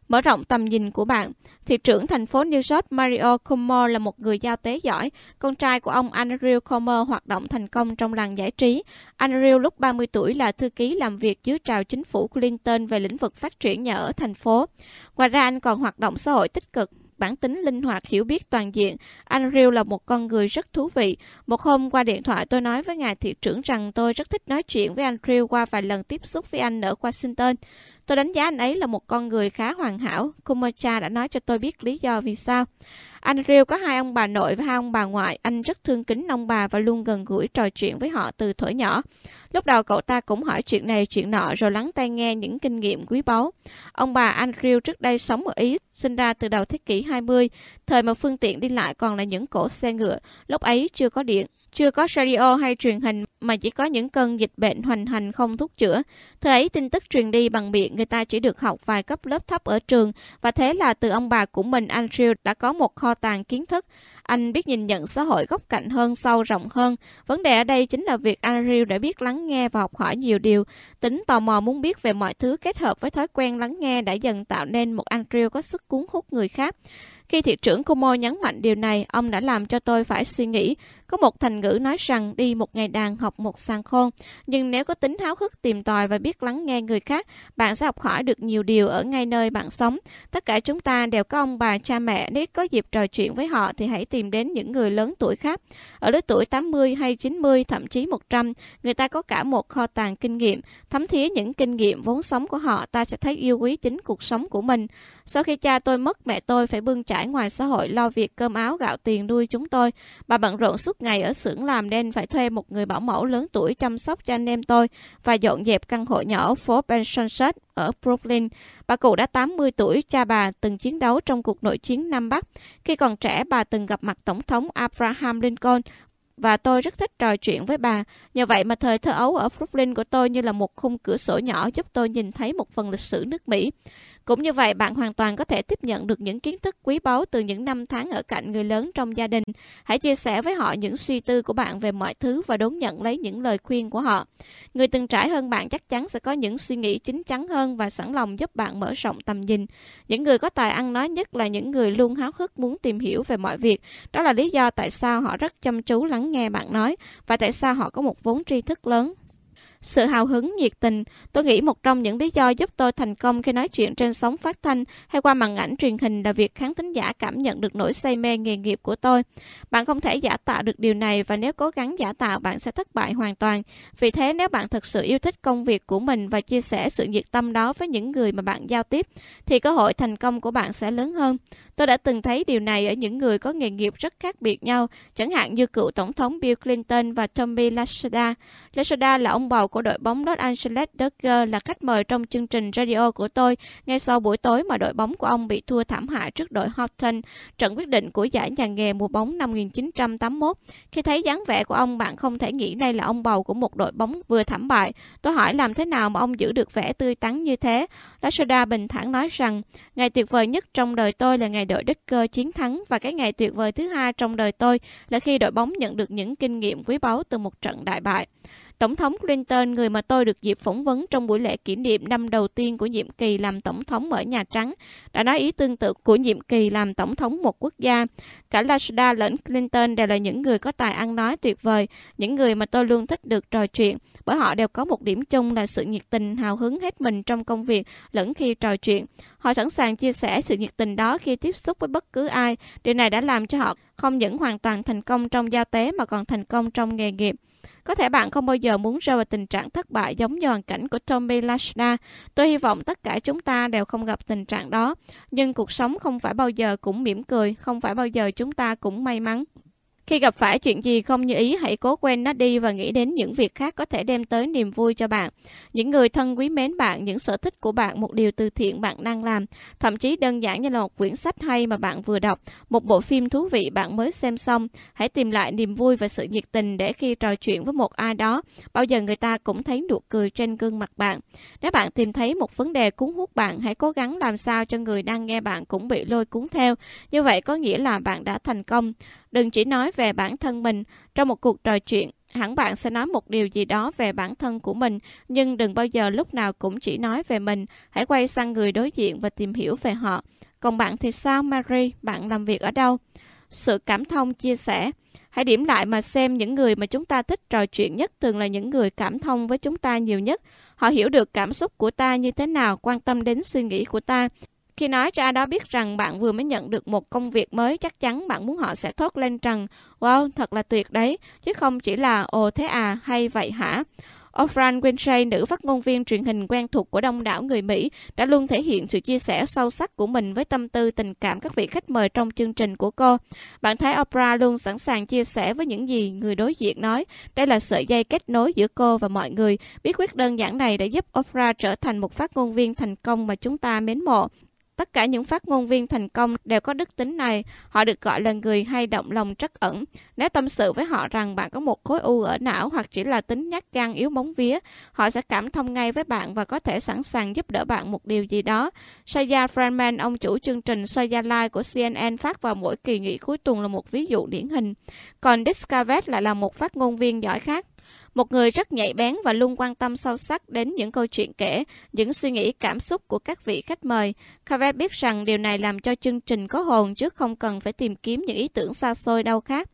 Mở rộng tầm nhìn của bạn, thị trưởng thành phố New York Mario Cuomo là một người giao tế giỏi. Con trai của ông Andrew Cuomo hoạt động thành công trong làng giải trí. Andrew lúc 30 tuổi là thư ký làm việc dưới trào chính phủ Clinton về lĩnh vực phát triển nhà ở thành phố. Ngoài ra anh còn hoạt động xã hội tích cực bản tính linh hoạt hiểu biết toàn diện. Andrew là một con người rất thú vị. Một hôm qua điện thoại tôi nói với ngài thị trưởng rằng tôi rất thích nói chuyện với Andrew qua vài lần tiếp xúc với anh ở Washington. Tôi đánh giá anh ấy là một con người khá hoàn hảo. Kumocha đã nói cho tôi biết lý do vì sao. Anh Andrew có hai ông bà nội và hai ông bà ngoại. Anh rất thương kính ông bà và luôn gần gũi trò chuyện với họ từ thuở nhỏ. Lúc đầu cậu ta cũng hỏi chuyện này chuyện nọ rồi lắng tai nghe những kinh nghiệm quý báu. Ông bà Andrew trước đây sống ở Ý, sinh ra từ đầu thế kỷ 20, thời mà phương tiện đi lại còn là những cổ xe ngựa, lúc ấy chưa có điện. Chưa có radio hay truyền hình mà chỉ có những cơn dịch bệnh hoành hành không thuốc chữa. Thời ấy tin tức truyền đi bằng miệng người ta chỉ được học vài cấp lớp thấp ở trường và thế là từ ông bà của mình Andrew đã có một kho tàng kiến thức. Anh biết nhìn nhận xã hội góc cạnh hơn, sâu rộng hơn. Vấn đề ở đây chính là việc Andrew đã biết lắng nghe và học hỏi nhiều điều. Tính tò mò muốn biết về mọi thứ kết hợp với thói quen lắng nghe đã dần tạo nên một Andrew có sức cuốn hút người khác. Khi thị trưởng Como nhấn mạnh điều này, ông đã làm cho tôi phải suy nghĩ. Có một thành ngữ nói rằng đi một ngày đàn học một sàng khôn. Nhưng nếu có tính háo hức tìm tòi và biết lắng nghe người khác, bạn sẽ học hỏi được nhiều điều ở ngay nơi bạn sống. Tất cả chúng ta đều có ông bà cha mẹ, nếu có dịp trò chuyện với họ thì hãy tìm đến những người lớn tuổi khác. Ở lứa tuổi 80 hay 90, thậm chí 100, người ta có cả một kho tàng kinh nghiệm. Thấm thía những kinh nghiệm vốn sống của họ, ta sẽ thấy yêu quý chính cuộc sống của mình. Sau khi cha tôi mất, mẹ tôi phải bươn trải ngoài xã hội lo việc cơm áo gạo tiền nuôi chúng tôi. Bà bận rộn suốt ngày ở xưởng làm nên phải thuê một người bảo mẫu lớn tuổi chăm sóc cho anh em tôi và dọn dẹp căn hộ nhỏ phố Sunset ở Brooklyn. Bà cụ đã 80 tuổi, cha bà từng chiến đấu trong cuộc nội chiến Nam Bắc. Khi còn trẻ, bà từng gặp mặt Tổng thống Abraham Lincoln và tôi rất thích trò chuyện với bà. Nhờ vậy mà thời thơ ấu ở Brooklyn của tôi như là một khung cửa sổ nhỏ giúp tôi nhìn thấy một phần lịch sử nước Mỹ. Cũng như vậy, bạn hoàn toàn có thể tiếp nhận được những kiến thức quý báu từ những năm tháng ở cạnh người lớn trong gia đình. Hãy chia sẻ với họ những suy tư của bạn về mọi thứ và đón nhận lấy những lời khuyên của họ. Người từng trải hơn bạn chắc chắn sẽ có những suy nghĩ chín chắn hơn và sẵn lòng giúp bạn mở rộng tầm nhìn. Những người có tài ăn nói nhất là những người luôn háo hức muốn tìm hiểu về mọi việc. Đó là lý do tại sao họ rất chăm chú lắng nghe bạn nói và tại sao họ có một vốn tri thức lớn. Sự hào hứng, nhiệt tình, tôi nghĩ một trong những lý do giúp tôi thành công khi nói chuyện trên sóng phát thanh hay qua màn ảnh truyền hình là việc khán thính giả cảm nhận được nỗi say mê nghề nghiệp của tôi. Bạn không thể giả tạo được điều này và nếu cố gắng giả tạo bạn sẽ thất bại hoàn toàn. Vì thế nếu bạn thật sự yêu thích công việc của mình và chia sẻ sự nhiệt tâm đó với những người mà bạn giao tiếp thì cơ hội thành công của bạn sẽ lớn hơn. Tôi đã từng thấy điều này ở những người có nghề nghiệp rất khác biệt nhau, chẳng hạn như cựu tổng thống Bill Clinton và Tommy Lasorda. Lasorda là ông bầu của đội bóng Los Angeles Dodgers là khách mời trong chương trình radio của tôi ngay sau buổi tối mà đội bóng của ông bị thua thảm hại trước đội Houghton, trận quyết định của giải nhà nghề mùa bóng năm 1981. Khi thấy dáng vẻ của ông, bạn không thể nghĩ đây là ông bầu của một đội bóng vừa thảm bại. Tôi hỏi làm thế nào mà ông giữ được vẻ tươi tắn như thế? Lasorda bình thản nói rằng, ngày tuyệt vời nhất trong đời tôi là ngày đội Dodgers chiến thắng và cái ngày tuyệt vời thứ hai trong đời tôi là khi đội bóng nhận được những kinh nghiệm quý báu từ một trận đại bại. Tổng thống Clinton, người mà tôi được dịp phỏng vấn trong buổi lễ kỷ niệm năm đầu tiên của nhiệm kỳ làm tổng thống ở Nhà Trắng, đã nói ý tương tự của nhiệm kỳ làm tổng thống một quốc gia. Cả Lashda lẫn Clinton đều là những người có tài ăn nói tuyệt vời, những người mà tôi luôn thích được trò chuyện, bởi họ đều có một điểm chung là sự nhiệt tình, hào hứng hết mình trong công việc lẫn khi trò chuyện. Họ sẵn sàng chia sẻ sự nhiệt tình đó khi tiếp xúc với bất cứ ai. Điều này đã làm cho họ không những hoàn toàn thành công trong giao tế mà còn thành công trong nghề nghiệp. Có thể bạn không bao giờ muốn rơi vào tình trạng thất bại giống như hoàn cảnh của Tommy Lashna. Tôi hy vọng tất cả chúng ta đều không gặp tình trạng đó. Nhưng cuộc sống không phải bao giờ cũng mỉm cười, không phải bao giờ chúng ta cũng may mắn. Khi gặp phải chuyện gì không như ý, hãy cố quên nó đi và nghĩ đến những việc khác có thể đem tới niềm vui cho bạn. Những người thân quý mến bạn, những sở thích của bạn, một điều từ thiện bạn đang làm, thậm chí đơn giản như là một quyển sách hay mà bạn vừa đọc, một bộ phim thú vị bạn mới xem xong. Hãy tìm lại niềm vui và sự nhiệt tình để khi trò chuyện với một ai đó, bao giờ người ta cũng thấy nụ cười trên gương mặt bạn. Nếu bạn tìm thấy một vấn đề cuốn hút bạn, hãy cố gắng làm sao cho người đang nghe bạn cũng bị lôi cuốn theo. Như vậy có nghĩa là bạn đã thành công. Đừng chỉ nói về bản thân mình trong một cuộc trò chuyện, hẳn bạn sẽ nói một điều gì đó về bản thân của mình, nhưng đừng bao giờ lúc nào cũng chỉ nói về mình. Hãy quay sang người đối diện và tìm hiểu về họ. Còn bạn thì sao, Mary? Bạn làm việc ở đâu? Sự cảm thông chia sẻ. Hãy điểm lại mà xem những người mà chúng ta thích trò chuyện nhất thường là những người cảm thông với chúng ta nhiều nhất. Họ hiểu được cảm xúc của ta như thế nào, quan tâm đến suy nghĩ của ta. Khi nói cho ai đó biết rằng bạn vừa mới nhận được một công việc mới, chắc chắn bạn muốn họ sẽ thốt lên rằng Wow, thật là tuyệt đấy, chứ không chỉ là Ồ thế à, hay vậy hả? Oprah Winfrey, nữ phát ngôn viên truyền hình quen thuộc của đông đảo người Mỹ, đã luôn thể hiện sự chia sẻ sâu sắc của mình với tâm tư tình cảm các vị khách mời trong chương trình của cô. Bạn thấy Oprah luôn sẵn sàng chia sẻ với những gì người đối diện nói. Đây là sợi dây kết nối giữa cô và mọi người. Bí quyết đơn giản này đã giúp Oprah trở thành một phát ngôn viên thành công mà chúng ta mến mộ. Tất cả những phát ngôn viên thành công đều có đức tính này. Họ được gọi là người hay động lòng trắc ẩn. Nếu tâm sự với họ rằng bạn có một khối u ở não hoặc chỉ là tính nhát gan yếu bóng vía, họ sẽ cảm thông ngay với bạn và có thể sẵn sàng giúp đỡ bạn một điều gì đó. Saya Friedman, ông chủ chương trình Saya Live của CNN phát vào mỗi kỳ nghỉ cuối tuần là một ví dụ điển hình. Còn Discavet lại là một phát ngôn viên giỏi khác. Một người rất nhạy bén và luôn quan tâm sâu sắc đến những câu chuyện kể, những suy nghĩ cảm xúc của các vị khách mời. Carvet biết rằng điều này làm cho chương trình có hồn chứ không cần phải tìm kiếm những ý tưởng xa xôi đâu khác.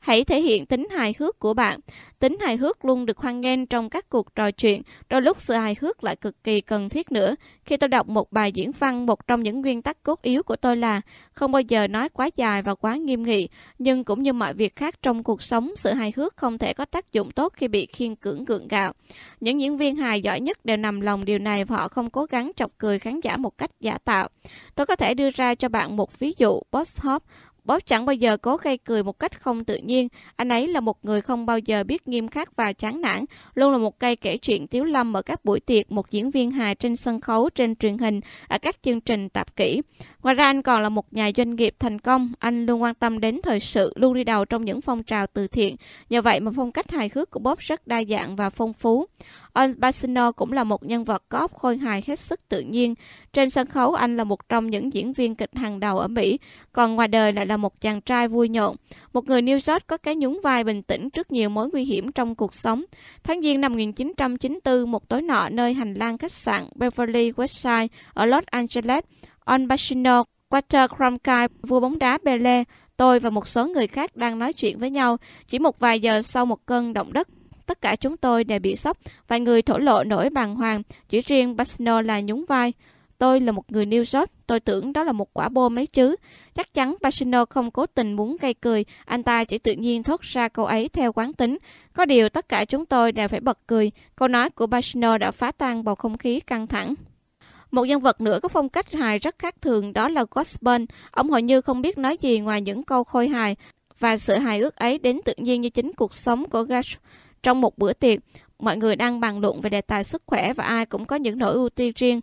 Hãy thể hiện tính hài hước của bạn. Tính hài hước luôn được hoan nghênh trong các cuộc trò chuyện, đôi lúc sự hài hước lại cực kỳ cần thiết nữa. Khi tôi đọc một bài diễn văn, một trong những nguyên tắc cốt yếu của tôi là không bao giờ nói quá dài và quá nghiêm nghị, nhưng cũng như mọi việc khác trong cuộc sống, sự hài hước không thể có tác dụng tốt khi bị khiên cưỡng gượng gạo. Những diễn viên hài giỏi nhất đều nằm lòng điều này và họ không cố gắng chọc cười khán giả một cách giả tạo. Tôi có thể đưa ra cho bạn một ví dụ. Boss Hop, Bob chẳng bao giờ cố gây cười một cách không tự nhiên. Anh ấy là một người không bao giờ biết nghiêm khắc và chán nản, luôn là một cây kể chuyện tiếu lâm ở các buổi tiệc, một diễn viên hài trên sân khấu, trên truyền hình, ở các chương trình tạp kỹ. Ngoài ra anh còn là một nhà doanh nghiệp thành công, anh luôn quan tâm đến thời sự, luôn đi đầu trong những phong trào từ thiện. Nhờ vậy mà phong cách hài hước của Bob rất đa dạng và phong phú. Al Pacino cũng là một nhân vật có óc khôi hài hết sức tự nhiên. Trên sân khấu anh là một trong những diễn viên kịch hàng đầu ở Mỹ, còn ngoài đời lại là một chàng trai vui nhộn. Một người New York có cái nhún vai bình tĩnh trước nhiều mối nguy hiểm trong cuộc sống. Tháng Giêng năm 1994, một tối nọ nơi hành lang khách sạn Beverly Westside ở Los Angeles, on Pacino, Walter Cronkite, vua bóng đá Pele, tôi và một số người khác đang nói chuyện với nhau. Chỉ một vài giờ sau một cơn động đất, tất cả chúng tôi đều bị sốc. Vài người thổ lộ nỗi bàng hoàng, chỉ riêng Basno là nhún vai. Tôi là một người New York, tôi tưởng đó là một quả bom ấy chứ. Chắc chắn Pacino không cố tình muốn gây cười, anh ta chỉ tự nhiên thốt ra câu ấy theo quán tính. Có điều tất cả chúng tôi đều phải bật cười. Câu nói của Pacino đã phá tan bầu không khí căng thẳng. Một nhân vật nữa có phong cách hài rất khác thường đó là Gospel. Ông hầu như không biết nói gì ngoài những câu khôi hài và sự hài ước ấy đến tự nhiên như chính cuộc sống của Gash. Trong một bữa tiệc, mọi người đang bàn luận về đề tài sức khỏe và ai cũng có những nỗi ưu tiên riêng.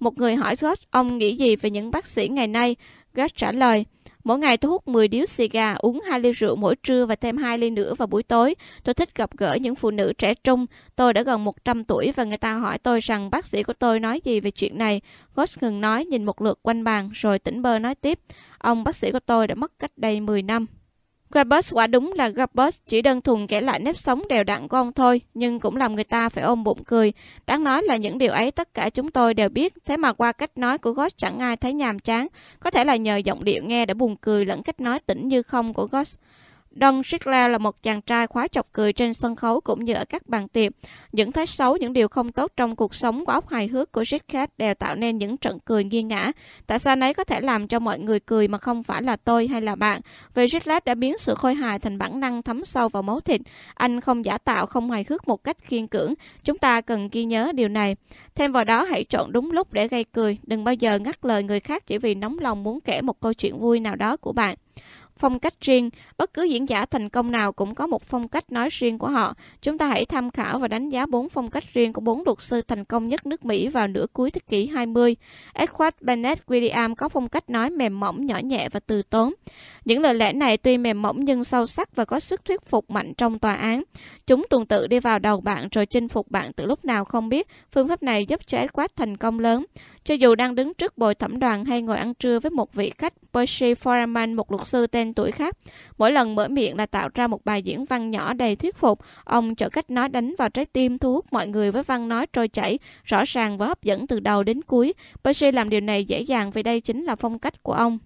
Một người hỏi George ông nghĩ gì về những bác sĩ ngày nay. George trả lời, mỗi ngày tôi hút 10 điếu xì gà, uống 2 ly rượu mỗi trưa và thêm 2 ly nữa vào buổi tối. Tôi thích gặp gỡ những phụ nữ trẻ trung. Tôi đã gần 100 tuổi và người ta hỏi tôi rằng bác sĩ của tôi nói gì về chuyện này. George ngừng nói, nhìn một lượt quanh bàn, rồi tỉnh bơ nói tiếp. Ông bác sĩ của tôi đã mất cách đây 10 năm. Grabus quả đúng là Grabus, chỉ đơn thuần kể lại nếp sống đều đặn của ông thôi, nhưng cũng làm người ta phải ôm bụng cười. Đáng nói là những điều ấy tất cả chúng tôi đều biết, thế mà qua cách nói của Ghost chẳng ai thấy nhàm chán. Có thể là nhờ giọng điệu nghe đã buồn cười lẫn cách nói tỉnh như không của Ghost. Don Strickler là một chàng trai khóa chọc cười trên sân khấu cũng như ở các bàn tiệc. Những thái xấu, những điều không tốt trong cuộc sống của óc hài hước của Strickler đều tạo nên những trận cười nghiêng ngã. Tại sao anh ấy có thể làm cho mọi người cười mà không phải là tôi hay là bạn? Vì Strickler đã biến sự khôi hài thành bản năng thấm sâu vào máu thịt. Anh không giả tạo, không hài hước một cách khiên cưỡng. Chúng ta cần ghi nhớ điều này. Thêm vào đó, hãy chọn đúng lúc để gây cười. Đừng bao giờ ngắt lời người khác chỉ vì nóng lòng muốn kể một câu chuyện vui nào đó của bạn phong cách riêng. Bất cứ diễn giả thành công nào cũng có một phong cách nói riêng của họ. Chúng ta hãy tham khảo và đánh giá bốn phong cách riêng của bốn luật sư thành công nhất nước Mỹ vào nửa cuối thế kỷ 20. Edward Bennett William có phong cách nói mềm mỏng, nhỏ nhẹ và từ tốn. Những lời lẽ này tuy mềm mỏng nhưng sâu sắc và có sức thuyết phục mạnh trong tòa án. Chúng tuần tự đi vào đầu bạn rồi chinh phục bạn từ lúc nào không biết. Phương pháp này giúp cho Edward thành công lớn. Cho dù đang đứng trước bồi thẩm đoàn hay ngồi ăn trưa với một vị khách, Percy Foreman, một luật sư tên tuổi khác, mỗi lần mở miệng là tạo ra một bài diễn văn nhỏ đầy thuyết phục. Ông chở cách nói đánh vào trái tim, thu hút mọi người với văn nói trôi chảy, rõ ràng và hấp dẫn từ đầu đến cuối. Percy làm điều này dễ dàng vì đây chính là phong cách của ông.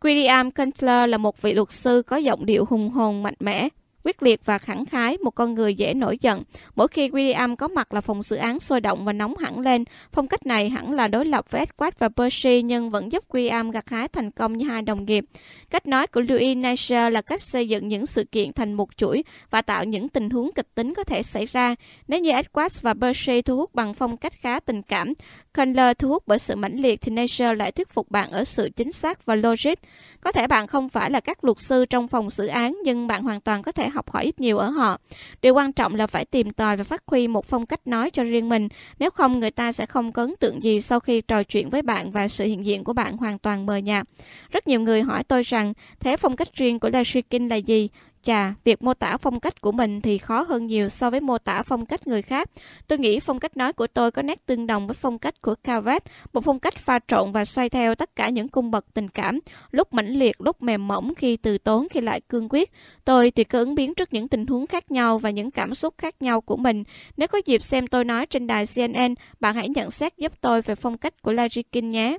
William Kentler là một vị luật sư có giọng điệu hùng hồn mạnh mẽ, quyết liệt và khẳng khái, một con người dễ nổi giận. Mỗi khi William có mặt là phòng xử án sôi động và nóng hẳn lên. Phong cách này hẳn là đối lập với Edward và Percy nhưng vẫn giúp William gặt hái thành công như hai đồng nghiệp. Cách nói của Louis Nasher là cách xây dựng những sự kiện thành một chuỗi và tạo những tình huống kịch tính có thể xảy ra. Nếu như Edward và Percy thu hút bằng phong cách khá tình cảm, Chandler thu hút bởi sự mãnh liệt thì Nasher lại thuyết phục bạn ở sự chính xác và logic. Có thể bạn không phải là các luật sư trong phòng xử án nhưng bạn hoàn toàn có thể học hỏi ít nhiều ở họ. Điều quan trọng là phải tìm tòi và phát huy một phong cách nói cho riêng mình, nếu không người ta sẽ không có ấn tượng gì sau khi trò chuyện với bạn và sự hiện diện của bạn hoàn toàn mờ nhạt. Rất nhiều người hỏi tôi rằng, thế phong cách riêng của Lashikin là gì? Chà, việc mô tả phong cách của mình thì khó hơn nhiều so với mô tả phong cách người khác. Tôi nghĩ phong cách nói của tôi có nét tương đồng với phong cách của Calvet, một phong cách pha trộn và xoay theo tất cả những cung bậc tình cảm, lúc mãnh liệt, lúc mềm mỏng, khi từ tốn, khi lại cương quyết. Tôi thì có ứng biến trước những tình huống khác nhau và những cảm xúc khác nhau của mình. Nếu có dịp xem tôi nói trên đài CNN, bạn hãy nhận xét giúp tôi về phong cách của Larry King nhé.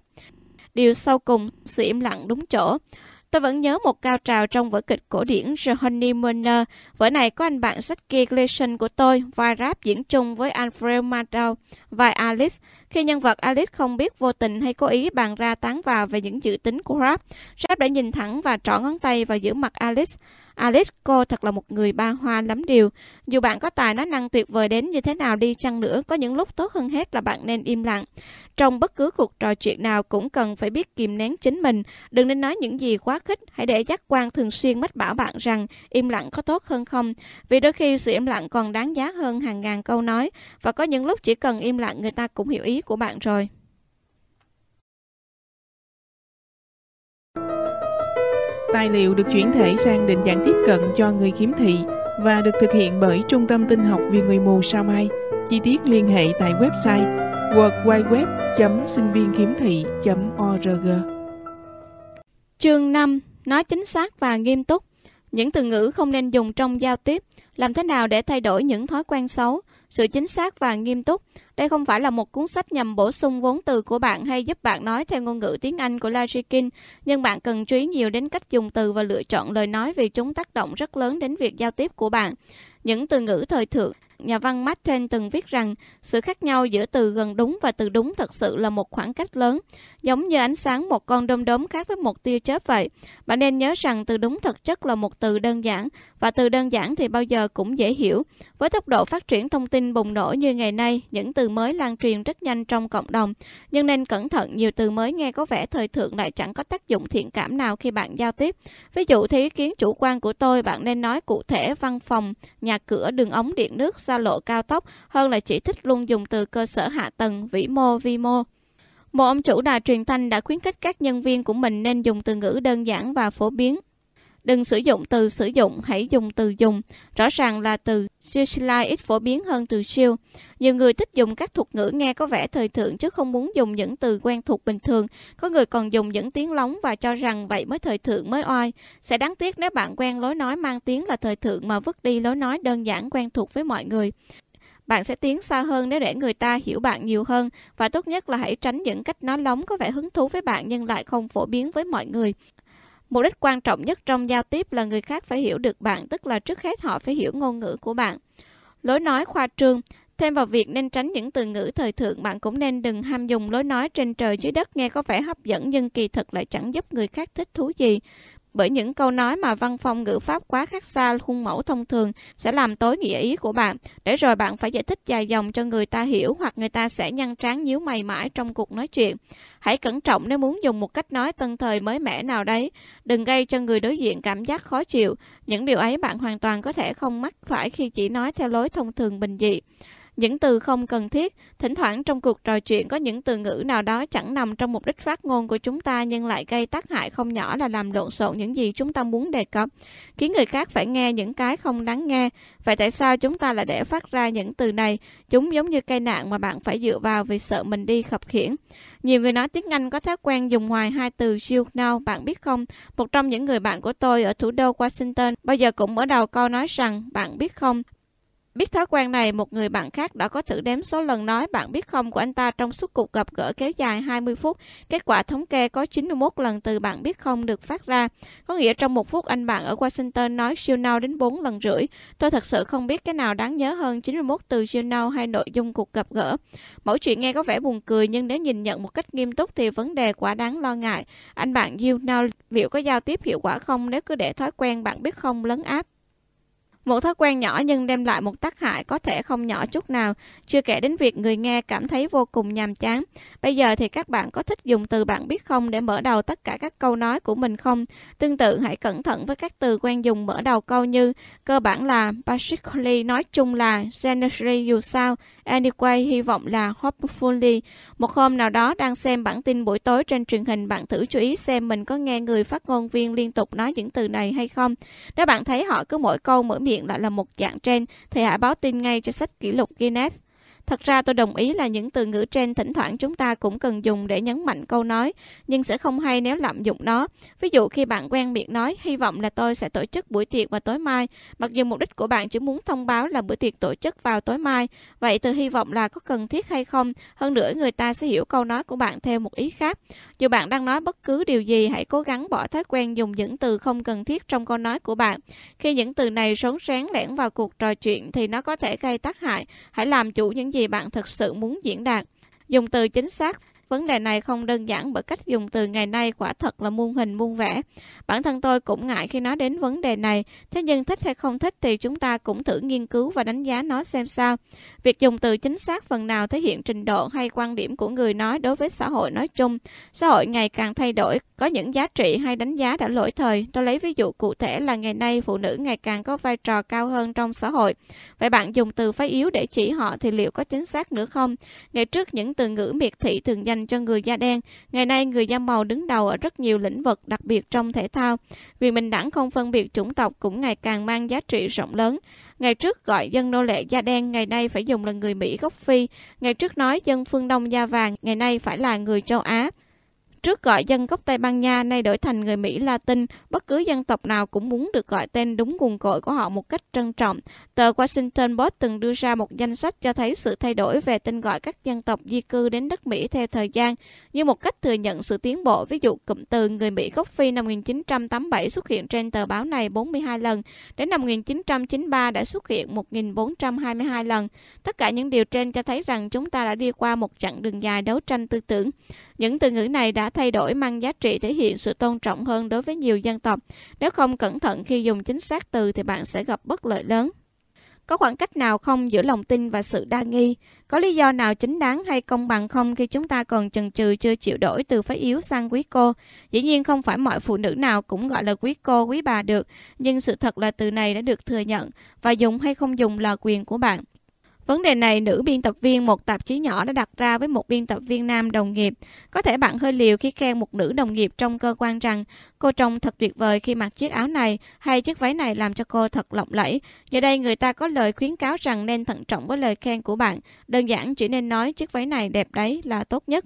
Điều sau cùng, sự im lặng đúng chỗ. Tôi vẫn nhớ một cao trào trong vở kịch cổ điển The Honeymoon. Vở này có anh bạn Jackie Gleason của tôi, vai rap diễn chung với Alfred Maldau, vai Alice. Khi nhân vật Alice không biết vô tình hay cố ý bàn ra tán vào về những dự tính của rap, rap đã nhìn thẳng và trỏ ngón tay vào giữa mặt Alice. Alice, cô thật là một người ba hoa lắm điều. Dù bạn có tài nói năng tuyệt vời đến như thế nào đi chăng nữa, có những lúc tốt hơn hết là bạn nên im lặng. Trong bất cứ cuộc trò chuyện nào cũng cần phải biết kìm nén chính mình, đừng nên nói những gì quá khích, hãy để giác quan thường xuyên mách bảo bạn rằng im lặng có tốt hơn không, vì đôi khi sự im lặng còn đáng giá hơn hàng ngàn câu nói, và có những lúc chỉ cần im lặng người ta cũng hiểu ý của bạn rồi. Tài liệu được chuyển thể sang định dạng tiếp cận cho người khiếm thị và được thực hiện bởi Trung tâm Tinh học vì người mù Sao Mai. Chi tiết liên hệ tại website www.sinh viên khiếm thị.org Chương 5. Nói chính xác và nghiêm túc Những từ ngữ không nên dùng trong giao tiếp Làm thế nào để thay đổi những thói quen xấu sự chính xác và nghiêm túc đây không phải là một cuốn sách nhằm bổ sung vốn từ của bạn hay giúp bạn nói theo ngôn ngữ tiếng Anh của Larry King, nhưng bạn cần chú ý nhiều đến cách dùng từ và lựa chọn lời nói vì chúng tác động rất lớn đến việc giao tiếp của bạn. Những từ ngữ thời thượng Nhà văn Martin từng viết rằng sự khác nhau giữa từ gần đúng và từ đúng thật sự là một khoảng cách lớn, giống như ánh sáng một con đom đóm khác với một tia chớp vậy. Bạn nên nhớ rằng từ đúng thực chất là một từ đơn giản, và từ đơn giản thì bao giờ cũng dễ hiểu. Với tốc độ phát triển thông tin bùng nổ như ngày nay, những từ mới lan truyền rất nhanh trong cộng đồng, nhưng nên cẩn thận nhiều từ mới nghe có vẻ thời thượng lại chẳng có tác dụng thiện cảm nào khi bạn giao tiếp. Ví dụ thì ý kiến chủ quan của tôi, bạn nên nói cụ thể văn phòng, nhà cửa, đường ống điện nước, xa lộ cao tốc hơn là chỉ thích luôn dùng từ cơ sở hạ tầng, vĩ mô, vi mô. Một ông chủ đài truyền thanh đã khuyến khích các nhân viên của mình nên dùng từ ngữ đơn giản và phổ biến. Đừng sử dụng từ sử dụng, hãy dùng từ dùng. Rõ ràng là từ utilize ít phổ biến hơn từ siêu. Nhiều người thích dùng các thuật ngữ nghe có vẻ thời thượng chứ không muốn dùng những từ quen thuộc bình thường. Có người còn dùng những tiếng lóng và cho rằng vậy mới thời thượng mới oai. Sẽ đáng tiếc nếu bạn quen lối nói mang tiếng là thời thượng mà vứt đi lối nói đơn giản quen thuộc với mọi người. Bạn sẽ tiến xa hơn nếu để người ta hiểu bạn nhiều hơn và tốt nhất là hãy tránh những cách nói lóng có vẻ hứng thú với bạn nhưng lại không phổ biến với mọi người. Mục đích quan trọng nhất trong giao tiếp là người khác phải hiểu được bạn, tức là trước hết họ phải hiểu ngôn ngữ của bạn. Lối nói khoa trương Thêm vào việc nên tránh những từ ngữ thời thượng, bạn cũng nên đừng ham dùng lối nói trên trời dưới đất nghe có vẻ hấp dẫn nhưng kỳ thực lại chẳng giúp người khác thích thú gì bởi những câu nói mà văn phong ngữ pháp quá khác xa khuôn mẫu thông thường sẽ làm tối nghĩa ý của bạn, để rồi bạn phải giải thích dài dòng cho người ta hiểu hoặc người ta sẽ nhăn trán nhíu mày mãi trong cuộc nói chuyện. Hãy cẩn trọng nếu muốn dùng một cách nói tân thời mới mẻ nào đấy, đừng gây cho người đối diện cảm giác khó chịu. Những điều ấy bạn hoàn toàn có thể không mắc phải khi chỉ nói theo lối thông thường bình dị. Những từ không cần thiết, thỉnh thoảng trong cuộc trò chuyện có những từ ngữ nào đó chẳng nằm trong mục đích phát ngôn của chúng ta nhưng lại gây tác hại không nhỏ là làm lộn xộn những gì chúng ta muốn đề cập, khiến người khác phải nghe những cái không đáng nghe. Vậy tại sao chúng ta lại để phát ra những từ này? Chúng giống như cây nạn mà bạn phải dựa vào vì sợ mình đi khập khiển. Nhiều người nói tiếng Anh có thói quen dùng hoài hai từ you know, bạn biết không? Một trong những người bạn của tôi ở thủ đô Washington bao giờ cũng mở đầu câu nói rằng bạn biết không? Biết thói quen này, một người bạn khác đã có thử đếm số lần nói bạn biết không của anh ta trong suốt cuộc gặp gỡ kéo dài 20 phút. Kết quả thống kê có 91 lần từ bạn biết không được phát ra. Có nghĩa trong một phút anh bạn ở Washington nói siêu nào đến 4 lần rưỡi. Tôi thật sự không biết cái nào đáng nhớ hơn 91 từ siêu nào hay nội dung cuộc gặp gỡ. mỗi chuyện nghe có vẻ buồn cười nhưng nếu nhìn nhận một cách nghiêm túc thì vấn đề quả đáng lo ngại. Anh bạn you know liệu có giao tiếp hiệu quả không nếu cứ để thói quen bạn biết không lấn áp. Một thói quen nhỏ nhưng đem lại một tác hại có thể không nhỏ chút nào, chưa kể đến việc người nghe cảm thấy vô cùng nhàm chán. Bây giờ thì các bạn có thích dùng từ bạn biết không để mở đầu tất cả các câu nói của mình không? Tương tự hãy cẩn thận với các từ quen dùng mở đầu câu như cơ bản là basically nói chung là generally dù sao, anyway hy vọng là hopefully. Một hôm nào đó đang xem bản tin buổi tối trên truyền hình bạn thử chú ý xem mình có nghe người phát ngôn viên liên tục nói những từ này hay không. Nếu bạn thấy họ cứ mỗi câu mở miệng hiện lại là một dạng trên thì hãy báo tin ngay cho sách kỷ lục Guinness. Thật ra tôi đồng ý là những từ ngữ trên thỉnh thoảng chúng ta cũng cần dùng để nhấn mạnh câu nói, nhưng sẽ không hay nếu lạm dụng nó. Ví dụ khi bạn quen miệng nói, hy vọng là tôi sẽ tổ chức buổi tiệc vào tối mai, mặc dù mục đích của bạn chỉ muốn thông báo là bữa tiệc tổ chức vào tối mai. Vậy từ hy vọng là có cần thiết hay không? Hơn nữa người ta sẽ hiểu câu nói của bạn theo một ý khác. Dù bạn đang nói bất cứ điều gì, hãy cố gắng bỏ thói quen dùng những từ không cần thiết trong câu nói của bạn. Khi những từ này rón rén lẻn vào cuộc trò chuyện thì nó có thể gây tác hại. Hãy làm chủ những gì bạn thực sự muốn diễn đạt. Dùng từ chính xác vấn đề này không đơn giản bởi cách dùng từ ngày nay quả thật là muôn hình muôn vẻ. Bản thân tôi cũng ngại khi nói đến vấn đề này, thế nhưng thích hay không thích thì chúng ta cũng thử nghiên cứu và đánh giá nó xem sao. Việc dùng từ chính xác phần nào thể hiện trình độ hay quan điểm của người nói đối với xã hội nói chung. Xã hội ngày càng thay đổi, có những giá trị hay đánh giá đã lỗi thời. Tôi lấy ví dụ cụ thể là ngày nay phụ nữ ngày càng có vai trò cao hơn trong xã hội. Vậy bạn dùng từ phái yếu để chỉ họ thì liệu có chính xác nữa không? Ngày trước những từ ngữ miệt thị thường danh dành cho người da đen, ngày nay người da màu đứng đầu ở rất nhiều lĩnh vực, đặc biệt trong thể thao. Vì bình đẳng không phân biệt chủng tộc cũng ngày càng mang giá trị rộng lớn. Ngày trước gọi dân nô lệ da đen, ngày nay phải dùng là người Mỹ gốc Phi. Ngày trước nói dân phương Đông da vàng, ngày nay phải là người châu Á. Trước gọi dân gốc Tây Ban Nha nay đổi thành người Mỹ Latin, bất cứ dân tộc nào cũng muốn được gọi tên đúng nguồn cội của họ một cách trân trọng. Tờ Washington Post từng đưa ra một danh sách cho thấy sự thay đổi về tên gọi các dân tộc di cư đến đất Mỹ theo thời gian, như một cách thừa nhận sự tiến bộ. Ví dụ cụm từ người Mỹ gốc Phi năm 1987 xuất hiện trên tờ báo này 42 lần, đến năm 1993 đã xuất hiện 1.422 lần. Tất cả những điều trên cho thấy rằng chúng ta đã đi qua một chặng đường dài đấu tranh tư tưởng. Những từ ngữ này đã thay đổi mang giá trị thể hiện sự tôn trọng hơn đối với nhiều dân tộc. Nếu không cẩn thận khi dùng chính xác từ thì bạn sẽ gặp bất lợi lớn. Có khoảng cách nào không giữa lòng tin và sự đa nghi? Có lý do nào chính đáng hay công bằng không khi chúng ta còn chần chừ chưa chịu đổi từ phái yếu sang quý cô? Dĩ nhiên không phải mọi phụ nữ nào cũng gọi là quý cô, quý bà được, nhưng sự thật là từ này đã được thừa nhận và dùng hay không dùng là quyền của bạn. Vấn đề này, nữ biên tập viên một tạp chí nhỏ đã đặt ra với một biên tập viên nam đồng nghiệp. Có thể bạn hơi liều khi khen một nữ đồng nghiệp trong cơ quan rằng cô trông thật tuyệt vời khi mặc chiếc áo này hay chiếc váy này làm cho cô thật lộng lẫy. Giờ đây người ta có lời khuyến cáo rằng nên thận trọng với lời khen của bạn. Đơn giản chỉ nên nói chiếc váy này đẹp đấy là tốt nhất.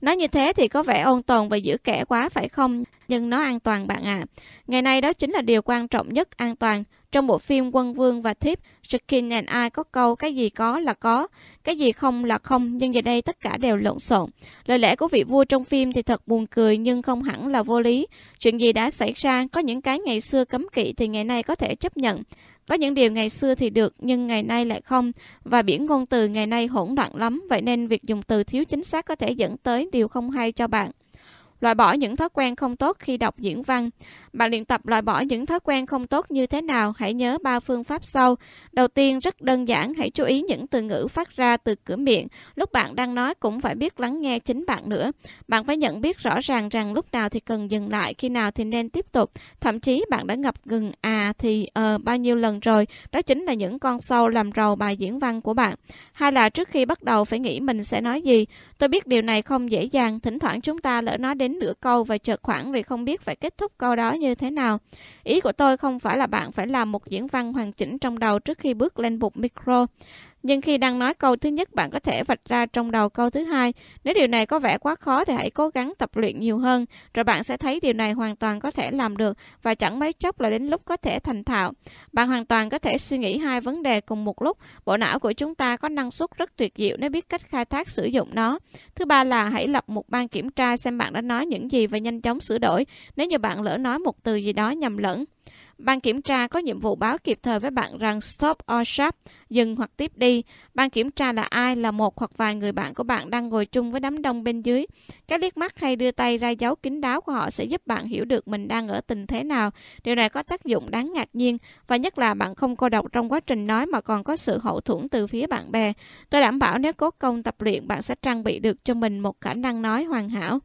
Nói như thế thì có vẻ ôn tồn và giữ kẻ quá phải không? Nhưng nó an toàn bạn ạ. À. Ngày nay đó chính là điều quan trọng nhất an toàn. Trong bộ phim Quân Vương và Thiếp, Skin and I có câu cái gì có là có, cái gì không là không, nhưng giờ đây tất cả đều lộn xộn. Lời lẽ của vị vua trong phim thì thật buồn cười nhưng không hẳn là vô lý. Chuyện gì đã xảy ra, có những cái ngày xưa cấm kỵ thì ngày nay có thể chấp nhận. Có những điều ngày xưa thì được nhưng ngày nay lại không và biển ngôn từ ngày nay hỗn loạn lắm vậy nên việc dùng từ thiếu chính xác có thể dẫn tới điều không hay cho bạn. Loại bỏ những thói quen không tốt khi đọc diễn văn. Bạn luyện tập loại bỏ những thói quen không tốt như thế nào? Hãy nhớ ba phương pháp sau. Đầu tiên rất đơn giản, hãy chú ý những từ ngữ phát ra từ cửa miệng. Lúc bạn đang nói cũng phải biết lắng nghe chính bạn nữa. Bạn phải nhận biết rõ ràng rằng lúc nào thì cần dừng lại, khi nào thì nên tiếp tục. Thậm chí bạn đã ngập ngừng à thì ờ bao nhiêu lần rồi. Đó chính là những con sâu làm rầu bài diễn văn của bạn. Hay là trước khi bắt đầu phải nghĩ mình sẽ nói gì. Tôi biết điều này không dễ dàng. Thỉnh thoảng chúng ta lỡ nói đến nửa câu và chợt khoảng vì không biết phải kết thúc câu đó như thế nào. Ý của tôi không phải là bạn phải làm một diễn văn hoàn chỉnh trong đầu trước khi bước lên bục micro. Nhưng khi đang nói câu thứ nhất, bạn có thể vạch ra trong đầu câu thứ hai. Nếu điều này có vẻ quá khó thì hãy cố gắng tập luyện nhiều hơn, rồi bạn sẽ thấy điều này hoàn toàn có thể làm được và chẳng mấy chốc là đến lúc có thể thành thạo. Bạn hoàn toàn có thể suy nghĩ hai vấn đề cùng một lúc. Bộ não của chúng ta có năng suất rất tuyệt diệu nếu biết cách khai thác sử dụng nó. Thứ ba là hãy lập một ban kiểm tra xem bạn đã nói những gì và nhanh chóng sửa đổi nếu như bạn lỡ nói một từ gì đó nhầm lẫn. Ban kiểm tra có nhiệm vụ báo kịp thời với bạn rằng stop or shop, dừng hoặc tiếp đi. Ban kiểm tra là ai? Là một hoặc vài người bạn của bạn đang ngồi chung với đám đông bên dưới. Các liếc mắt hay đưa tay ra dấu kín đáo của họ sẽ giúp bạn hiểu được mình đang ở tình thế nào. Điều này có tác dụng đáng ngạc nhiên và nhất là bạn không cô độc trong quá trình nói mà còn có sự hậu thuẫn từ phía bạn bè. Tôi đảm bảo nếu cố công tập luyện bạn sẽ trang bị được cho mình một khả năng nói hoàn hảo.